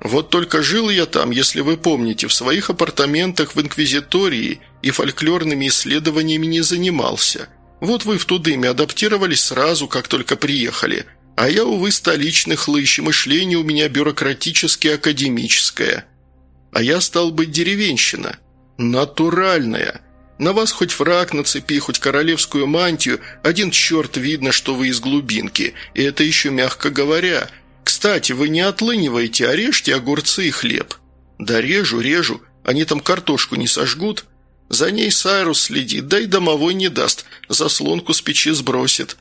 Вот только жил я там, если вы помните, в своих апартаментах в Инквизитории и фольклорными исследованиями не занимался». Вот вы в Тудыме адаптировались сразу, как только приехали. А я, увы, столичный хлыщ, мышление у меня бюрократически-академическое. А я стал быть деревенщина. Натуральная. На вас хоть фраг нацепи, хоть королевскую мантию, один черт видно, что вы из глубинки, и это еще мягко говоря. Кстати, вы не отлыниваете, а режьте огурцы и хлеб. Да режу, режу, они там картошку не сожгут?» За ней Сайрус следит, да и домовой не даст, заслонку с печи сбросит.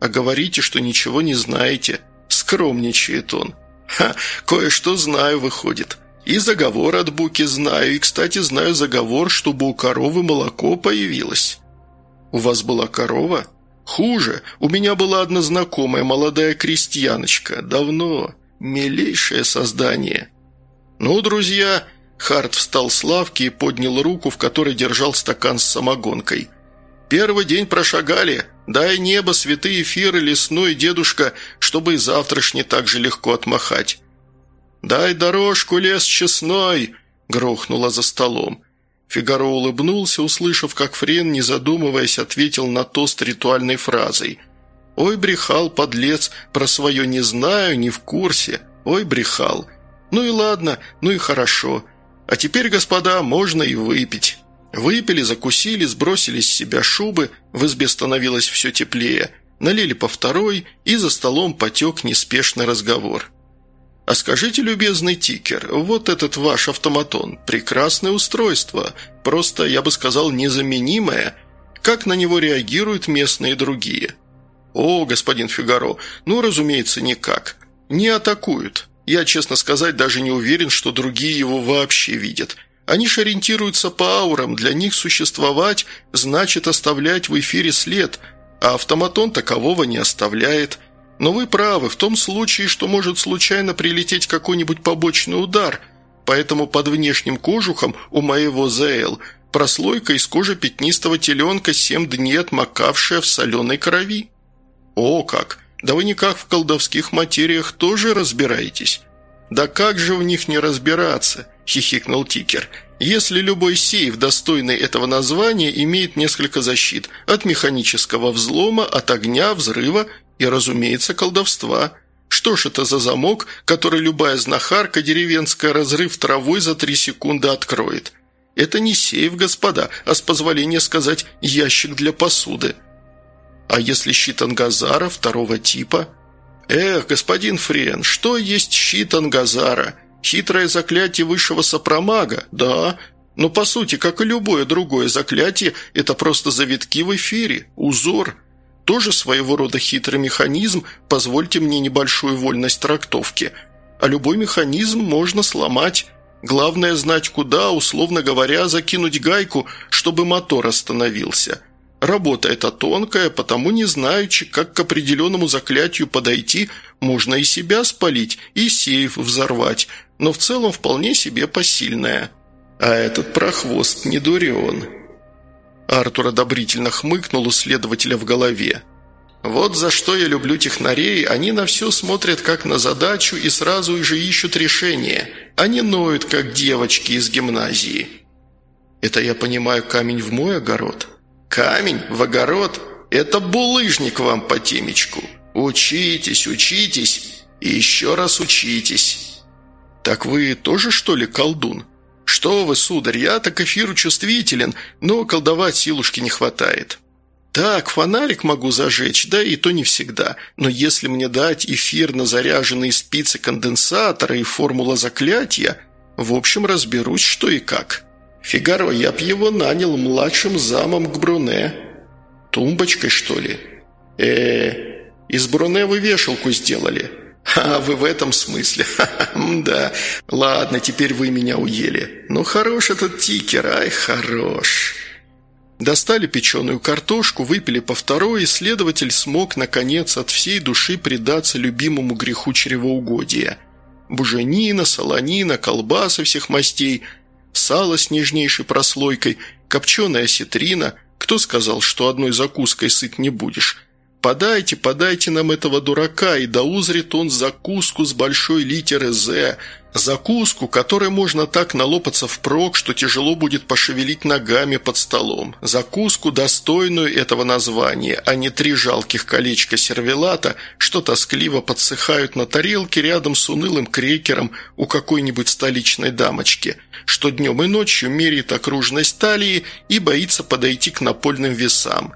А говорите, что ничего не знаете. Скромничает он. Ха, кое-что знаю, выходит. И заговор от Буки знаю, и, кстати, знаю заговор, чтобы у коровы молоко появилось. У вас была корова? Хуже. У меня была одна знакомая, молодая крестьяночка. Давно. Милейшее создание. Ну, друзья, Харт встал с лавки и поднял руку, в которой держал стакан с самогонкой. «Первый день прошагали. Дай небо, святые эфиры, лесной дедушка, чтобы и завтрашний так же легко отмахать». «Дай дорожку, лес честной!» – грохнула за столом. Фигаро улыбнулся, услышав, как Френ, не задумываясь, ответил на тост ритуальной фразой. «Ой, брехал, подлец, про свое не знаю, не в курсе. Ой, брехал. Ну и ладно, ну и хорошо. А теперь, господа, можно и выпить». Выпили, закусили, сбросили с себя шубы, в избе становилось все теплее, налили по второй, и за столом потек неспешный разговор. «А скажите, любезный тикер, вот этот ваш автоматон – прекрасное устройство, просто, я бы сказал, незаменимое. Как на него реагируют местные другие?» «О, господин Фигаро, ну, разумеется, никак. Не атакуют. Я, честно сказать, даже не уверен, что другие его вообще видят. Они же ориентируются по аурам, для них существовать значит оставлять в эфире след, а автоматон такового не оставляет. Но вы правы, в том случае, что может случайно прилететь какой-нибудь побочный удар, поэтому под внешним кожухом у моего ЗЛ прослойка из кожи пятнистого теленка семь дней отмокавшая в соленой крови. «О как! Да вы никак в колдовских материях тоже разбираетесь?» «Да как же в них не разбираться?» – хихикнул Тикер. «Если любой сейф, достойный этого названия, имеет несколько защит – от механического взлома, от огня, взрыва и, разумеется, колдовства. Что ж это за замок, который любая знахарка деревенская разрыв травой за три секунды откроет? Это не сейф, господа, а, с позволения сказать, ящик для посуды. А если щит Ангазара второго типа? Эх, господин Френ, что есть щит Ангазара? Хитрое заклятие высшего сопромага, да, но по сути, как и любое другое заклятие, это просто завитки в эфире, узор. Тоже своего рода хитрый механизм, позвольте мне небольшую вольность трактовки. А любой механизм можно сломать. Главное знать куда, условно говоря, закинуть гайку, чтобы мотор остановился. Работа эта тонкая, потому не знаючи, как к определенному заклятию подойти, можно и себя спалить, и сейф взорвать, но в целом вполне себе посильная. А этот прохвост не дурен. Артур одобрительно хмыкнул у следователя в голове. Вот за что я люблю технарей, они на все смотрят как на задачу и сразу же ищут решение. Они ноют, как девочки из гимназии. Это я понимаю камень в мой огород? Камень в огород – это булыжник вам по темечку. Учитесь, учитесь и еще раз учитесь. Так вы тоже, что ли, колдун? Что вы, сударь, я-то к эфиру чувствителен, но колдовать силушки не хватает. «Так, фонарик могу зажечь, да и то не всегда. Но если мне дать эфир на заряженные спицы конденсатора и формула заклятия, в общем, разберусь, что и как. Фигаро, я б его нанял младшим замом к Бруне. Тумбочкой, что ли? э из Бруне вы вешалку сделали. А вы в этом смысле? да. Ладно, теперь вы меня уели. Ну, хорош этот тикер, ай, хорош». Достали печеную картошку, выпили по второй, и следователь смог, наконец, от всей души предаться любимому греху чревоугодия. Буженина, солонина, колбасы всех мастей, сало с нежнейшей прослойкой, копченая осетрина. Кто сказал, что одной закуской сыт не будешь? «Подайте, подайте нам этого дурака, и да узрит он закуску с большой литеры «З», Закуску, которой можно так налопаться впрок, что тяжело будет пошевелить ногами под столом. Закуску, достойную этого названия, а не три жалких колечка сервелата, что тоскливо подсыхают на тарелке рядом с унылым крекером у какой-нибудь столичной дамочки, что днем и ночью меряет окружность талии и боится подойти к напольным весам.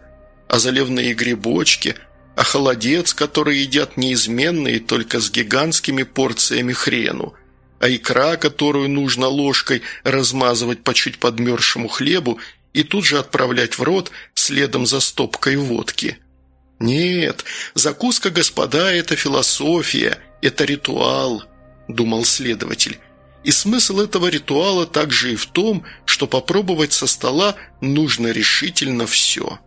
А заливные грибочки – а холодец, который едят неизменные, только с гигантскими порциями хрену – а икра, которую нужно ложкой размазывать по чуть подмерзшему хлебу и тут же отправлять в рот следом за стопкой водки. «Нет, закуска, господа, это философия, это ритуал», – думал следователь. И смысл этого ритуала также и в том, что попробовать со стола нужно решительно все.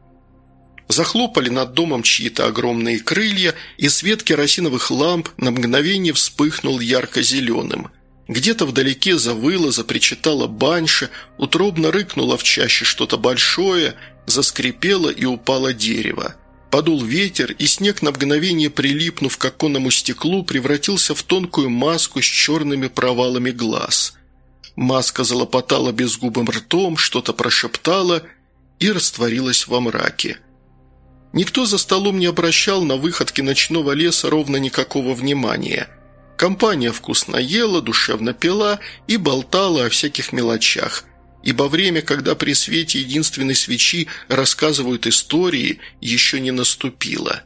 Захлопали над домом чьи-то огромные крылья, и свет керосиновых ламп на мгновение вспыхнул ярко-зеленым. Где-то вдалеке завыла, запричитала баньша, утробно рыкнула в чаще что-то большое, заскрипело и упало дерево. Подул ветер, и снег на мгновение, прилипнув к оконному стеклу, превратился в тонкую маску с черными провалами глаз. Маска залопотала безгубым ртом, что-то прошептала и растворилась во мраке. Никто за столом не обращал на выходки ночного леса ровно никакого внимания – Компания вкусно ела, душевно пила и болтала о всяких мелочах, ибо время, когда при свете единственной свечи рассказывают истории, еще не наступило.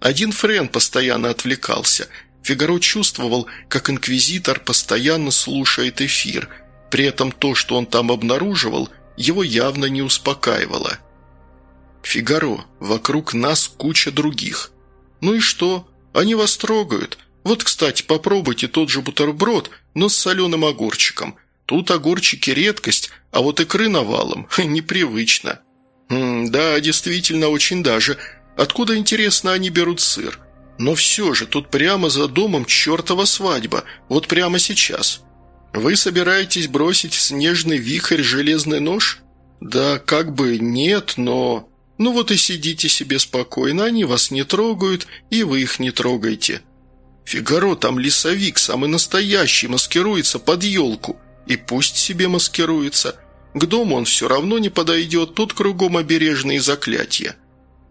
Один Френ постоянно отвлекался. Фигаро чувствовал, как инквизитор постоянно слушает эфир, при этом то, что он там обнаруживал, его явно не успокаивало. «Фигаро, вокруг нас куча других. Ну и что? Они вас трогают, вот, кстати, попробуйте тот же бутерброд, но с соленым огурчиком. Тут огурчики редкость, а вот икры навалом. Непривычно. М да, действительно, очень даже. Откуда, интересно, они берут сыр? Но все же, тут прямо за домом чертова свадьба. Вот прямо сейчас. Вы собираетесь бросить в снежный вихрь железный нож? Да как бы нет, но... Ну вот и сидите себе спокойно, они вас не трогают, и вы их не трогайте. Фигаро, там лесовик, самый настоящий, маскируется под елку. И пусть себе маскируется. К дому он все равно не подойдет, тут кругом обережные заклятия.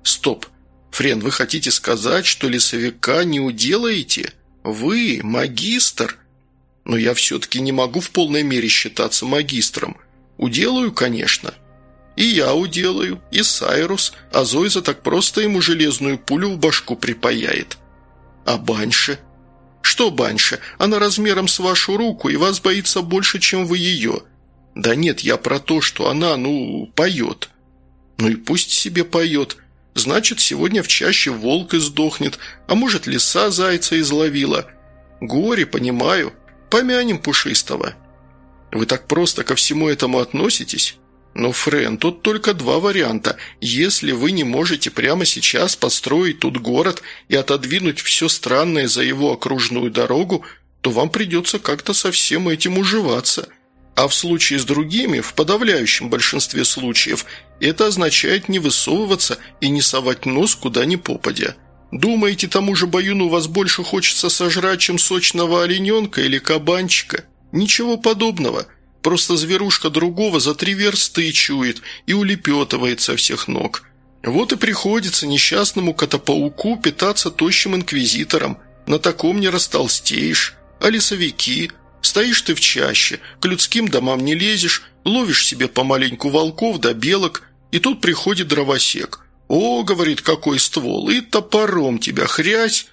Стоп. Френ, вы хотите сказать, что лесовика не уделаете? Вы, магистр? Но я все-таки не могу в полной мере считаться магистром. Уделаю, конечно. И я уделаю, и Сайрус, а Зойза так просто ему железную пулю в башку припаяет. А Банши? Что Банши? Она размером с вашу руку и вас боится больше, чем вы ее. Да нет, я про то, что она, ну, поет. Ну и пусть себе поет. Значит, сегодня в чаще волк издохнет, а может, лиса зайца изловила. Горе, понимаю. Помянем пушистого. Вы так просто ко всему этому относитесь? «Но, Френ, тут только два варианта. Если вы не можете прямо сейчас построить тут город и отодвинуть все странное за его окружную дорогу, то вам придется как-то со всем этим уживаться. А в случае с другими, в подавляющем большинстве случаев, это означает не высовываться и не совать нос куда ни попадя. Думаете, тому же баюну вас больше хочется сожрать, чем сочного олененка или кабанчика? Ничего подобного». Просто зверушка другого за три версты чует и улепетывает со всех ног. Вот и приходится несчастному котопауку питаться тощим инквизитором. На таком не растолстеешь. А лесовики? Стоишь ты в чаще, к людским домам не лезешь, ловишь себе помаленьку волков да белок, и тут приходит дровосек. «О, — говорит, — какой ствол, и топором тебя хрясь!»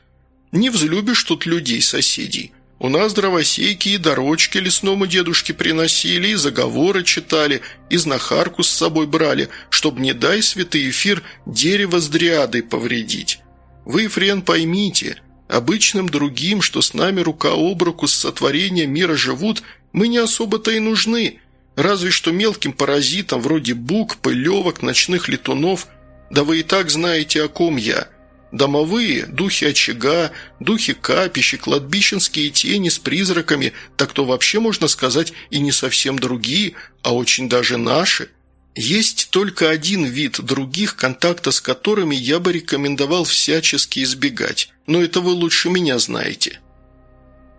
Не взлюбишь тут людей соседей. У нас дровосейки и дорочки лесному дедушке приносили, и заговоры читали, и знахарку с собой брали, чтоб, не дай святый эфир, дерево с дриадой повредить. Вы, Френ, поймите, обычным другим, что с нами рука об руку с сотворением мира живут, мы не особо-то и нужны, разве что мелким паразитам вроде бук, пылевок, ночных летунов, да вы и так знаете, о ком я – Домовые, духи очага, духи капищ и кладбищенские тени с призраками, так то вообще, можно сказать, и не совсем другие, а очень даже наши. Есть только один вид других, контакта с которыми я бы рекомендовал всячески избегать, но это вы лучше меня знаете».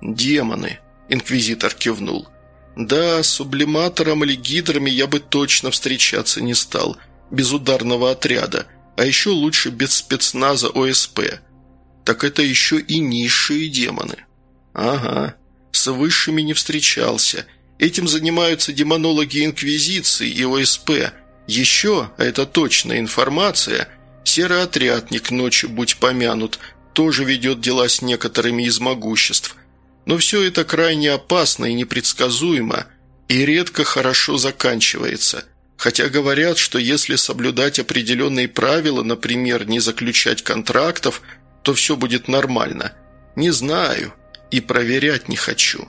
«Демоны», – инквизитор кивнул. «Да, с сублиматором или гидрами я бы точно встречаться не стал, без ударного отряда» а еще лучше без спецназа ОСП. Так это еще и низшие демоны. Ага, с высшими не встречался. Этим занимаются демонологи Инквизиции и ОСП. Еще, а это точная информация, серый отрядник ночью будь помянут, тоже ведет дела с некоторыми из могуществ. Но все это крайне опасно и непредсказуемо, и редко хорошо заканчивается – Хотя говорят, что если соблюдать определенные правила, например, не заключать контрактов, то все будет нормально. Не знаю и проверять не хочу.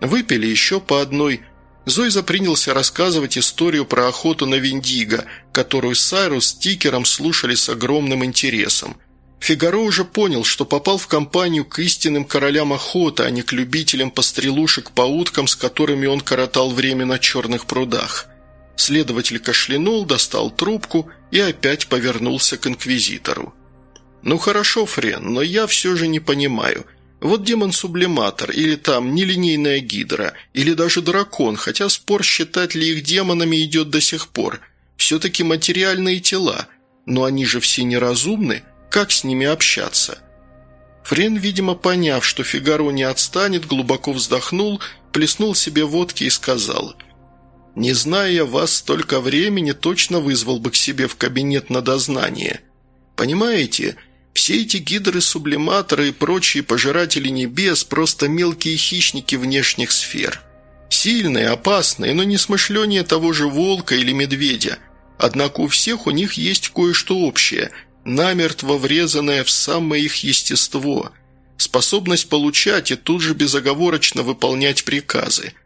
Выпили еще по одной. Зойза принялся рассказывать историю про охоту на Виндиго, которую Сайрус с Тикером слушали с огромным интересом. Фигаро уже понял, что попал в компанию к истинным королям охоты, а не к любителям пострелушек по уткам, с которыми он коротал время на черных прудах. Следователь кашлянул, достал трубку и опять повернулся к инквизитору. «Ну хорошо, Френ, но я все же не понимаю. Вот демон-сублиматор, или там нелинейная гидра, или даже дракон, хотя спор, считать ли их демонами идет до сих пор. Все-таки материальные тела, но они же все неразумны, как с ними общаться?» Френ, видимо, поняв, что Фигаро не отстанет, глубоко вздохнул, плеснул себе водки и сказал – не зная вас столько времени, точно вызвал бы к себе в кабинет на дознание. Понимаете, все эти гидры-сублиматоры и прочие пожиратели небес – просто мелкие хищники внешних сфер. Сильные, опасные, но не смышленнее того же волка или медведя. Однако у всех у них есть кое-что общее, намертво врезанное в самое их естество – способность получать и тут же безоговорочно выполнять приказы –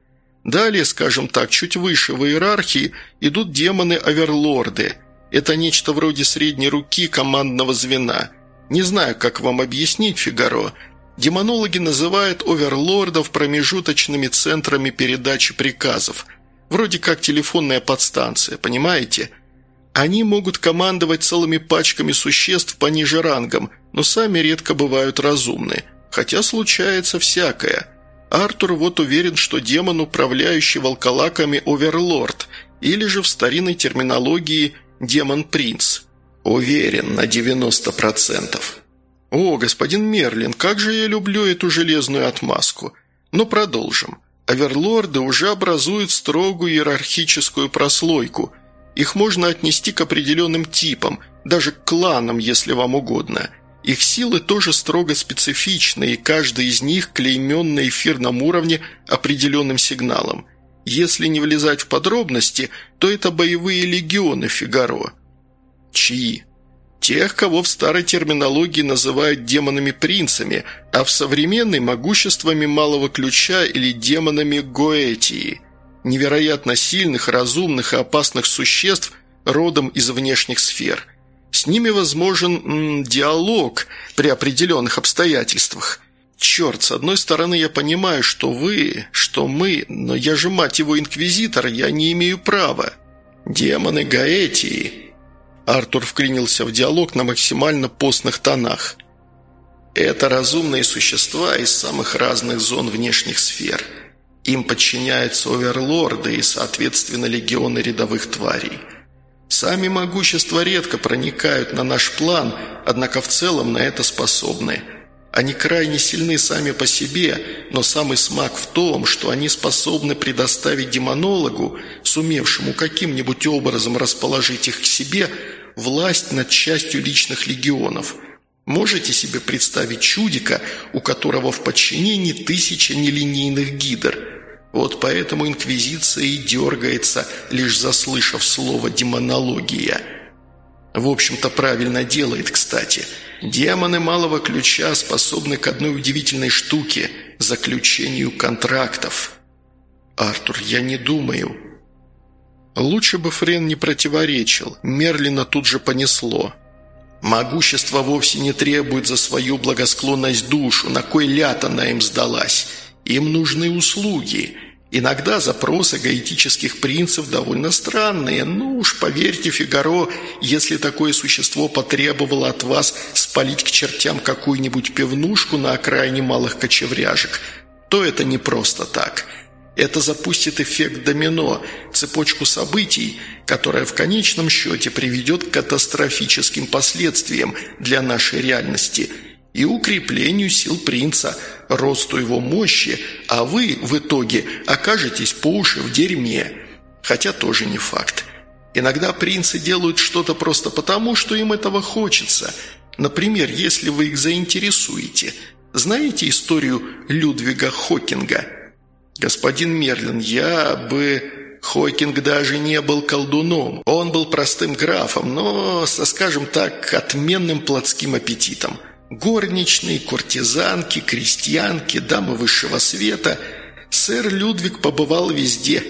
Далее, скажем так, чуть выше в иерархии идут демоны-оверлорды. Это нечто вроде средней руки командного звена. Не знаю, как вам объяснить, Фигаро. Демонологи называют оверлордов промежуточными центрами передачи приказов. Вроде как телефонная подстанция, понимаете? Они могут командовать целыми пачками существ пониже рангом, но сами редко бывают разумны. Хотя случается всякое. Артур вот уверен, что демон, управляющий волколаками, оверлорд, или же в старинной терминологии демон-принц. Уверен на 90%. О, господин Мерлин, как же я люблю эту железную отмазку. Но продолжим. Оверлорды уже образуют строгую иерархическую прослойку – их можно отнести к определенным типам, даже к кланам, если вам угодно. Их силы тоже строго специфичны, и каждый из них клеймен на эфирном уровне определенным сигналом. Если не влезать в подробности, то это боевые легионы Фигаро. Чьи? Тех, кого в старой терминологии называют демонами-принцами, а в современной – могуществами малого ключа или демонами Гоэтии – невероятно сильных, разумных и опасных существ родом из внешних сфер. С ними возможен м, диалог при определенных обстоятельствах. Черт, с одной стороны я понимаю, что вы, что мы, но я же мать его инквизитор, я не имею права. Демоны Гаэтии. Артур вклинился в диалог на максимально постных тонах. Это разумные существа из самых разных зон внешних сфер – им подчиняются оверлорды и, соответственно, легионы рядовых тварей. Сами могущества редко проникают на наш план, однако в целом на это способны. Они крайне сильны сами по себе, но самый смак в том, что они способны предоставить демонологу, сумевшему каким-нибудь образом расположить их к себе, власть над частью личных легионов. Можете себе представить чудика, у которого в подчинении тысяча нелинейных гидр – вот поэтому Инквизиция и дергается, лишь заслышав слово «демонология». В общем-то, правильно делает, кстати. Демоны малого ключа способны к одной удивительной штуке – заключению контрактов. «Артур, я не думаю». Лучше бы Френ не противоречил, Мерлина тут же понесло. «Могущество вовсе не требует за свою благосклонность душу, на кой ляд она им сдалась. Им нужны услуги. Иногда запросы гаэтических принцев довольно странные. Ну уж поверьте, Фигаро, если такое существо потребовало от вас спалить к чертям какую-нибудь пивнушку на окраине малых кочевряжек, то это не просто так. Это запустит эффект домино, цепочку событий, которая в конечном счете приведет к катастрофическим последствиям для нашей реальности и укреплению сил принца – росту его мощи, а вы в итоге окажетесь по уши в дерьме. Хотя тоже не факт. Иногда принцы делают что-то просто потому, что им этого хочется. Например, если вы их заинтересуете. Знаете историю Людвига Хокинга? Господин Мерлин, я бы... Хокинг даже не был колдуном. Он был простым графом, но, со, скажем так, отменным плотским аппетитом. Горничные, куртизанки, крестьянки, дамы высшего света. Сэр Людвиг побывал везде.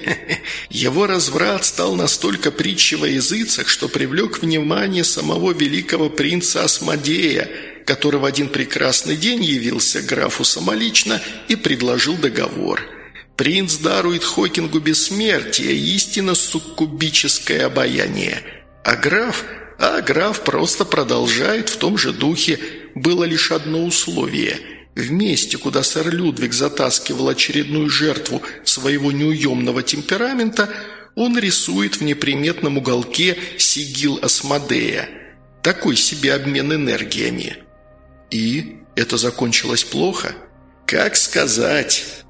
Его разврат стал настолько притчей во языцах, что привлек внимание самого великого принца Асмодея, который в один прекрасный день явился графу самолично и предложил договор. Принц дарует Хокингу бессмертие, истинно суккубическое обаяние. А граф... А граф просто продолжает в том же духе – было лишь одно условие. В месте, куда сэр Людвиг затаскивал очередную жертву своего неуемного темперамента, он рисует в неприметном уголке сигил Асмодея. Такой себе обмен энергиями. И это закончилось плохо? Как сказать?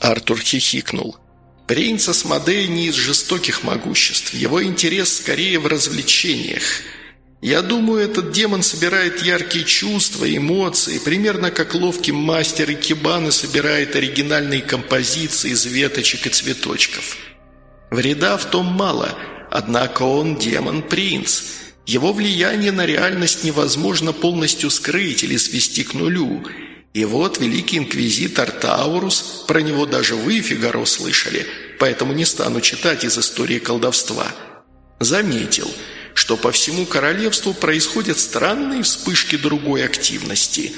Артур хихикнул. Принц Асмодей не из жестоких могуществ. Его интерес скорее в развлечениях – я думаю, этот демон собирает яркие чувства, эмоции, примерно как ловкий мастер Икебаны собирает оригинальные композиции из веточек и цветочков. Вреда в том мало, однако он демон-принц. Его влияние на реальность невозможно полностью скрыть или свести к нулю. И вот великий инквизитор Таурус, про него даже вы, Фигаро, слышали, поэтому не стану читать из истории колдовства, заметил – что по всему королевству происходят странные вспышки другой активности.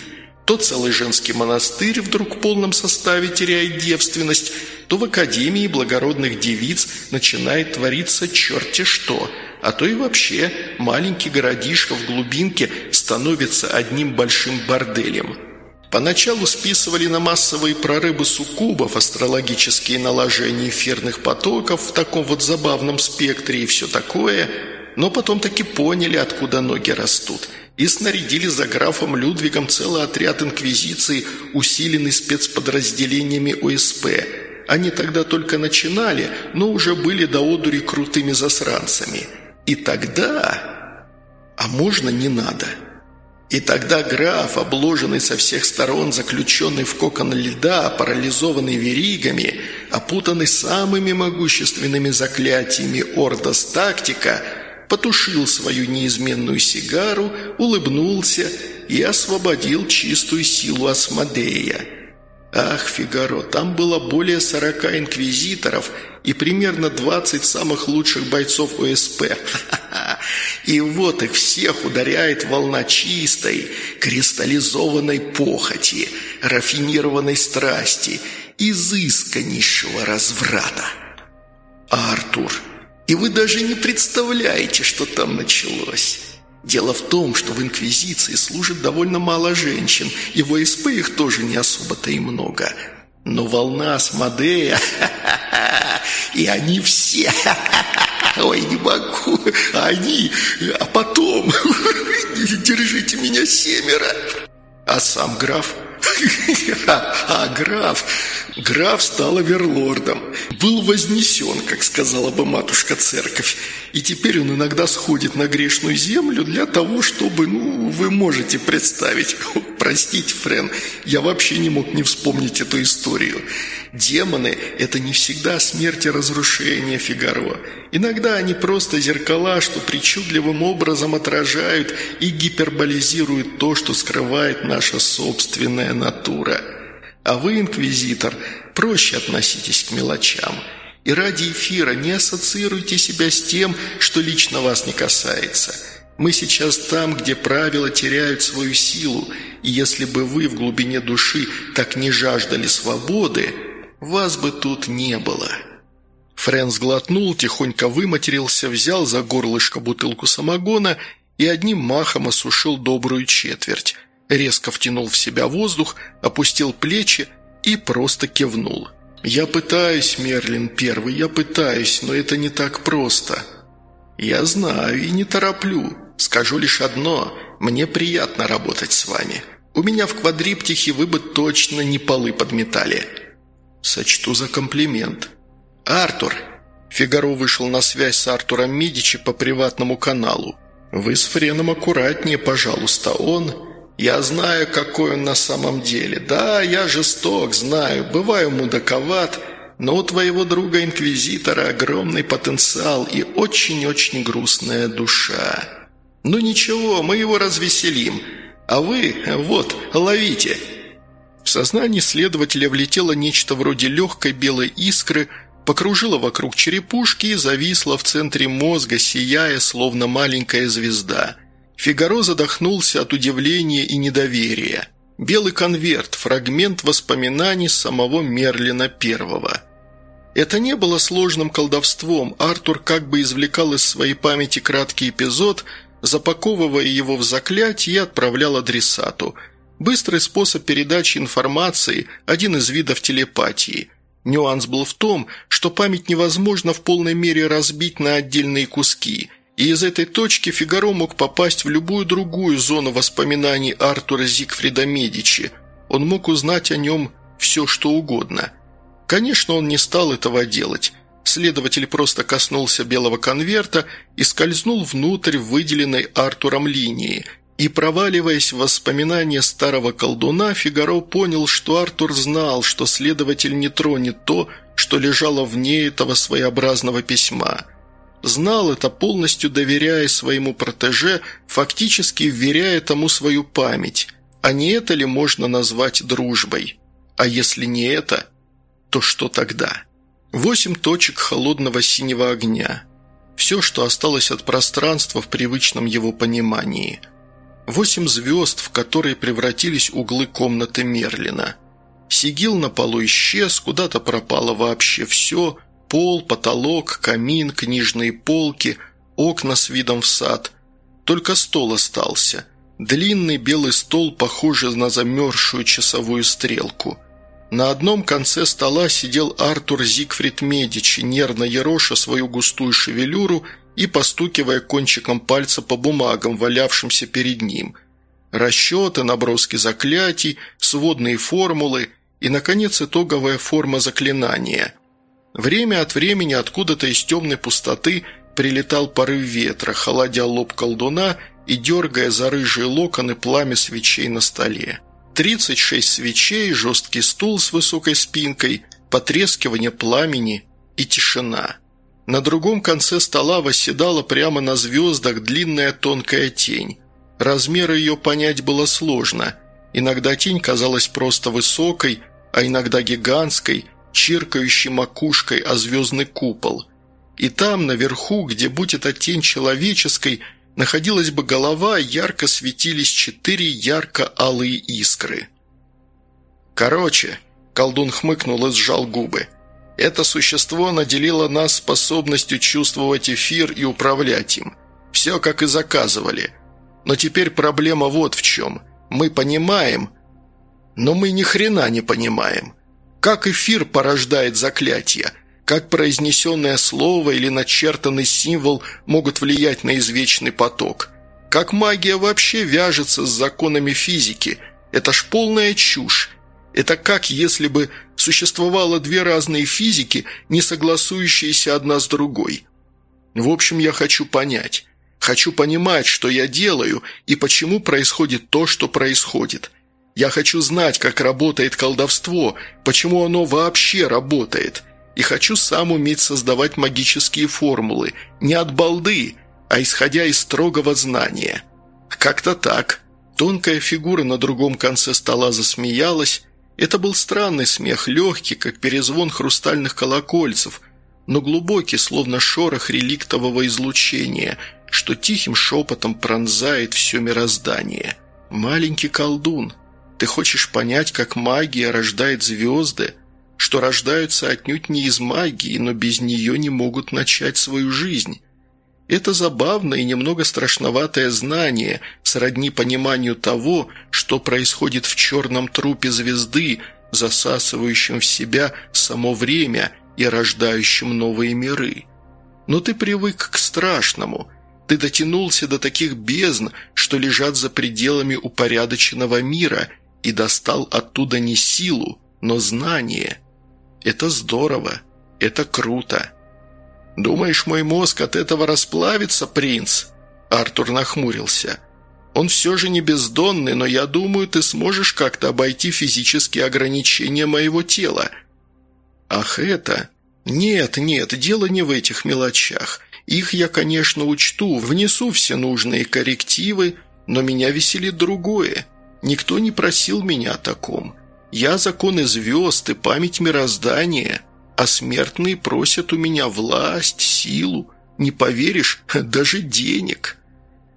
То целый женский монастырь вдруг в полном составе теряет девственность, то в Академии благородных девиц начинает твориться черти что, а то и вообще маленький городишко в глубинке становится одним большим борделем. Поначалу списывали на массовые прорывы суккубов астрологические наложения эфирных потоков в таком вот забавном спектре и все такое, но потом таки поняли, откуда ноги растут – и снарядили за графом Людвигом целый отряд инквизиции, усиленный спецподразделениями ОСП. Они тогда только начинали, но уже были до одури крутыми засранцами. И тогда... А можно не надо. И тогда граф, обложенный со всех сторон, заключенный в кокон льда, парализованный веригами, опутанный самыми могущественными заклятиями Ордос Тактика – потушил свою неизменную сигару, улыбнулся и освободил чистую силу Асмодея. Ах, Фигаро, там было более сорока инквизиторов и примерно двадцать самых лучших бойцов ОСП. И вот их всех ударяет волна чистой, кристаллизованной похоти, рафинированной страсти, изысканнейшего разврата. Артур и вы даже не представляете, что там началось. Дело в том, что в Инквизиции служит довольно мало женщин, и в ОСП их тоже не особо-то и много. Но волна с Мадея, и они все, ой, не могу, они, а потом, держите меня семеро. А сам граф А граф... Граф стал оверлордом. Был вознесен, как сказала бы матушка церковь. И теперь он иногда сходит на грешную землю для того, чтобы, ну, вы можете представить. Простите, Френ, я вообще не мог не вспомнить эту историю. Демоны – это не всегда смерть и разрушение Фигаро. Иногда они просто зеркала, что причудливым образом отражают и гиперболизируют то, что скрывает наша собственная натура. А вы, инквизитор, проще относитесь к мелочам. И ради эфира не ассоциируйте себя с тем, что лично вас не касается. Мы сейчас там, где правила теряют свою силу, и если бы вы в глубине души так не жаждали свободы, вас бы тут не было». Френ сглотнул, тихонько выматерился, взял за горлышко бутылку самогона и одним махом осушил добрую четверть. Резко втянул в себя воздух, опустил плечи и просто кивнул. «Я пытаюсь, Мерлин Первый, я пытаюсь, но это не так просто». «Я знаю и не тороплю. Скажу лишь одно. Мне приятно работать с вами. У меня в квадриптихе вы бы точно не полы подметали». «Сочту за комплимент». «Артур!» Фигаро вышел на связь с Артуром Медичи по приватному каналу. «Вы с Френом аккуратнее, пожалуйста. Он...» «Я знаю, какой он на самом деле. Да, я жесток, знаю, бываю мудаковат, но у твоего друга-инквизитора огромный потенциал и очень-очень грустная душа. Ну ничего, мы его развеселим. А вы, вот, ловите!» В сознании следователя влетело нечто вроде легкой белой искры, покружила вокруг черепушки и зависла в центре мозга, сияя, словно маленькая звезда. Фигаро задохнулся от удивления и недоверия. Белый конверт – фрагмент воспоминаний самого Мерлина Первого. Это не было сложным колдовством, Артур как бы извлекал из своей памяти краткий эпизод, запаковывая его в заклятие и отправлял адресату – Быстрый способ передачи информации – один из видов телепатии. Нюанс был в том, что память невозможно в полной мере разбить на отдельные куски, и из этой точки Фигаро мог попасть в любую другую зону воспоминаний Артура Зигфрида Медичи. Он мог узнать о нем все, что угодно. Конечно, он не стал этого делать. Следователь просто коснулся белого конверта и скользнул внутрь выделенной Артуром линии – и, проваливаясь в воспоминания старого колдуна, Фигаро понял, что Артур знал, что следователь не тронет то, что лежало вне этого своеобразного письма. Знал это, полностью доверяя своему протеже, фактически вверяя тому свою память. А не это ли можно назвать дружбой? А если не это, то что тогда? Восемь точек холодного синего огня. Все, что осталось от пространства в привычном его понимании – Восемь звезд, в которые превратились углы комнаты Мерлина. Сигил на полу исчез, куда-то пропало вообще все – пол, потолок, камин, книжные полки, окна с видом в сад. Только стол остался. Длинный белый стол, похожий на замерзшую часовую стрелку. На одном конце стола сидел Артур Зигфрид Медичи, нервно ероша свою густую шевелюру и постукивая кончиком пальца по бумагам, валявшимся перед ним. Расчеты, наброски заклятий, сводные формулы и, наконец, итоговая форма заклинания. Время от времени откуда-то из темной пустоты прилетал порыв ветра, холодя лоб колдуна и дергая за рыжие локоны пламя свечей на столе. 36 свечей, жесткий стул с высокой спинкой, потрескивание пламени и тишина. На другом конце стола восседала прямо на звездах длинная тонкая тень. Размеры ее понять было сложно. Иногда тень казалась просто высокой, а иногда гигантской, чиркающей макушкой о звездный купол. И там, наверху, где будь это тень человеческой, находилась бы голова, ярко светились четыре ярко-алые искры. «Короче», — колдун хмыкнул и сжал губы, — «это существо наделило нас способностью чувствовать эфир и управлять им. Все, как и заказывали. Но теперь проблема вот в чем. Мы понимаем, но мы ни хрена не понимаем. Как эфир порождает заклятие? Как произнесенное слово или начертанный символ могут влиять на извечный поток? Как магия вообще вяжется с законами физики? Это ж полная чушь. Это как если бы существовало две разные физики, не согласующиеся одна с другой. В общем, я хочу понять. Хочу понимать, что я делаю и почему происходит то, что происходит. Я хочу знать, как работает колдовство, почему оно вообще работает. И хочу сам уметь создавать магические формулы, не от балды, а исходя из строгого знания. Как-то так. Тонкая фигура на другом конце стола засмеялась. Это был странный смех, легкий, как перезвон хрустальных колокольцев, но глубокий, словно шорох реликтового излучения, что тихим шепотом пронзает все мироздание. «Маленький колдун», ты хочешь понять, как магия рождает звезды, что рождаются отнюдь не из магии, но без нее не могут начать свою жизнь. Это забавное и немного страшноватое знание, сродни пониманию того, что происходит в черном трупе звезды, засасывающем в себя само время и рождающем новые миры. Но ты привык к страшному. Ты дотянулся до таких бездн, что лежат за пределами упорядоченного мира – и достал оттуда не силу, но знание. Это здорово, это круто. «Думаешь, мой мозг от этого расплавится, принц?» Артур нахмурился. «Он все же не бездонный, но я думаю, ты сможешь как-то обойти физические ограничения моего тела». «Ах, это...» «Нет, нет, дело не в этих мелочах. Их я, конечно, учту, внесу все нужные коррективы, но меня веселит другое. Никто не просил меня о таком. Я законы звезд и память мироздания, а смертные просят у меня власть, силу, не поверишь, даже денег.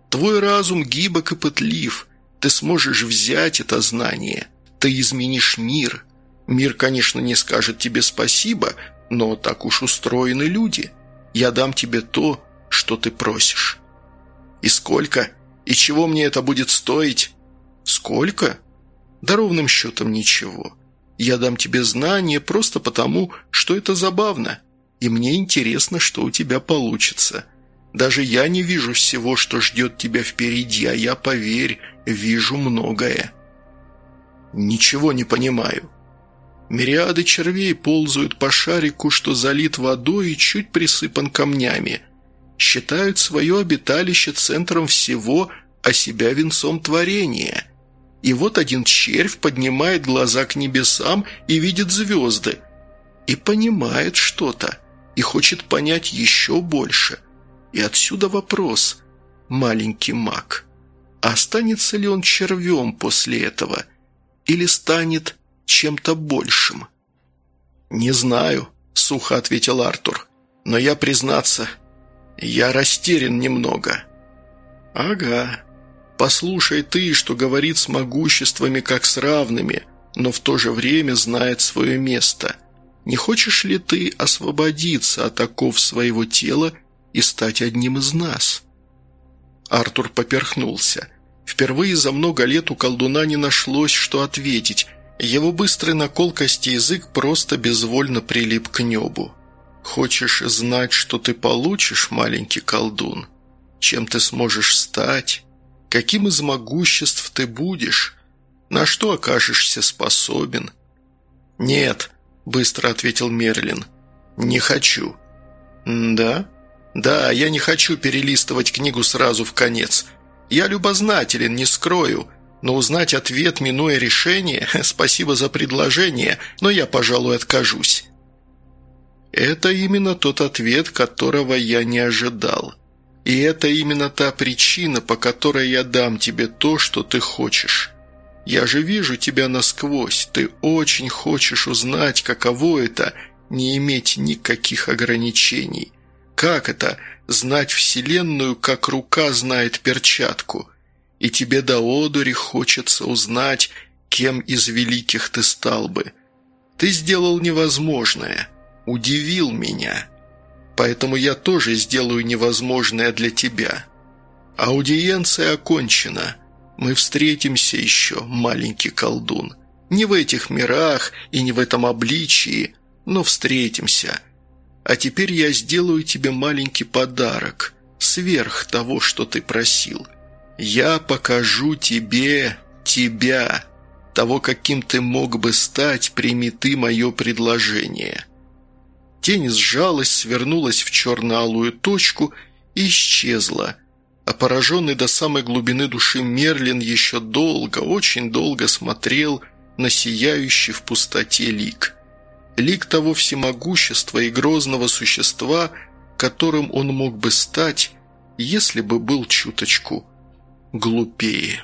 Твой разум гибок и пытлив, ты сможешь взять это знание, ты изменишь мир. Мир, конечно, не скажет тебе спасибо, но так уж устроены люди. Я дам тебе то, что ты просишь. И сколько? И чего мне это будет стоить? «Сколько?» «Да ровным счетом ничего. Я дам тебе знания просто потому, что это забавно, и мне интересно, что у тебя получится. Даже я не вижу всего, что ждет тебя впереди, а я, поверь, вижу многое». «Ничего не понимаю». Мириады червей ползают по шарику, что залит водой и чуть присыпан камнями. Считают свое обиталище центром всего, а себя венцом творения. И вот один червь поднимает глаза к небесам и видит звезды. И понимает что-то. И хочет понять еще больше. И отсюда вопрос. Маленький маг. А останется ли он червем после этого? Или станет чем-то большим? «Не знаю», — сухо ответил Артур. «Но я, признаться, я растерян немного». «Ага», Послушай ты, что говорит с могуществами как с равными, но в то же время знает свое место. Не хочешь ли ты освободиться от оков своего тела и стать одним из нас?» Артур поперхнулся. Впервые за много лет у колдуна не нашлось, что ответить. Его быстрый на колкости язык просто безвольно прилип к небу. «Хочешь знать, что ты получишь, маленький колдун? Чем ты сможешь стать? Каким из могуществ ты будешь? На что окажешься способен?» «Нет», — быстро ответил Мерлин. «Не хочу». «Да?» «Да, я не хочу перелистывать книгу сразу в конец. Я любознателен, не скрою, но узнать ответ, минуя решение, спасибо за предложение, но я, пожалуй, откажусь». Это именно тот ответ, которого я не ожидал. И это именно та причина, по которой я дам тебе то, что ты хочешь. Я же вижу тебя насквозь, ты очень хочешь узнать, каково это – не иметь никаких ограничений. Как это – знать Вселенную, как рука знает перчатку? И тебе до одури хочется узнать, кем из великих ты стал бы. Ты сделал невозможное, удивил меня. Поэтому я тоже сделаю невозможное для тебя. Аудиенция окончена. Мы встретимся еще, маленький колдун. Не в этих мирах и не в этом обличии, но встретимся – а теперь я сделаю тебе маленький подарок, сверх того, что ты просил. Я покажу тебе тебя, того, каким ты мог бы стать, прими ты мое предложение». Тень сжалась, свернулась в черно-алую точку и исчезла, а пораженный до самой глубины души Мерлин еще долго, очень долго смотрел на сияющий в пустоте лик – лик того всемогущества и грозного существа, которым он мог бы стать, если бы был чуточку глупее.